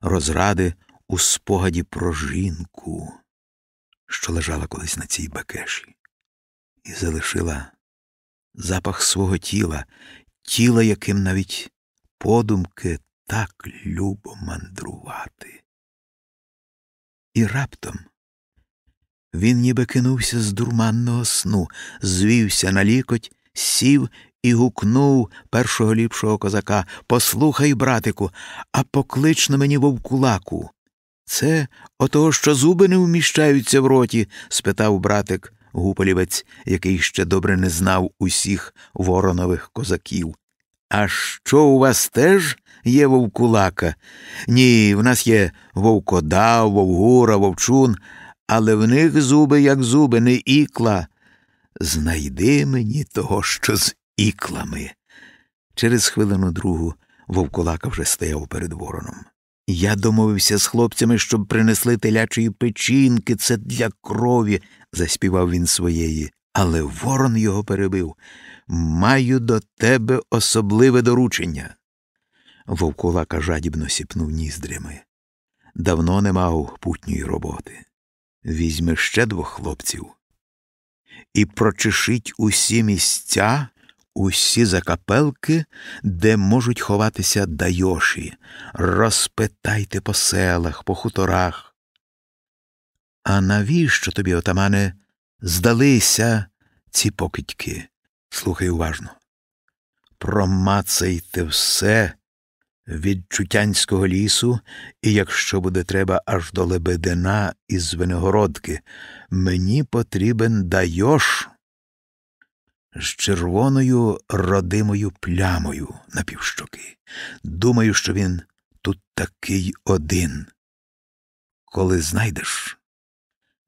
розради у спогаді про жінку, що лежала колись на цій бекеші, і залишила запах свого тіла, тіла, яким навіть подумки так любо мандрувати. І раптом він ніби кинувся з дурманного сну, звівся на лікоть, сів і гукнув першого ліпшого козака Послухай, братику, а поклич на мені вовкулаку. Це отого, що зуби не вміщаються в роті? спитав братик гуполівець, який ще добре не знав усіх воронових козаків. А що у вас теж є вовкулака? Ні, в нас є вовкодав, вовгура, вовчун, але в них зуби, як зуби, не ікла. Знайди мені того, що з іклами. Через хвилину другу вовкулака вже стояв перед вороном. Я домовився з хлопцями, щоб принесли телячої печінки, це для крові, заспівав він своєї, але ворон його перебив. Маю до тебе особливе доручення. Вовкулака жадібно сіпнув ніздрями. Давно не мав путньої роботи. Візьми ще двох хлопців і прочешіть усі місця, усі закапелки, де можуть ховатися дайоші, розпитайте по селах, по хуторах. А навіщо тобі, отамане, здалися ці покидьки? Слухай уважно. Промацайте все від Чутянського лісу, і якщо буде треба, аж до Лебедина із Виногородки. Мені потрібен дайош з червоною родимою плямою на півщоки. Думаю, що він тут такий один. Коли знайдеш,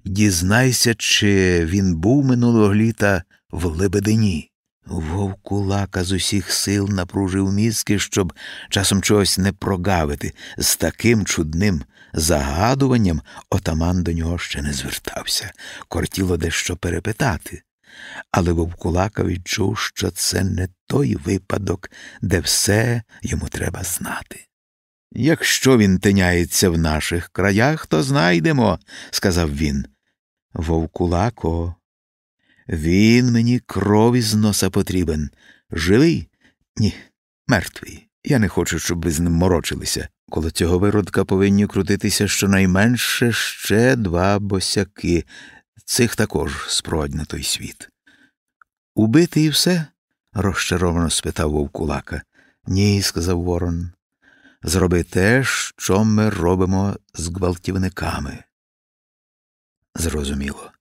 дізнайся, чи він був минулого літа в Лебедині. Вовкулака з усіх сил напружив мізки, щоб часом чогось не прогавити. З таким чудним загадуванням отаман до нього ще не звертався, кортіло дещо перепитати. Але Вовкулака відчув, що це не той випадок, де все йому треба знати. Якщо він тиняється в наших краях, то знайдемо, сказав він. Вовкулако, він мені крові з носа потрібен. Живий? Ні, мертвий. Я не хочу, щоб ви з ним морочилися. Коло цього виродка повинні крутитися щонайменше ще два босяки. Цих також спровадь на той світ. Убити і все? розчаровано спитав вовкулака. Ні, сказав Ворон. Зроби те, що ми робимо з гвалтівниками. Зрозуміло.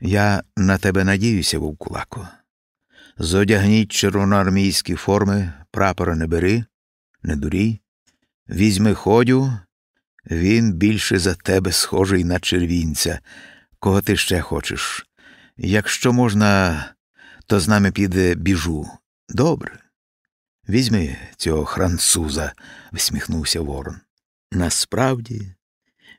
Я на тебе надіюся, вовкулако. Зодягніть червоноармійські форми, прапора не бери, не дурій, візьми ходю, він більше за тебе схожий на червінця. Кого ти ще хочеш? Якщо можна, то з нами піде біжу. Добре. Візьми цього француза, всміхнувся Ворон. Насправді,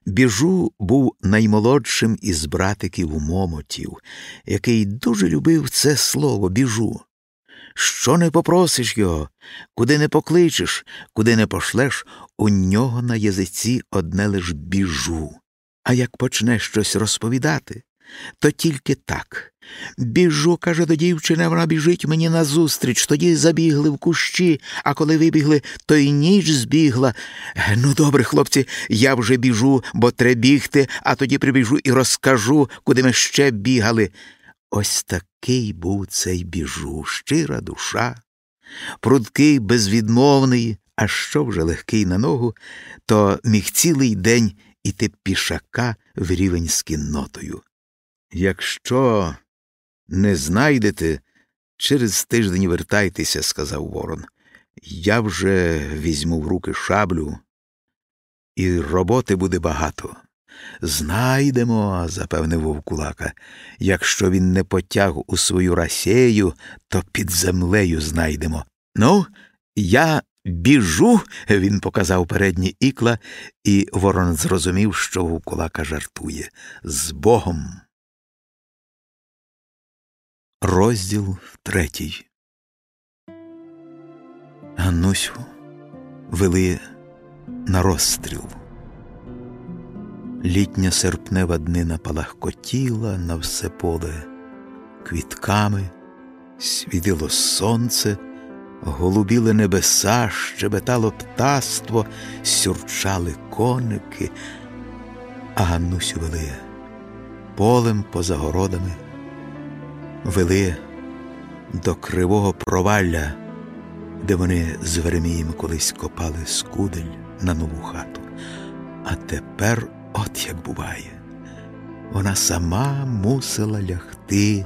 біжу був наймолодшим із братиків момотів, який дуже любив це слово біжу. Що не попросиш його, куди не покличеш, куди не пошлеш, у нього на язиці одне лиш біжу. А як почне щось розповідати, то тільки так. Біжу, каже до дівчини, вона біжить мені назустріч. Тоді забігли в кущі, а коли вибігли, то й ніч збігла. Ну, добре, хлопці, я вже біжу, бо треба бігти, а тоді прибіжу і розкажу, куди ми ще бігали. Ось такий був цей біжу, щира душа, прудкий, безвідмовний, а що вже легкий на ногу, то міг цілий день іти пішака в рівень з кіннотою. Якщо не знайдете, через тиждень вертайтеся, сказав Ворон. Я вже візьму в руки шаблю, і роботи буде багато. Знайдемо, запевнив вовкулака. Якщо він не потяг у свою расею, то під землею знайдемо. Ну, я біжу, він показав передні ікла, і ворон зрозумів, що вовкулака жартує. З Богом. Розділ третій. Ганнусю вели на розстріл. Літня серпнева днина палахкотіла на все поле квітками, світило сонце, голубіли небеса, щебетало птаство, сюрчали коники, а Ганнусю вели полем поза городами, вели до кривого провалля, де вони з Веремієм колись копали скудель на нову хату. А тепер От як буває, вона сама мусила лягти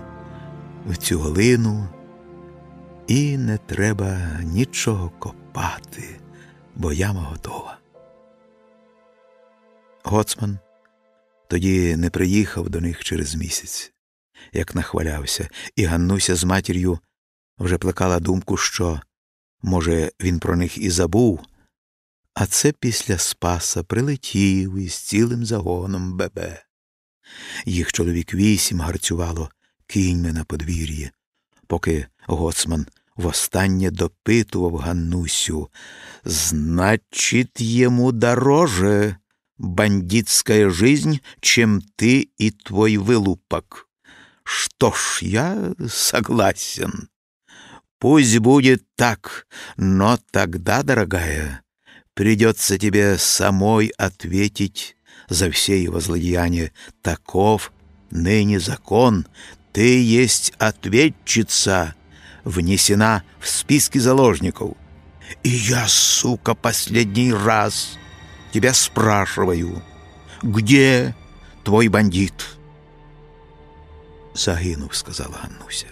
в цю глину, і не треба нічого копати, бо яма готова. Гоцман тоді не приїхав до них через місяць, як нахвалявся, і Ганнуся з матір'ю вже плекала думку, що, може, він про них і забув. А це після Спаса прилетів із цілим загоном бебе. Їх чоловік вісім гарцювало кіньми на подвір'ї, поки гоцман востаннє допитував Ганнусю. Значить, йому дороже бандитская жизнь, чем ты и твой вылупок. Что ж, я согласен. Пусть будет так, но тогда, дорогая, придется тебе самой ответить за все его злодеяния. Таков ныне закон. Ты есть ответчица, внесена в списки заложников. И я, сука, последний раз тебя спрашиваю, где твой бандит? Загинув, сказала Ганнуся.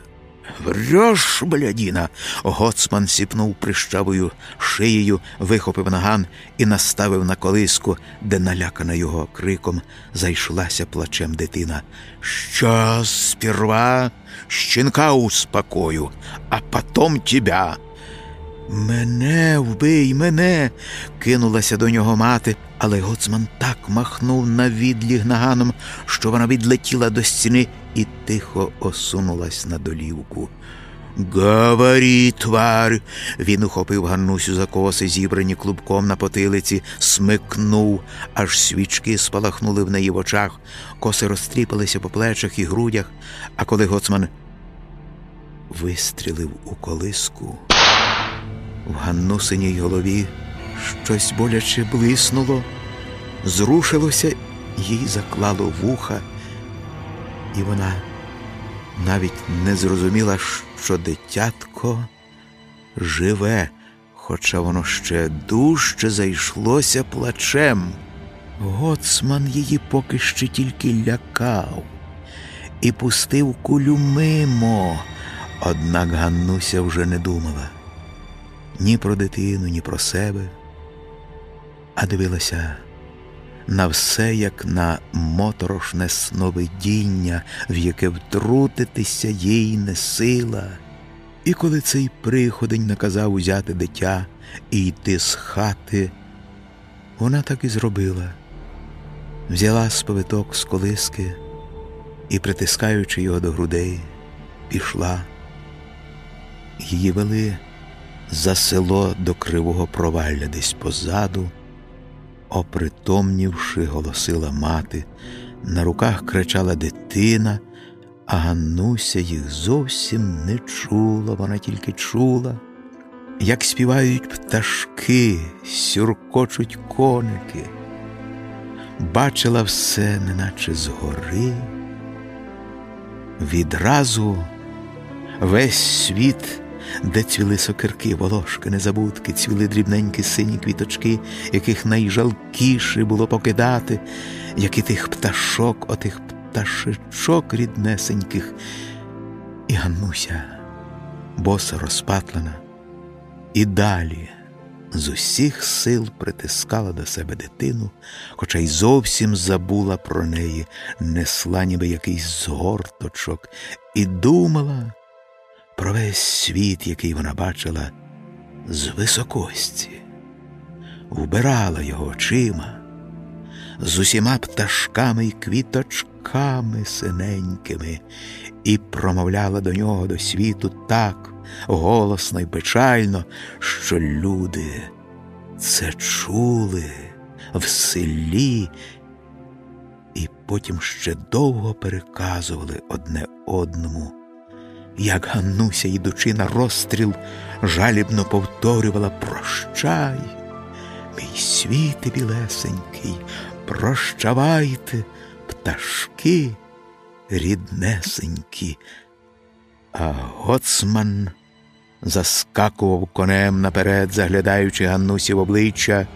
Врешь, блядіна. Гоцман сіпнув прищавою шиєю, вихопив наган і наставив на колиску, де налякана його криком зайшлася плачем дитина. Щас сперва щенка успокою, а потом тебя. Мене вбий, мене. кинулася до нього мати, але гоцман так махнув на відліг наганом, що вона відлетіла до стіни і тихо осунулась на долівку. Говори, тварь. Він ухопив Ганнусю за коси, зібрані клубком на потилиці, смикнув, аж свічки спалахнули в неї в очах, коси розтріпалися по плечах і грудях, а коли гоцман вистрілив у колиску. В Ганнусиній голові щось боляче блиснуло, зрушилося, їй заклало вуха, і вона навіть не зрозуміла, що дитятко живе, хоча воно ще дужче зайшлося плачем. Гоцман її поки що тільки лякав і пустив кулю мимо. Однак Ганнуся вже не думала ні про дитину, ні про себе, а дивилася на все, як на моторошне сновидіння, в яке втрутитися їй не сила. І коли цей приходень наказав узяти дитя і йти з хати, вона так і зробила. Взяла сповиток з колиски і, притискаючи його до грудей, пішла. Її вели за село до кривого провалля десь позаду, опритомнівши, голосила мати, на руках кричала дитина, а Ганнуся їх зовсім не чула, вона тільки чула, як співають пташки, сюркочуть коники, бачила все, неначе згори. Відразу весь світ де цвіли сокирки, волошки, незабудки, цвіли дрібненькі сині квіточки, яких найжалкіше було покидати, як і тих пташок, отих пташечок ріднесеньких. І Ганнуся, боса розпатлена, і далі з усіх сил притискала до себе дитину, хоча й зовсім забула про неї, несла ніби якийсь згорточок, і думала про весь світ, який вона бачила з високості, вбирала його очима, з усіма пташками й квіточками синенькими, і промовляла до нього до світу так голосно й печально, що люди це чули в селі. І потім ще довго переказували одне одному як Ганнуся, йдучи на розстріл, жалібно повторювала Прощай, мій світи білесенький, прощавайте, пташки ріднесенькі. А гоцман заскакував конем наперед, заглядаючи Ганнусі в обличчя,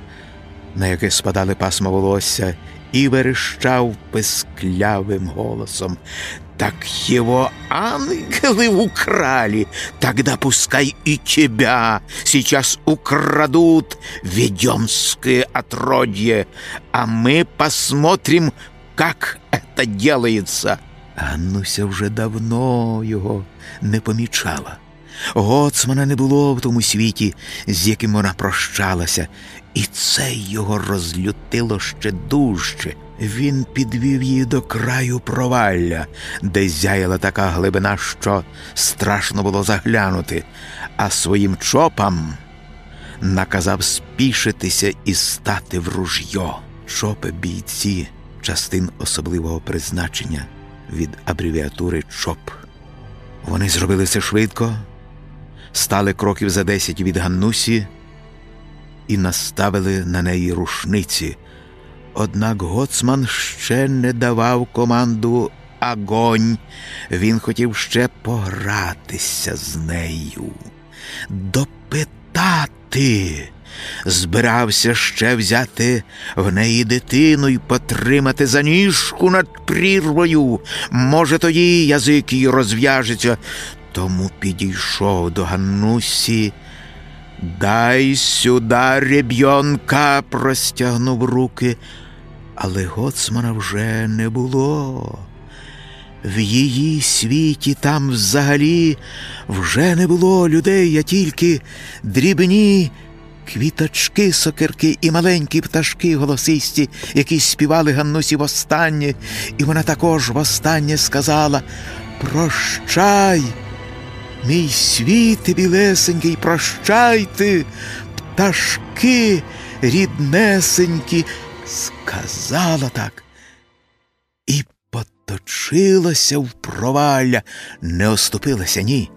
на яке спадали пасма волосся, і верещав писклявим голосом. Так его ангелы украли, тогда пускай и тебя сейчас украдут ведемское отродье, а мы посмотрим, как это делается. Ганнуся вже давно його не помічала. Гоцмана не було в тому світі, з яким вона прощалася, і це його розлютило ще дужче. Він підвів її до краю провалля, де зяяла така глибина, що страшно було заглянути, а своїм чопам наказав спішитися і стати в ружьо. Чопи бійці частин особливого призначення від абревіатури ЧОП. Вони зробили це швидко, стали кроків за десять від Ганнусі і наставили на неї рушниці. Однак гоцман ще не давав команду агонь. Він хотів ще погратися з нею, допитати. Збирався ще взяти в неї дитину і потримати за ніжку над прірвою. Може, тоді язик її розв'яжеться. Тому підійшов до Ганнусі. Дай сюди реб'йонка, простягнув руки але гоцмана вже не було. В її світі там взагалі вже не було людей, а тільки дрібні квіточки, сокирки і маленькі пташки голосисті, які співали Ганнусі востаннє, і вона також востаннє сказала Прощай, мій світ білесенький, прощайте, пташки ріднесенькі сказала так і поточилася в провалля, не оступилася ні,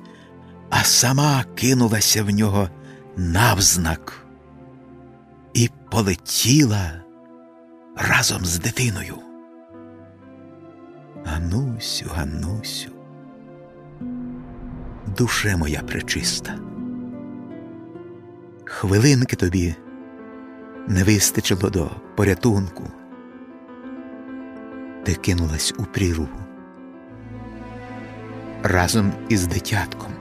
а сама кинулася в нього навзнак і полетіла разом з дитиною. Ганусю, Ганусю, душе моя пречиста. Хвилинки тобі не вистачило до порятунку. Ти кинулась у прірву разом із дитятком.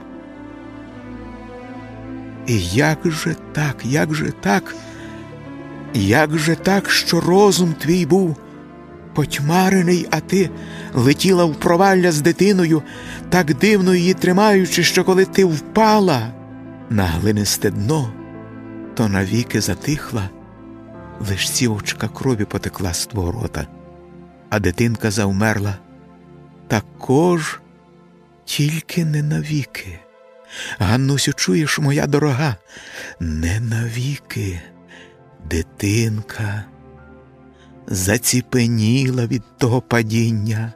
І як же так, як же так, як же так, що розум твій був потьмарений, а ти летіла в провалля з дитиною, так дивно її тримаючи, що коли ти впала на глинисте дно, то навіки затихла, лиш сівочка крові потекла з твого рота, а дитинка завмерла також тільки не навіки. Ганнусю, чуєш, моя дорога, не навіки, дитинка заціпеніла від того падіння,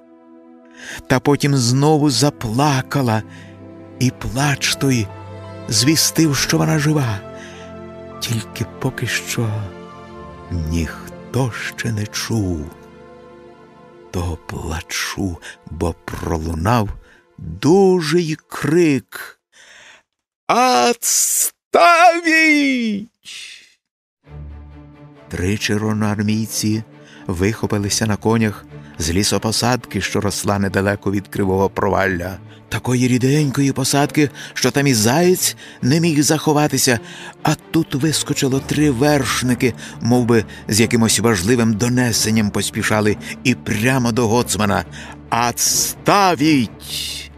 та потім знову заплакала, і плач той звістив, що вона жива, тільки поки що ніхто ще не чув того плачу, бо пролунав дужий крик. Отставіть! Три червоноармійці вихопилися на конях з лісопосадки, що росла недалеко від кривого провалля, такої ріденької посадки, що там і заєць не міг заховатися, а тут вискочило три вершники, мов би з якимось важливим донесенням поспішали, і прямо до гоцмана. «Отставить!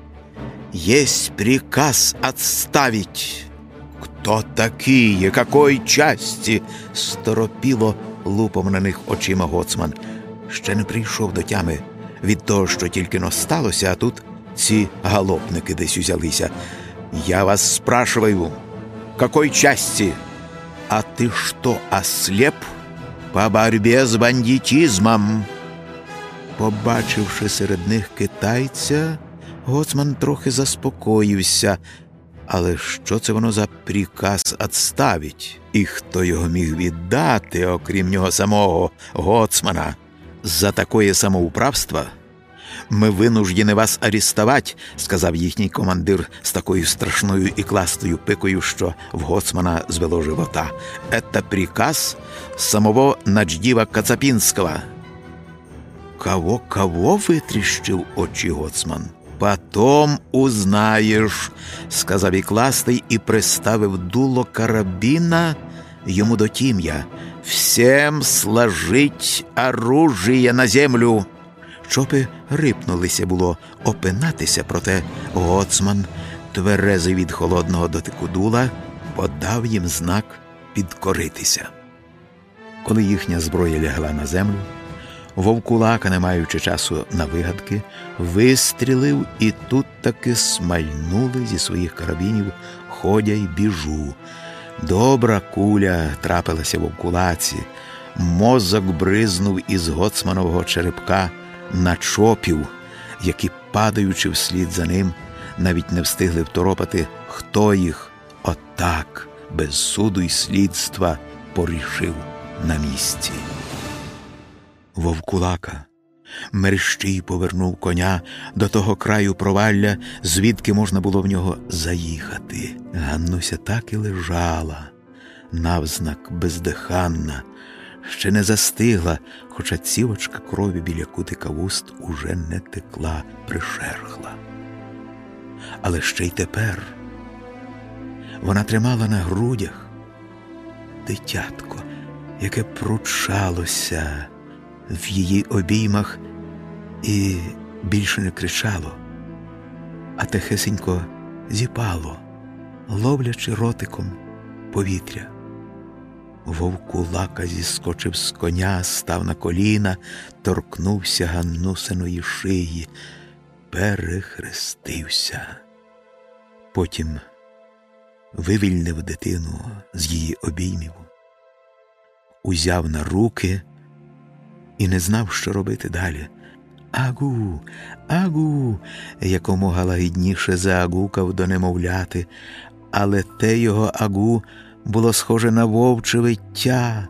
Есть приказ отставить!» «Кто такие? Какой части?» сторопіло лупом на них очима гоцман. Ще не прийшов до тями від того, що тільки но сталося, а тут ці галопники десь узялися. Я вас спрашиваю, какой части? А ты что, ослеп? По борьбе з бандитизмом. Побачивши серед них китайця, гоцман трохи заспокоївся. Але що це воно за приказ отставить? І хто його міг віддати, окрім нього самого гоцмана? За такое самоуправство ми винуждені вас арестувати, сказав їхній командир з такою страшною і кластою пикою, що в гоцмана звело живота. Это приказ самого Надждіва Кацапінського. Кого кого витріщив очі гоцман? Потом узнаєш, сказав Ікластий і приставив дуло карабіна йому до тім'я. Всем сложить оружие на землю. Чопи рипнулися було опинатися, проте гоцман, тверезий від холодного дотику дула, подав їм знак підкоритися. Коли їхня зброя лягла на землю, вовкулака, не маючи часу на вигадки, вистрілив і тут таки смальнули зі своїх карабінів ходя й біжу. Добра куля трапилася вовкулаці, мозок бризнув із гоцманового черепка на чопів, які, падаючи вслід за ним, навіть не встигли второпати, хто їх отак, без суду й слідства, порішив на місці. Вовкулака мерщій повернув коня до того краю провалля, звідки можна було в нього заїхати. Ганнуся так і лежала, навзнак бездиханна, ще не застигла, хоча цівочка крові біля кутика вуст уже не текла, пришерхла. Але ще й тепер вона тримала на грудях дитятко, яке пручалося в її обіймах і більше не кричало, а тихесенько зіпало, ловлячи ротиком повітря. Вовкулака зіскочив з коня, став на коліна, торкнувся Ганнусиної шиї, перехрестився. Потім вивільнив дитину з її обіймів, узяв на руки і не знав, що робити далі. Агу, агу, якомога лагідніше заагукав до немовляти, але те його агу було схоже на вовче виття.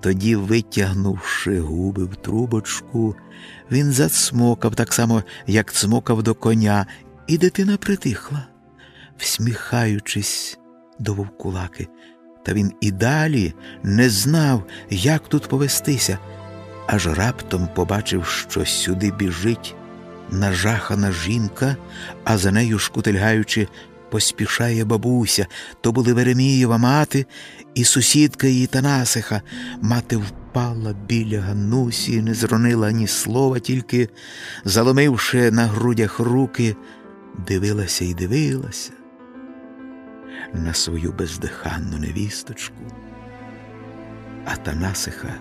Тоді, витягнувши губи в трубочку, він зацмокав так само, як цмокав до коня, і дитина притихла. всміхаючись до вовкулаки, та він і далі не знав, як тут повестися, аж раптом побачив, що сюди біжить нажахана жінка, а за нею, шкутильгаючи, поспішає бабуся. То були Веремієва мати і сусідка її Танасиха. Мати впала біля Ганусі, і не зронила ні слова, тільки, заломивши на грудях руки, дивилася і дивилася на свою бездиханну невісточку. А Танасиха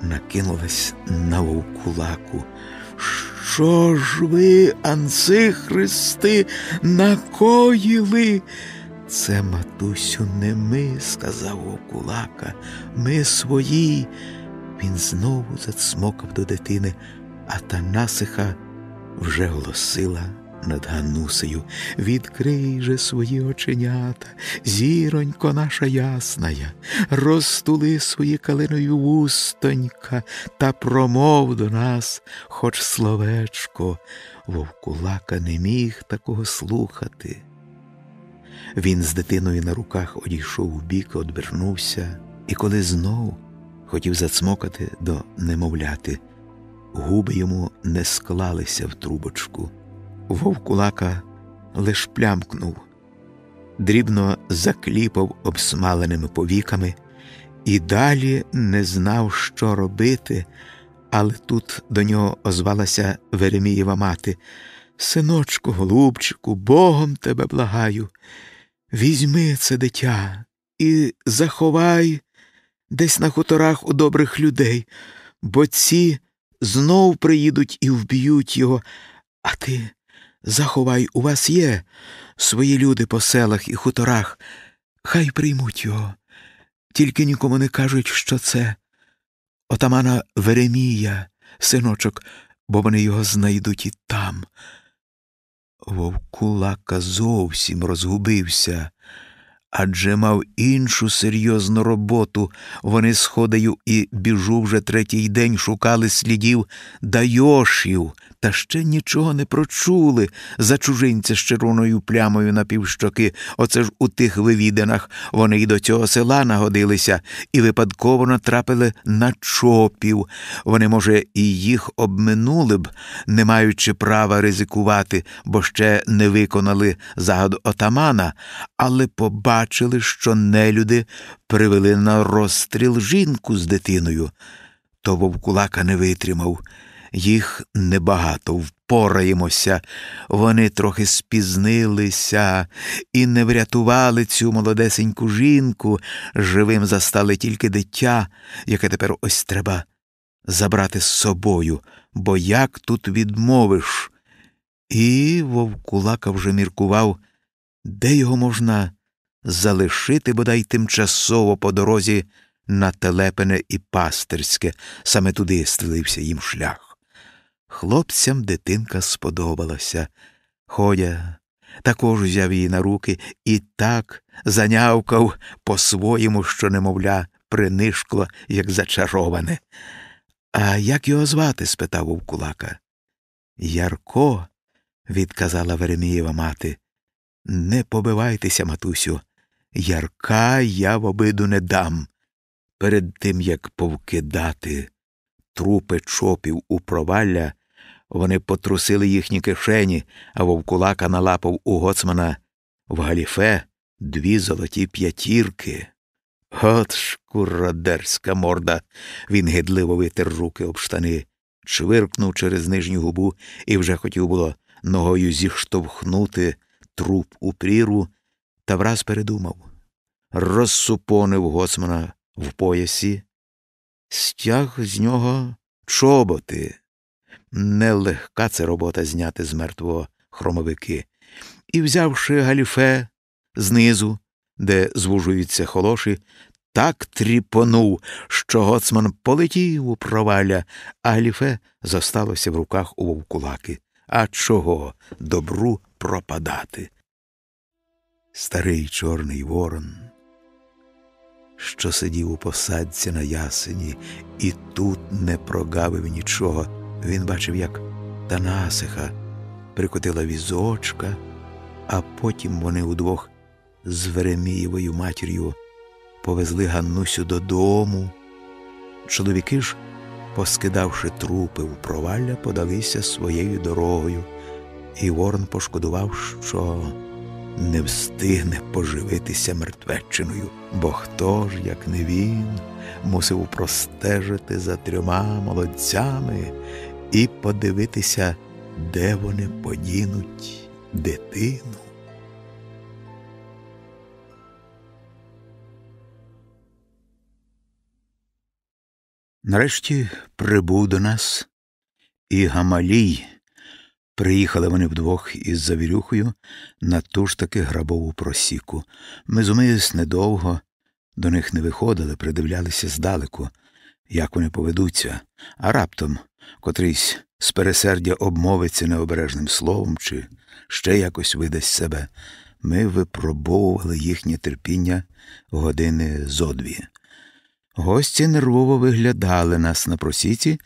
накинулась на вовкулаку. Що ж ви, анцихристи, накоїли? Це, матусю, не ми, сказав вовкулака, ми свої. Він знову зацмокав до дитини, а Танасиха вже голосила над Ганусею. Відкрий же свої оченята, зіронько наша ясная, розтули свої калиною вустонька та промов до нас, хоч словечко, вовкулака не міг такого слухати. Він з дитиною на руках одійшов у бік, одвернувся, і коли знов хотів зацмокати до немовляти, губи йому не склалися в трубочку. Вовкулака лиш плямкнув, дрібно закліпав обсмаленими повіками і далі не знав, що робити, але тут до нього озвалася Веремієва мати. Синочку, голубчику, Богом тебе благаю, візьми це дитя і заховай десь на хуторах у добрих людей, бо ці знов приїдуть і вб'ють його, а ти Заховай, у вас є свої люди по селах і хуторах, хай приймуть його, тільки нікому не кажуть, що це отамана Веремія, синочок, бо вони його знайдуть і там. Вовкулака зовсім розгубився адже мав іншу серйозну роботу. Вони з ходею і біжу вже третій день шукали слідів дайошів, та ще нічого не прочули за чужинця з червоною плямою на півщоки. Оце ж у тих вивідинах вони й до цього села нагодилися і випадково натрапили на чопів. Вони, може, і їх обминули б, не маючи права ризикувати, бо ще не виконали загаду отамана, але побачили, що нелюди привели на розстріл жінку з дитиною. То вовкулака не витримав. Їх небагато впораємося, вони трохи спізнилися і не врятували цю молодесеньку жінку, живим застали тільки дитя, яке тепер ось треба забрати з собою, бо як тут відмовиш? І вовкулака вже міркував, де його можна залишити бодай тимчасово по дорозі на Телепене і Пастирське, саме туди стелився їм шлях. Хлопцям дитинка сподобалася. Ходя також взяв її на руки і так занявкав по-своєму, що, немовля, принишкло, як зачароване. А як його звати? спитав вовкулака. Ярко, відказала Веремієва мати. Не побивайтеся, матусю. Ярка я в обиду не дам. Перед тим як повкидати трупи чопів у провалля, вони потрусили їхні кишені, а вовкулака налапав у гоцмана в галіфе дві золоті п'ятірки. От шкуродерська морда. Він гидливо витер руки об штани, чвиркнув через нижню губу і вже хотів було ногою зіштовхнути труп у пріру, та враз передумав. Розсупонив гоцмана в поясі, стяг з нього чоботи. Нелегка це робота зняти з мертвого хромовики, і, взявши галіфе знизу, де звужуються холоші, так тріпонув, що гоцман полетів у провалля, а галіфе зосталося в руках у вовкулаки. А чого добру пропадати? Старий Чорний Ворон що сидів у посадці на ясені, і тут не прогавив нічого. Він бачив, як Танасиха прикотила візочка, А потім вони удвох з Веремієвою матір'ю повезли Ганнусю додому. Чоловіки ж, поскидавши трупи в провалля, подалися своєю дорогою, і Ворон пошкодував, що не встигне поживитися мертвечиною, бо хто ж, як не він, мусив простежити за трьома молодцями і подивитися, де вони подінуть дитину. Нарешті прибув до нас і Гамалій. Приїхали вони вдвох із завірюхою на ту ж таки грабову просіку. Ми зумились недовго, до них не виходили, придивлялися здалеку, як вони поведуться, а раптом котрийсь з пересердя обмовиться необережним словом чи ще якось видасть себе. Ми випробовували їхнє терпіння години зо дві. Гості нервово виглядали нас на просіці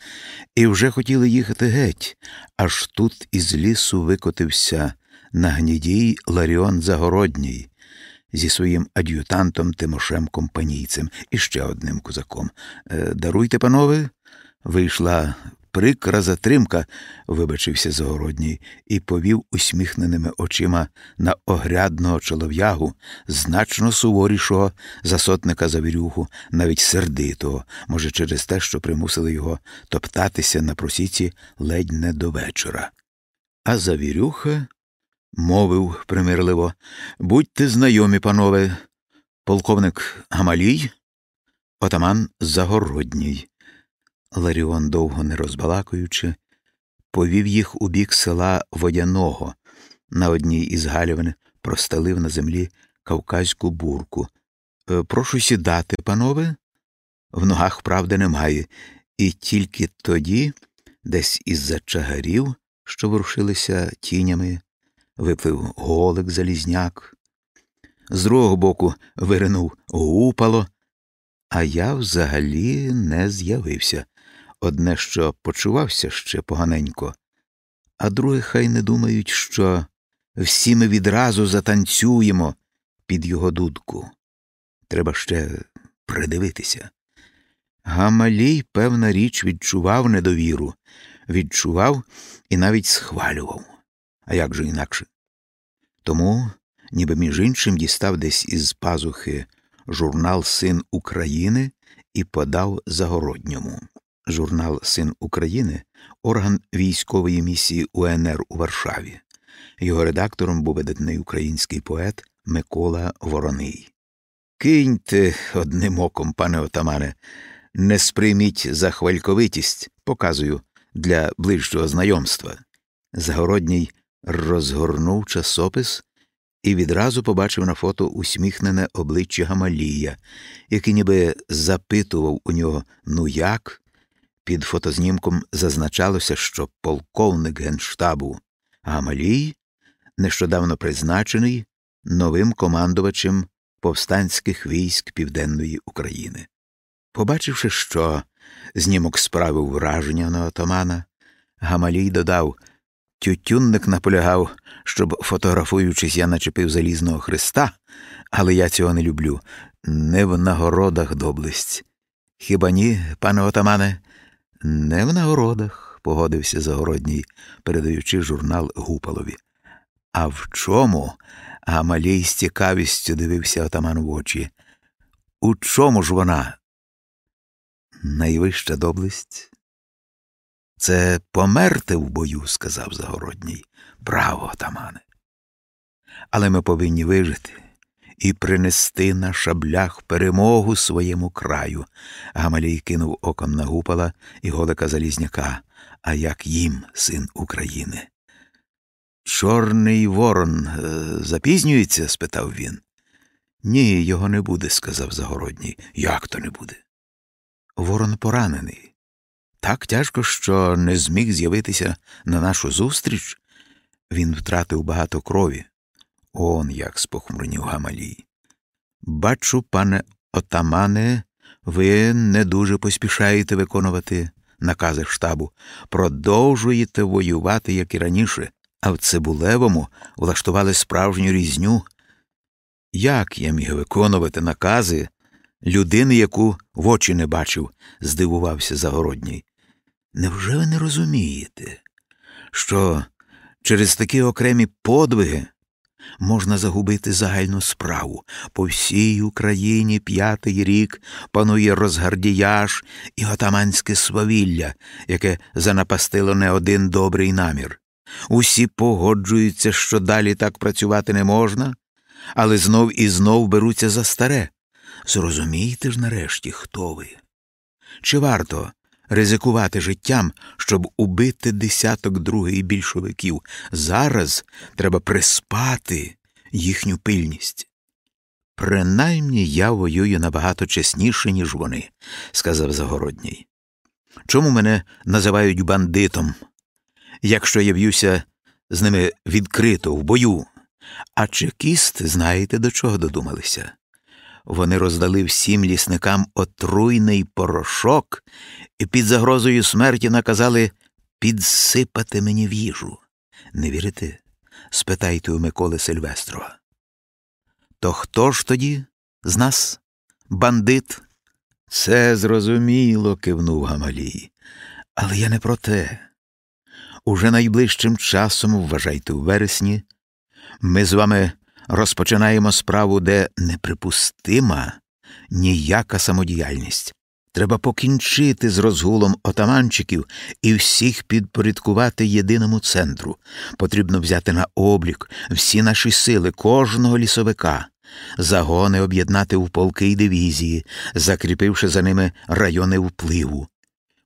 і вже хотіли їхати геть, аж тут із лісу викотився на гнідій Ларіон Загородній зі своїм ад'ютантом Тимошем Компанійцем і ще одним козаком. «Е, Даруйте, панове, вийшла прикра затримка, вибачився Загородній, і повів усміхненими очима на огрядного чолов'ягу, значно суворішого за сотника Завірюху, навіть сердитого, може, через те, що примусили його топтатися на просіці ледь не до вечора. А Завірюха мовив примирливо Будьте знайомі, панове, полковник Гамалій, отаман Загородній. Ларіон, довго не розбалакуючи, повів їх у бік села Водяного. На одній із галівин простелив на землі кавказьку бурку. «Е, Прошу сідати, панове. В ногах правди немає, і тільки тоді, десь із за чагарів, що ворушилися тінями, виплив голик залізняк. З другого боку виринув гупало, а я взагалі не з'явився. Одне, що почувався ще поганенько, а друге, хай не думають, що всі ми відразу затанцюємо під його дудку. Треба ще придивитися. Гамалій, певна річ, відчував недовіру, відчував і навіть схвалював. А як же інакше? Тому, ніби між іншим, дістав десь із пазухи журнал Син України і подав Загородньому. Журнал Син України орган військової місії УНР у Варшаві. Його редактором був видатний український поет Микола Вороний. Киньте одним оком, пане отамане, не сприйміть за хвальковитість, показую для ближчого знайомства. Загородній розгорнув часопис і відразу побачив на фото усміхнене обличчя Гамалія, який ніби запитував у нього ну як. Під фотознімком зазначалося, що полковник генштабу Гамалій нещодавно призначений новим командувачем повстанських військ Південної України. Побачивши, що знімок справив враження на отамана, Гамалій додав Тютюнник наполягав, щоб, фотографуючись, я начепив залізного хреста, але я цього не люблю. Не в нагородах доблесть. Хіба ні, пане отамане? Не в нагородах, погодився Загородній, передаючи журнал Гупалові. А в чому? Гамалій з цікавістю дивився отаман в очі. У чому ж вона? Найвища доблесть? Це померти в бою, сказав Загородній. Браво, отамане. Але ми повинні вижити і принести на шаблях перемогу своєму краю. Гамалій кинув оком на гупала і голика Залізняка. А як їм, син України? Чорний ворон е, запізнюється? спитав він. Ні, його не буде, сказав Загородній. Як то не буде? Ворон поранений. Так тяжко, що не зміг з'явитися на нашу зустріч. Він втратив багато крові. Он як спохмурнів Гамалій. Бачу, пане отамане, ви не дуже поспішаєте виконувати накази штабу. Продовжуєте воювати, як і раніше. а в Цибулевому влаштували справжню різню. Як я міг виконувати накази людини, яку в очі не бачив, здивувався Загородній. Невже ви не розумієте, що через такі окремі подвиги можна загубити загальну справу? По всій Україні п'ятий рік панує розгардіяж і отаманське свавілля, яке занапастило не один добрий намір. Усі погоджуються, що далі так працювати не можна, але знов і знов беруться за старе. Зрозумійте ж нарешті, хто ви? Чи варто ризикувати життям, щоб убити десяток другий більшовиків? Зараз треба приспати їхню пильність. Принаймні я воюю набагато чесніше, ніж вони, сказав Загородній. Чому мене називають бандитом? Якщо я б'юся з ними відкрито в бою, а чекісти, знаєте, до чого додумалися? Вони роздали всім лісникам отруйний порошок і під загрозою смерті наказали підсипати мені в їжу. Не вірите? спитайте у Миколи Сильвестрова. То хто ж тоді з нас, бандит? Це зрозуміло, кивнув Гамалій. Але я не про те. Уже найближчим часом, вважайте, у вересні, ми з вами розпочинаємо справу, де неприпустима ніяка самодіяльність. Треба покінчити з розгулом отаманчиків і всіх підпорядкувати єдиному центру. Потрібно взяти на облік всі наші сили, кожного лісовика, загони об'єднати в полки й дивізії, закріпивши за ними райони впливу.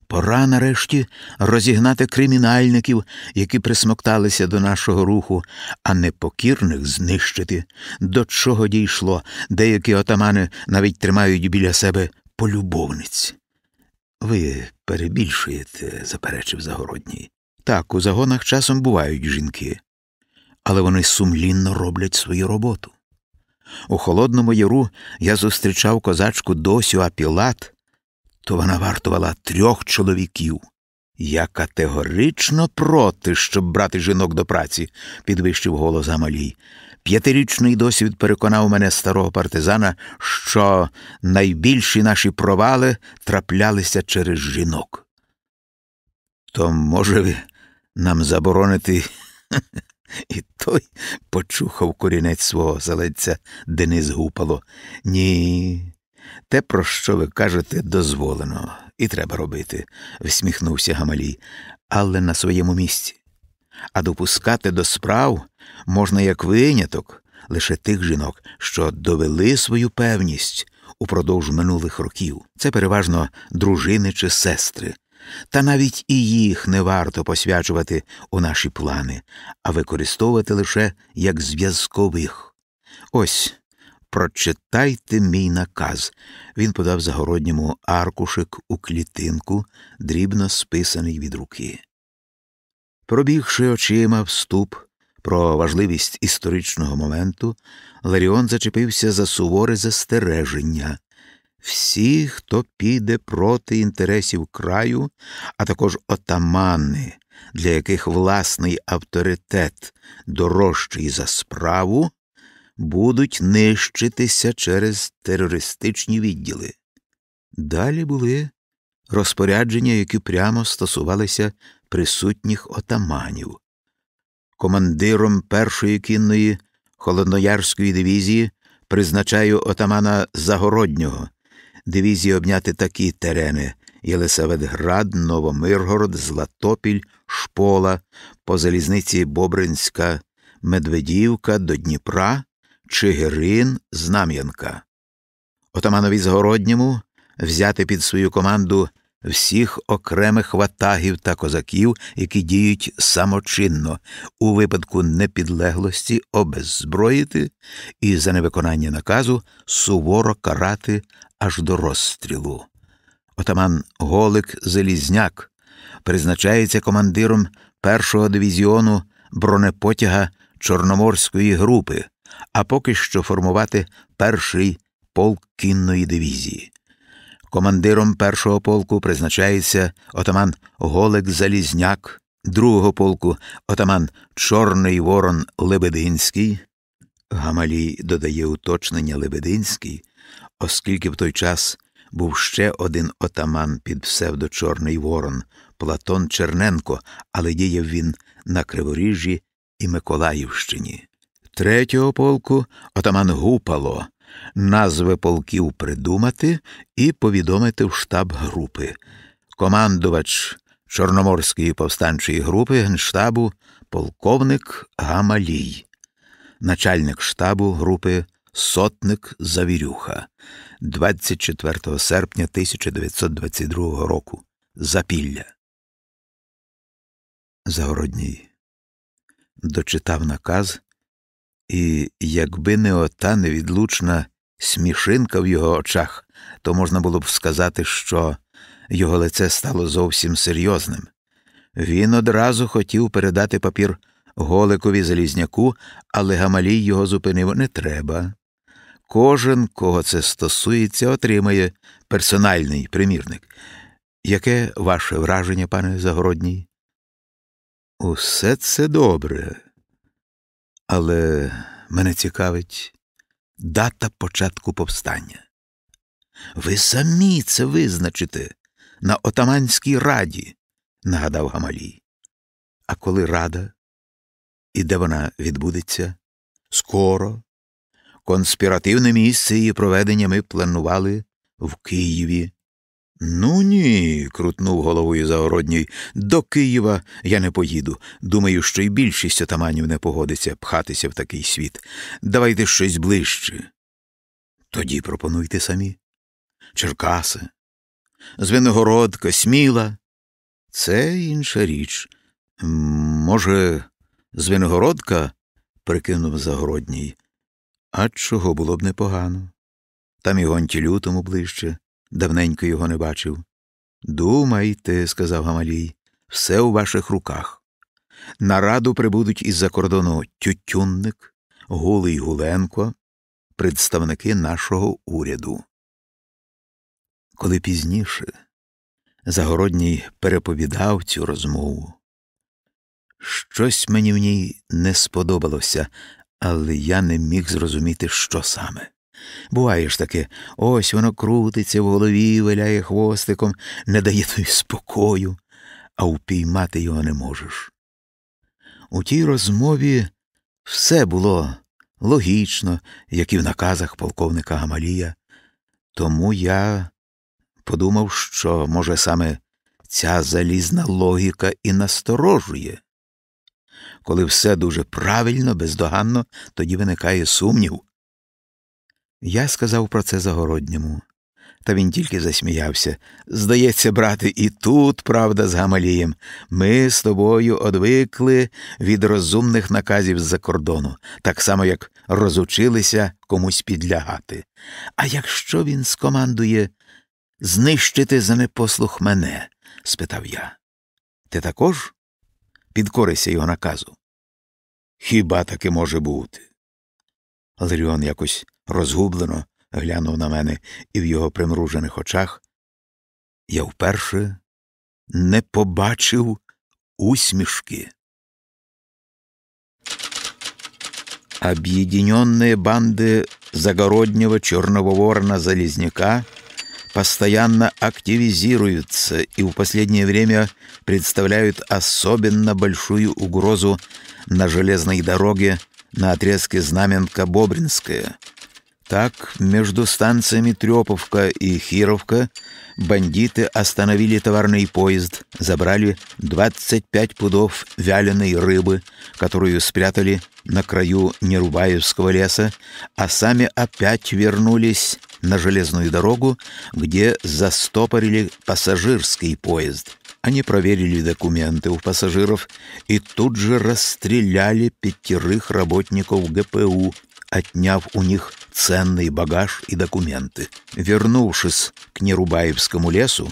Пора нарешті розігнати кримінальників, які присмокталися до нашого руху, а непокірних знищити. До чого дійшло, деякі отамани навіть тримають біля себе полюбовниць. Ви перебільшуєте, заперечив Загородній. Так, у загонах часом бувають жінки, але вони сумлінно роблять свою роботу. У Холодному Яру я зустрічав козачку Досю Апілат, то вона вартувала трьох чоловіків. Я категорично проти, щоб брати жінок до праці, підвищив голос Гамалій. П'ятирічний досвід переконав мене старого партизана, що найбільші наші провали траплялися через жінок. То, може, ви нам заборонити. І той почухав корінець свого заледця Денис Гупало. Ні, те, про що ви кажете, дозволено, і треба робити, всміхнувся Гамалій, але на своєму місці. А допускати до справ можна як виняток лише тих жінок, що довели свою певність упродовж минулих років. Це переважно дружини чи сестри. Та навіть і їх не варто посвячувати у наші плани, а використовувати лише як зв'язкових. Ось Прочитайте мій наказ. Він подав загородньому аркушик у клітинку, дрібно списаний від руки. Пробігши очима вступ про важливість історичного моменту, Ларіон зачепився за суворе застереження. Всі, хто піде проти інтересів краю, а також отамани, для яких власний авторитет дорожчий за справу, будуть нищитися через терористичні відділи. Далі були розпорядження, які прямо стосувалися присутніх отаманів. Командиром першої кінної холодноярської дивізії призначаю отамана Загороднього, дивізії обняти такі терени Єлисаветград, Новомиргород, Златопіль, Шпола, по залізниці Бобринська, Медведівка до Дніпра, Чигирин, Знам'янка. Отаманові Згородньому взяти під свою команду всіх окремих ватагів та козаків, які діють самочинно, у випадку непідлеглості обеззброїти і за невиконання наказу суворо карати аж до розстрілу. Отаман Голик Залізняк призначається командиром першого дивізіону бронепотяга Чорноморської групи а поки що формувати перший полк кінної дивізії. Командиром першого полку призначається отаман Голек Залізняк другого полку отаман Чорний Ворон Лебединський. Гамалій додає уточнення Лебединський, оскільки в той час був ще один отаман під псевдо Чорний Ворон Платон Черненко, але діяв він на Криворіжжі і Миколаївщині. Третього полку отаман Гупало, назви полків придумати і повідомити в штаб групи. Командувач Чорноморської повстанчої групи Генштабу полковник Гамалій, начальник штабу групи Сотник Завірюха 24 серпня 1922 року. Запілля. Загородній дочитав наказ, і, якби не ота невідлучна смішинка в його очах, то можна було б сказати, що його лице стало зовсім серйозним. Він одразу хотів передати папір Голикові Залізняку, але Гамалій його зупинив не треба. Кожен, кого це стосується, отримає персональний примірник. Яке ваше враження, пане Загородній? Усе це добре, але мене цікавить дата початку повстання. Ви самі це визначите на отаманській раді, нагадав Гамалій. А коли рада? І де вона відбудеться? Скоро. Конспіративне місце її проведення ми планували в Києві. Ну ні, крутнув головою Загородній. До Києва я не поїду. Думаю, що й більшість отаманів не погодиться пхатися в такий світ. Давайте щось ближче. Тоді пропонуйте самі. Черкаси, Звенигородка, Сміла. Це інша річ. Може, Звенигородка? прикинув Загородній. А чого було б непогано? Там і гонті лютому ближче, давненько його не бачив. Думайте, сказав Гамалій, все у ваших руках. На раду прибудуть із-за кордону Тютюнник, Гулий Гуленко, представники нашого уряду. Коли пізніше Загородній переповідав цю розмову, щось мені в ній не сподобалося, але я не міг зрозуміти, що саме. Буває ж таке, ось воно крутиться в голові, виляє хвостиком, не дає тобі спокою, а упіймати його не можеш. У тій розмові все було логічно, як і в наказах полковника Гамалія, тому я подумав, що, може, саме ця залізна логіка і насторожує. Коли все дуже правильно, бездоганно, тоді виникає сумнів. Я сказав про це загородньому, та він тільки засміявся. Здається, брате, і тут правда з Гамалієм. Ми з тобою одвикли від розумних наказів з-за кордону, так само, як розучилися комусь підлягати. А якщо він скомандує знищити за непослух мене? спитав я. Ти також підкорися його наказу? Хіба таке може бути? Ларіон якось розгублено глянув на мене, і в його примружених очах я вперше не побачив усмішки. Объединенные банды Загороднего Черного Ворона Залезняка постоянно активизируются и в последнее время представляют особенно большую угрозу на железной дороге на отрезке Знаменка-Бобринская. Так, между станциями Трёповка и Хировка бандиты остановили товарный поезд, забрали 25 пудов вяленой рыбы, которую спрятали на краю Нерубаевского леса, а сами опять вернулись на железную дорогу, где застопорили пассажирский поезд. Они проверили документы у пассажиров и тут же расстреляли пятерых работников ГПУ, отняв у них ценный багаж и документы. Вернувшись к Нерубаевскому лесу,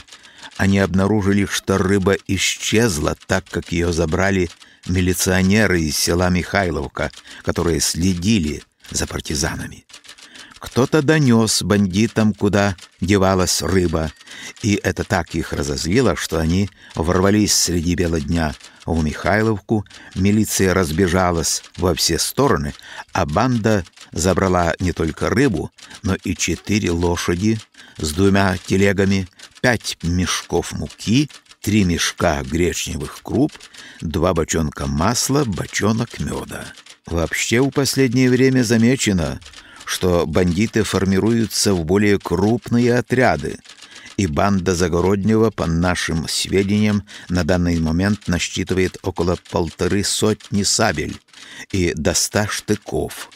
они обнаружили, что рыба исчезла, так как ее забрали милиционеры из села Михайловка, которые следили за партизанами. Кто-то донес бандитам, куда девалась рыба, и это так их разозлило, что они ворвались среди бела дня в Михайловку, милиция разбежалась во все стороны, а банда забрала не только рыбу, но и четыре лошади с двумя телегами, пять мешков муки, три мешка гречневых круп, два бочонка масла, бочонок меда. Вообще в последнее время замечено, что бандиты формируются в более крупные отряды, и банда Загороднего, по нашим сведениям, на данный момент насчитывает около полторы сотни сабель и до ста штыков.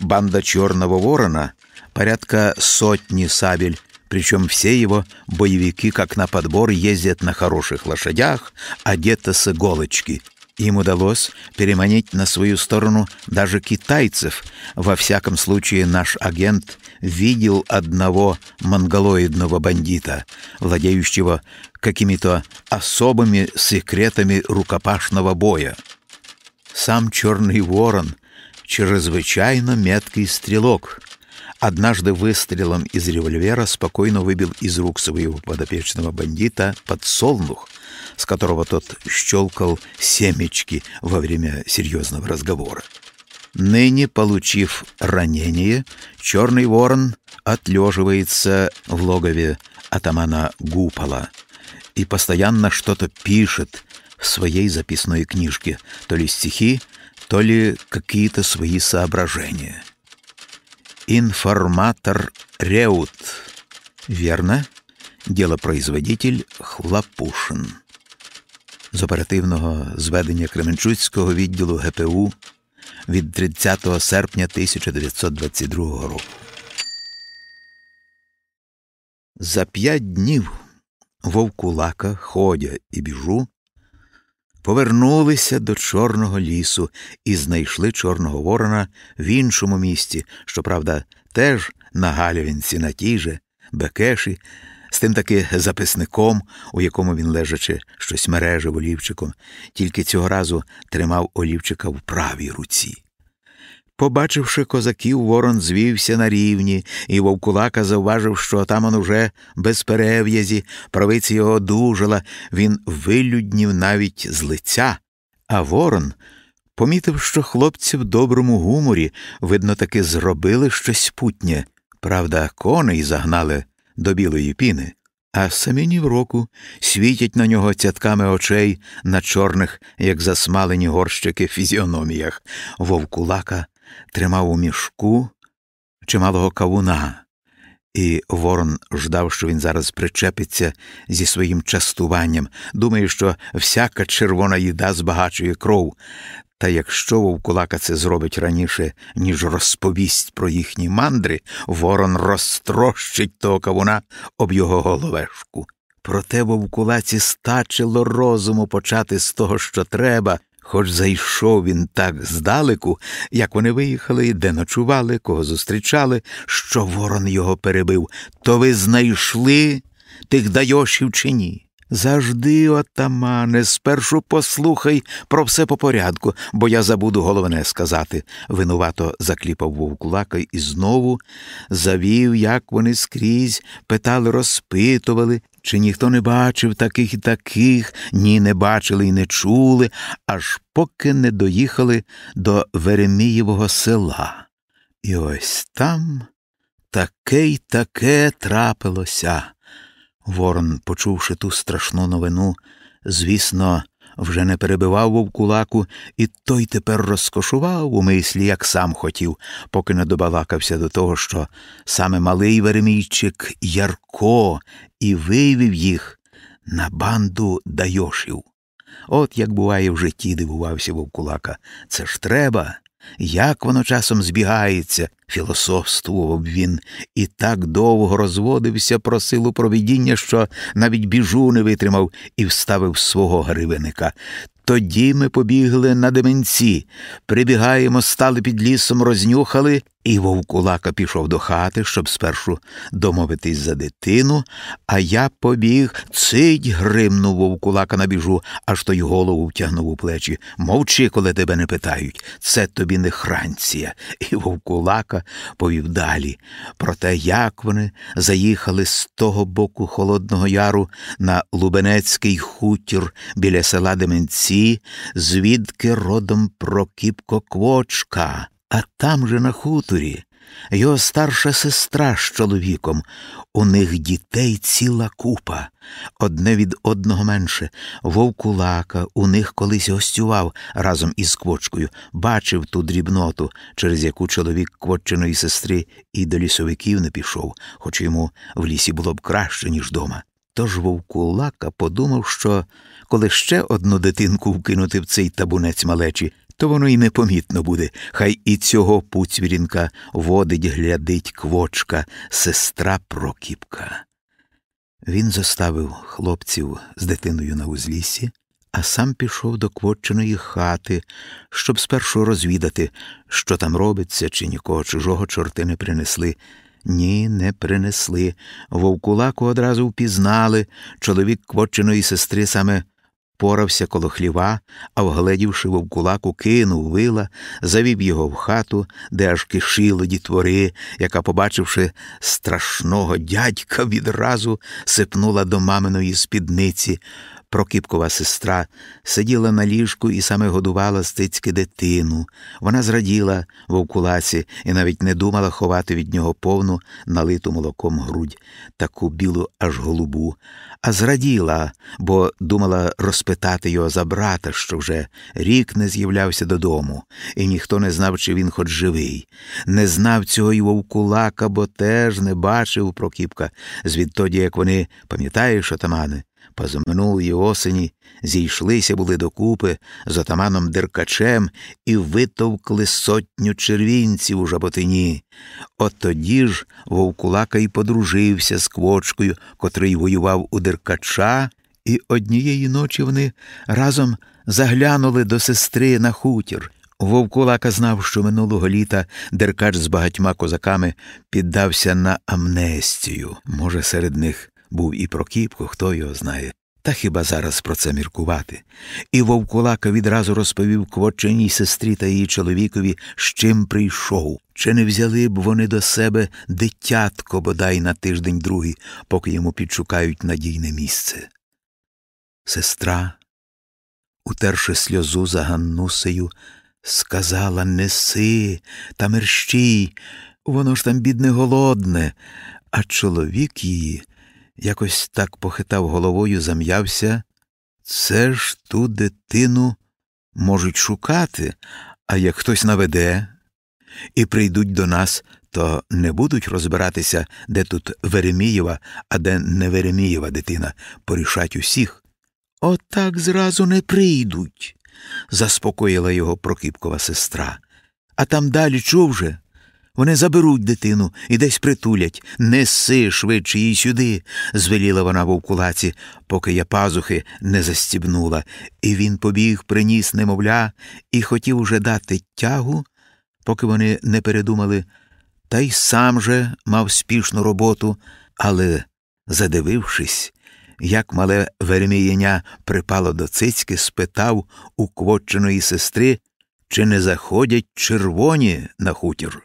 Банда Черного Ворона — порядка сотни сабель, причем все его боевики, как на подбор, ездят на хороших лошадях, одеты с иголочки — им удалось переманить на свою сторону даже китайцев. Во всяком случае, наш агент видел одного монголоидного бандита, владеющего какими-то особыми секретами рукопашного боя. Сам Черный Ворон — чрезвычайно меткий стрелок. Однажды выстрелом из револьвера спокойно выбил из рук своего подопечного бандита подсолнух, с которого тот щелкал семечки во время серьезного разговора. Ныне, получив ранение, черный ворон отлеживается в логове атамана Гупола и постоянно что-то пишет в своей записной книжке, то ли стихи, то ли какие-то свои соображения. Информатор Реут. Верно? Делопроизводитель Хлопушин з оперативного зведення Кременчуцького відділу ГПУ від 30 серпня 1922 року. За п'ять днів вовкулака, ходя і біжу повернулися до Чорного лісу і знайшли Чорного Ворона в іншому місті, щоправда, теж на Галівінці, на тій же Бекеші, з тим таки записником, у якому він лежачи щось мережив олівчиком, тільки цього разу тримав олівчика в правій руці. Побачивши козаків, ворон звівся на рівні, і вовкулака завважив, що отаман уже без перев'язі, правиця його одужала, він вилюднів навіть з лиця. А ворон помітив, що хлопці в доброму гуморі, видно, таки зробили щось путнє. Правда, коней загнали до білої піни, а самі ні в року світять на нього цятками очей на чорних, як засмалені горщики, фізіономіях. Вовкулака тримав у мішку чималого кавуна. І Ворон ждав, що він зараз причепиться зі своїм частуванням, думає, що всяка червона їда збагачує кров. Та якщо вовкулака це зробить раніше, ніж розповість про їхні мандри, ворон розтрощить того кавуна об його головешку. Проте вовкулаці стачило розуму почати з того, що треба, хоч зайшов він так здалеку, як вони виїхали, де ночували, кого зустрічали, що ворон його перебив. То ви знайшли тих дайошів чи ні? Завжди, отамане, спершу послухай про все по порядку, бо я забуду головне сказати. Винувато закліпав вовкулака і знову завів, як вони скрізь, питали, розпитували, чи ніхто не бачив таких і таких, ні не бачили і не чули, аж поки не доїхали до Веремієвого села. І ось там таке й таке трапилося. Ворон, почувши ту страшну новину, звісно, вже не перебивав вовкулаку, і той тепер розкошував у мислі, як сам хотів, поки не добалакався до того, що саме малий Веремійчик Ярко і вивів їх на банду дайошів. От як буває в житті, дивувався вовкулака. Це ж треба. Як воно часом збігається, філософствував він, і так довго розводився про силу провидіння, що навіть біжу не витримав і вставив свого гривеника. Тоді ми побігли на деменці, прибігаємо, стали під лісом, рознюхали, І вовкулака пішов до хати, щоб спершу домовитись за дитину, а я побіг, цить гримнув вовкулака на біжу, аж той голову втягнув у плечі. Мовчи, коли тебе не питають. Це тобі не хранція. І вовкулака повів далі. Про те, як вони заїхали з того боку Холодного Яру на Лубенецький хутір біля села Деменці, звідки родом Прокіпко Квочка. А там же на хуторі його старша сестра з чоловіком, у них дітей ціла купа, одне від одного менше. Вовкулака у них колись гостював разом із квочкою, бачив ту дрібноту, через яку чоловік квочиної сестри і до лісовиків не пішов, хоч йому в лісі було б краще, ніж дома. Тож вовкулака подумав, що коли ще одну дитинку вкинути в цей табунець малечі, то воно й непомітно буде, хай і цього пуцвірінка водить, глядить квочка, сестра Прокіпка. Він заставив хлопців з дитиною на узліссі, а сам пішов до квочиної хати, щоб спершу розвідати, що там робиться, чи нікого чужого чорти не принесли. Ні, не принесли. Вовкулаку одразу впізнали. Чоловік квочиної сестри саме порався коло хліва, а вгледівши вовкулаку, кинув вила, завів його в хату, де аж кишило дітвори, яка, побачивши страшного дядька, відразу сипнула до маминої спідниці. Прокіпкова сестра сиділа на ліжку і саме годувала стицьки дитину. Вона зраділа вовкулаці і навіть не думала ховати від нього повну налиту молоком грудь, таку білу аж голубу, а зраділа, бо думала розпитати його за брата, що вже рік не з'являвся додому, і ніхто не знав, чи він хоч живий. Не знав цього й вовкулака, бо теж не бачив Прокіпка, звідтоді, як вони, пам'ятаєш, отамане, позаминулої осені зійшлися були докупи з отаманом Деркачем і витовкли сотню червінців у жаботині. От тоді ж вовкулака й подружився з квочкою, котрий воював у Деркача, і однієї ночі вони разом заглянули до сестри на хутір. Вовкулака знав, що минулого літа Деркач з багатьма козаками піддався на амнестію. Може, серед них був і Прокіпко, хто його знає. Та хіба зараз про це міркувати? І вовкулака відразу розповів квочиній сестрі та її чоловікові, з чим прийшов. Чи не взяли б вони до себе дитятко бодай на тиждень другий, поки йому підшукають надійне місце? Сестра, утерши сльозу за Ганнусею, сказала Неси та мерщій, воно ж там, бідне, голодне, а чоловік її якось так похитав головою, зам'явся. Це ж ту дитину можуть шукати, а як хтось наведе і прийдуть до нас, то не будуть розбиратися, де тут Веремієва, а де не Веремієва дитина, порішать усіх. Отак зразу не прийдуть, заспокоїла його Прокипкова сестра. А там далі чув же? Вони заберуть дитину і десь притулять. Неси швидше її сюди, звеліла вона вовкулаці, поки я пазухи не застібнула, і він побіг, приніс немовля, і хотів уже дати тягу, поки вони не передумали, та й сам же мав спішну роботу, але, задивившись, як мале веремієня припало до цицьки, спитав у квоченої сестри, чи не заходять червоні на хутір.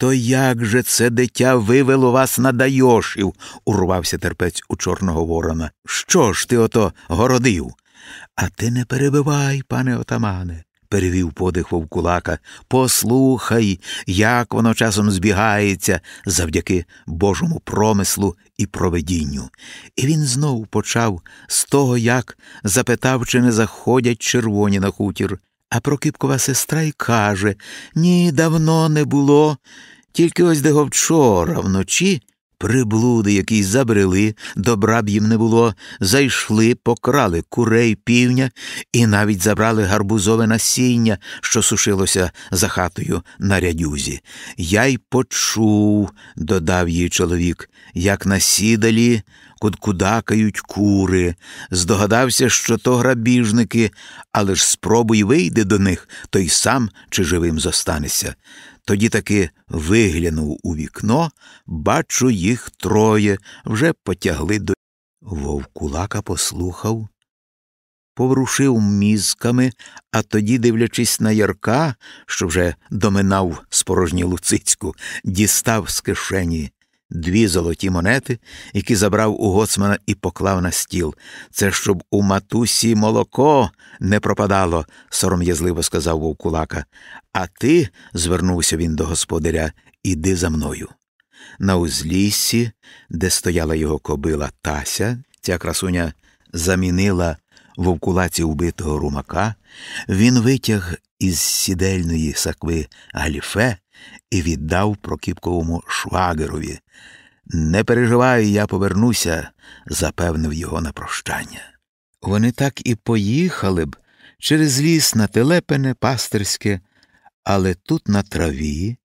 То як же це дитя вивело вас на Дайошів? урвався терпець у Чорного Ворона. Що ж ти ото городив? А ти не перебивай, пане отамане, перевів подих вовкулака. Послухай, як воно часом збігається завдяки Божому промислу і проведінню. І він знову почав з того, як запитав, чи не заходять червоні на хутір. А Прокипкова сестра й каже Ні, давно не було. Тільки ось де вчора вночі приблуди, які забрели, добра б їм не було, зайшли, покрали курей півня і навіть забрали гарбузове насіння, що сушилося за хатою на рядюзі. Я й почув, додав їй чоловік, як насідалі кудкудакають кури, здогадався, що то грабіжники, але ж спробуй вийде до них, то й сам чи живим зостанеться. Тоді таки виглянув у вікно, бачу, їх троє вже потягли до. Вовкулака послухав, поворушив мізками, а тоді, дивлячись на Ярка, що вже доминав спорожню Луцицьку, дістав з кишені дві золоті монети, які забрав у гоцмана і поклав на стіл. Це щоб у матусі молоко не пропадало, сором'язливо сказав вовкулака. А ти, звернувся він до господаря, іди за мною. На узліссі, де стояла його кобила Тася, ця красуня замінила вовкулаці вбитого румака, він витяг із сідельної сакви галіфе і віддав Прокіпковому швагерові. Не переживай, я повернуся, запевнив його на прощання. Вони так і поїхали б через ліс на телепене пастирське, але тут на траві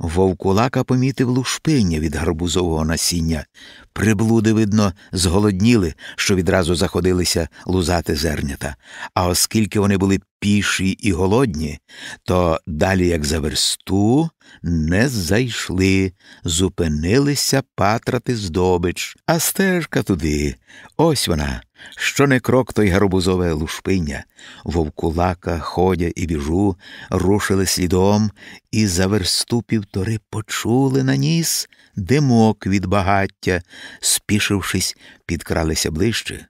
Вовкулака помітив лушпиння від гарбузового насіння. Приблуди, видно, зголодніли, що відразу заходилися лузати зернята. А оскільки вони були піші і голодні, то далі, як за версту, не зайшли, зупинилися патрати здобич, а стежка туди. Ось вона. Що не крок, той гарбузове лушпиня. Вовкулака, ходя і біжу, рушили слідом, і за версту півтори почули на ніс димок від багаття, спішившись, підкралися ближче.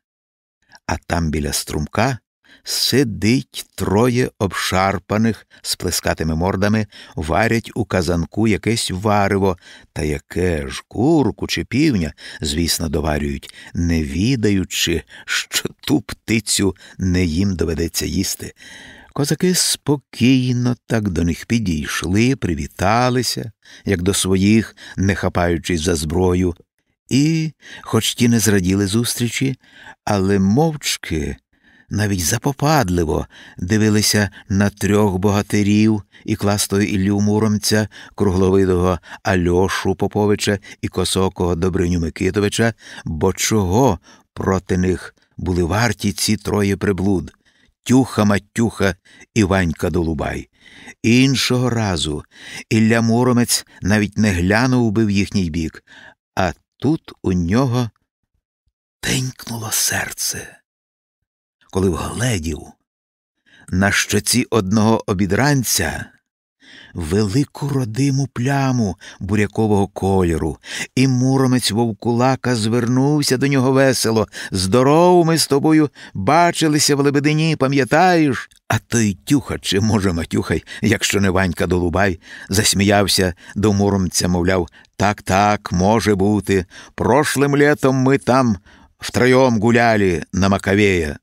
А там біля струмка сидить троє обшарпаних з плескатими мордами, варять у казанку якесь варево, та яке ж курку чи півня, звісно, доварюють, не відаючи, що ту птицю не їм доведеться їсти. Козаки спокійно так до них підійшли, привіталися, як до своїх, не хапаючись за зброю, і, хоч ті не зраділи зустрічі, але мовчки навіть запопадливо дивилися на трьох богатирів і кластого Іллю Муромця, кругловидого Альошу Поповича і косокого Добриню Микитовича, бо чого проти них були варті ці троє приблуд Тюха Матюха і Ванька Долубай. Іншого разу Ілля Муромець навіть не глянув би в їхній бік, а тут у нього тенькнуло серце коли вгледів на щоці одного обідранця велику родиму пляму бурякового кольору, і муромець вовкулака звернувся до нього весело. Здорово, ми з тобою бачилися в лебедині, пам'ятаєш? А той тюха, чи, може, матюхай, якщо не Ванька Долубай, засміявся до муромця, мовляв, так, так, може бути. Прошлим літом ми там втроєм гуляли на Макавея.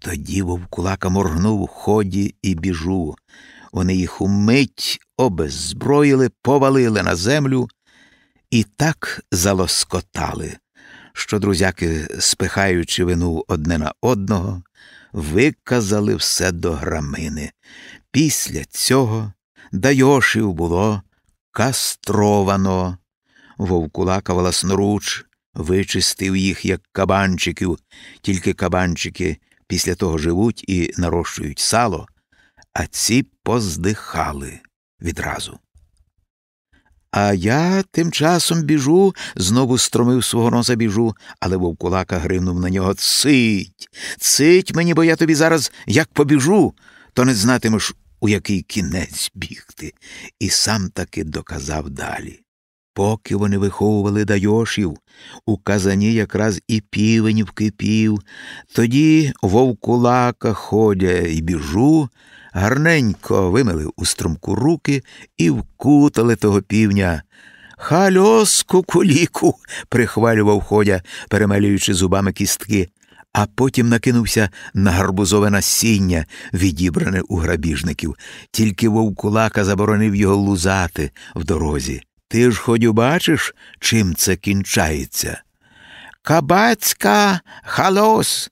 Тоді вовкулака моргнув ході і біжу. Вони їх умить обеззброїли, повалили на землю і так залоскотали, що друзяки, спихаючи вину одне на одного, виказали все до грамини. Після цього Дайошів було кастровано. Вовкулака власноруч вичистив їх, як кабанчиків, тільки кабанчики після того живуть і нарощують сало, а ці поздихали відразу. А я тим часом біжу, знову стромив свого носа біжу, але вовкулака гримнув на нього Цить, цить мені, бо я тобі зараз як побіжу, то не знатимеш, у який кінець бігти, і сам таки доказав далі. Поки вони виховували дайошів, у казані якраз і півень вкипів, тоді вовкулака ходя і біжу, гарненько вимили у струмку руки і вкутали того півня. Хальос, кукуліку, прихвалював ходя, перемалюючи зубами кістки, а потім накинувся на гарбузове насіння, відібране у грабіжників, тільки вовкулака заборонив його лузати в дорозі. Ти ж хоч бачиш, чим це кінчається? Кабацька халос.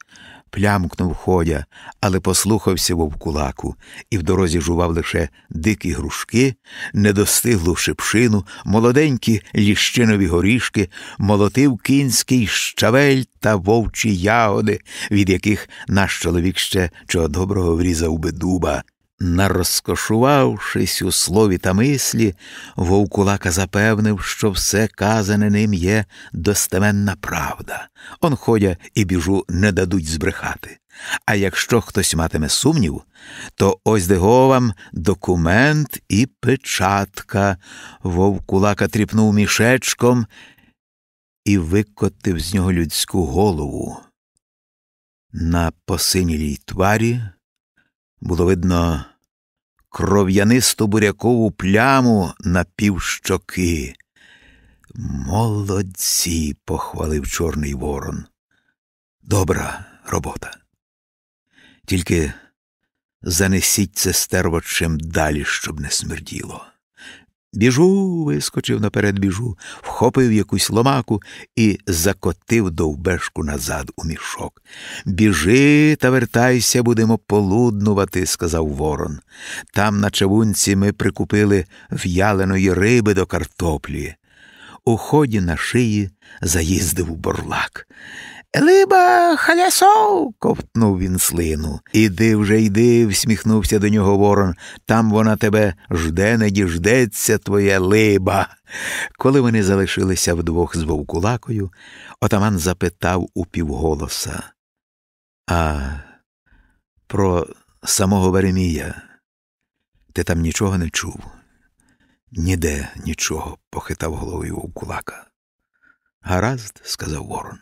плямкнув ходя, але послухався вовкулаку і в дорозі жував лише дикі грушки, недостиглу шипшину, молоденькі ліщинові горішки, молотив кінський щавель та вовчі ягоди, від яких наш чоловік ще чого доброго врізав би дуба. Нарозкошувавшись у слові та мислі, вовкулака запевнив, що все казане ним є достеменна правда. Он ходя і біжу не дадуть збрехати. А якщо хтось матиме сумнів, то ось дего вам документ і печатка. Вовкулака тріпнув мішечком і викотив з нього людську голову. На посинілій тварі було видно кров'янисту бурякову пляму на півщоки. Молодці, похвалив Чорний Ворон. Добра робота. Тільки занесіть це стерво далі, щоб не смерділо. Біжу, вискочив наперед біжу, вхопив якусь ломаку і закотив довбешку назад у мішок. Біжи та вертайся, будемо полуднувати, сказав ворон. Там на чавунці ми прикупили в'яленої риби до картоплі. У ході на шиї заїздив бурлак. Либа халясов. ковтнув він слину. Іди вже йди, всміхнувся до нього ворон. Там вона тебе жде, не діждеться, твоя либа. Коли вони залишилися вдвох з вовкулакою, отаман запитав упівголоса. А про самого Веремія ти там нічого не чув? Ніде нічого, похитав головою вовкулака. Гаразд, сказав ворон.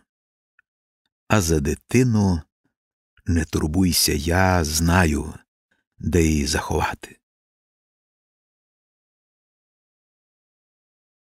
А за дитину не турбуйся, я знаю, де її заховати.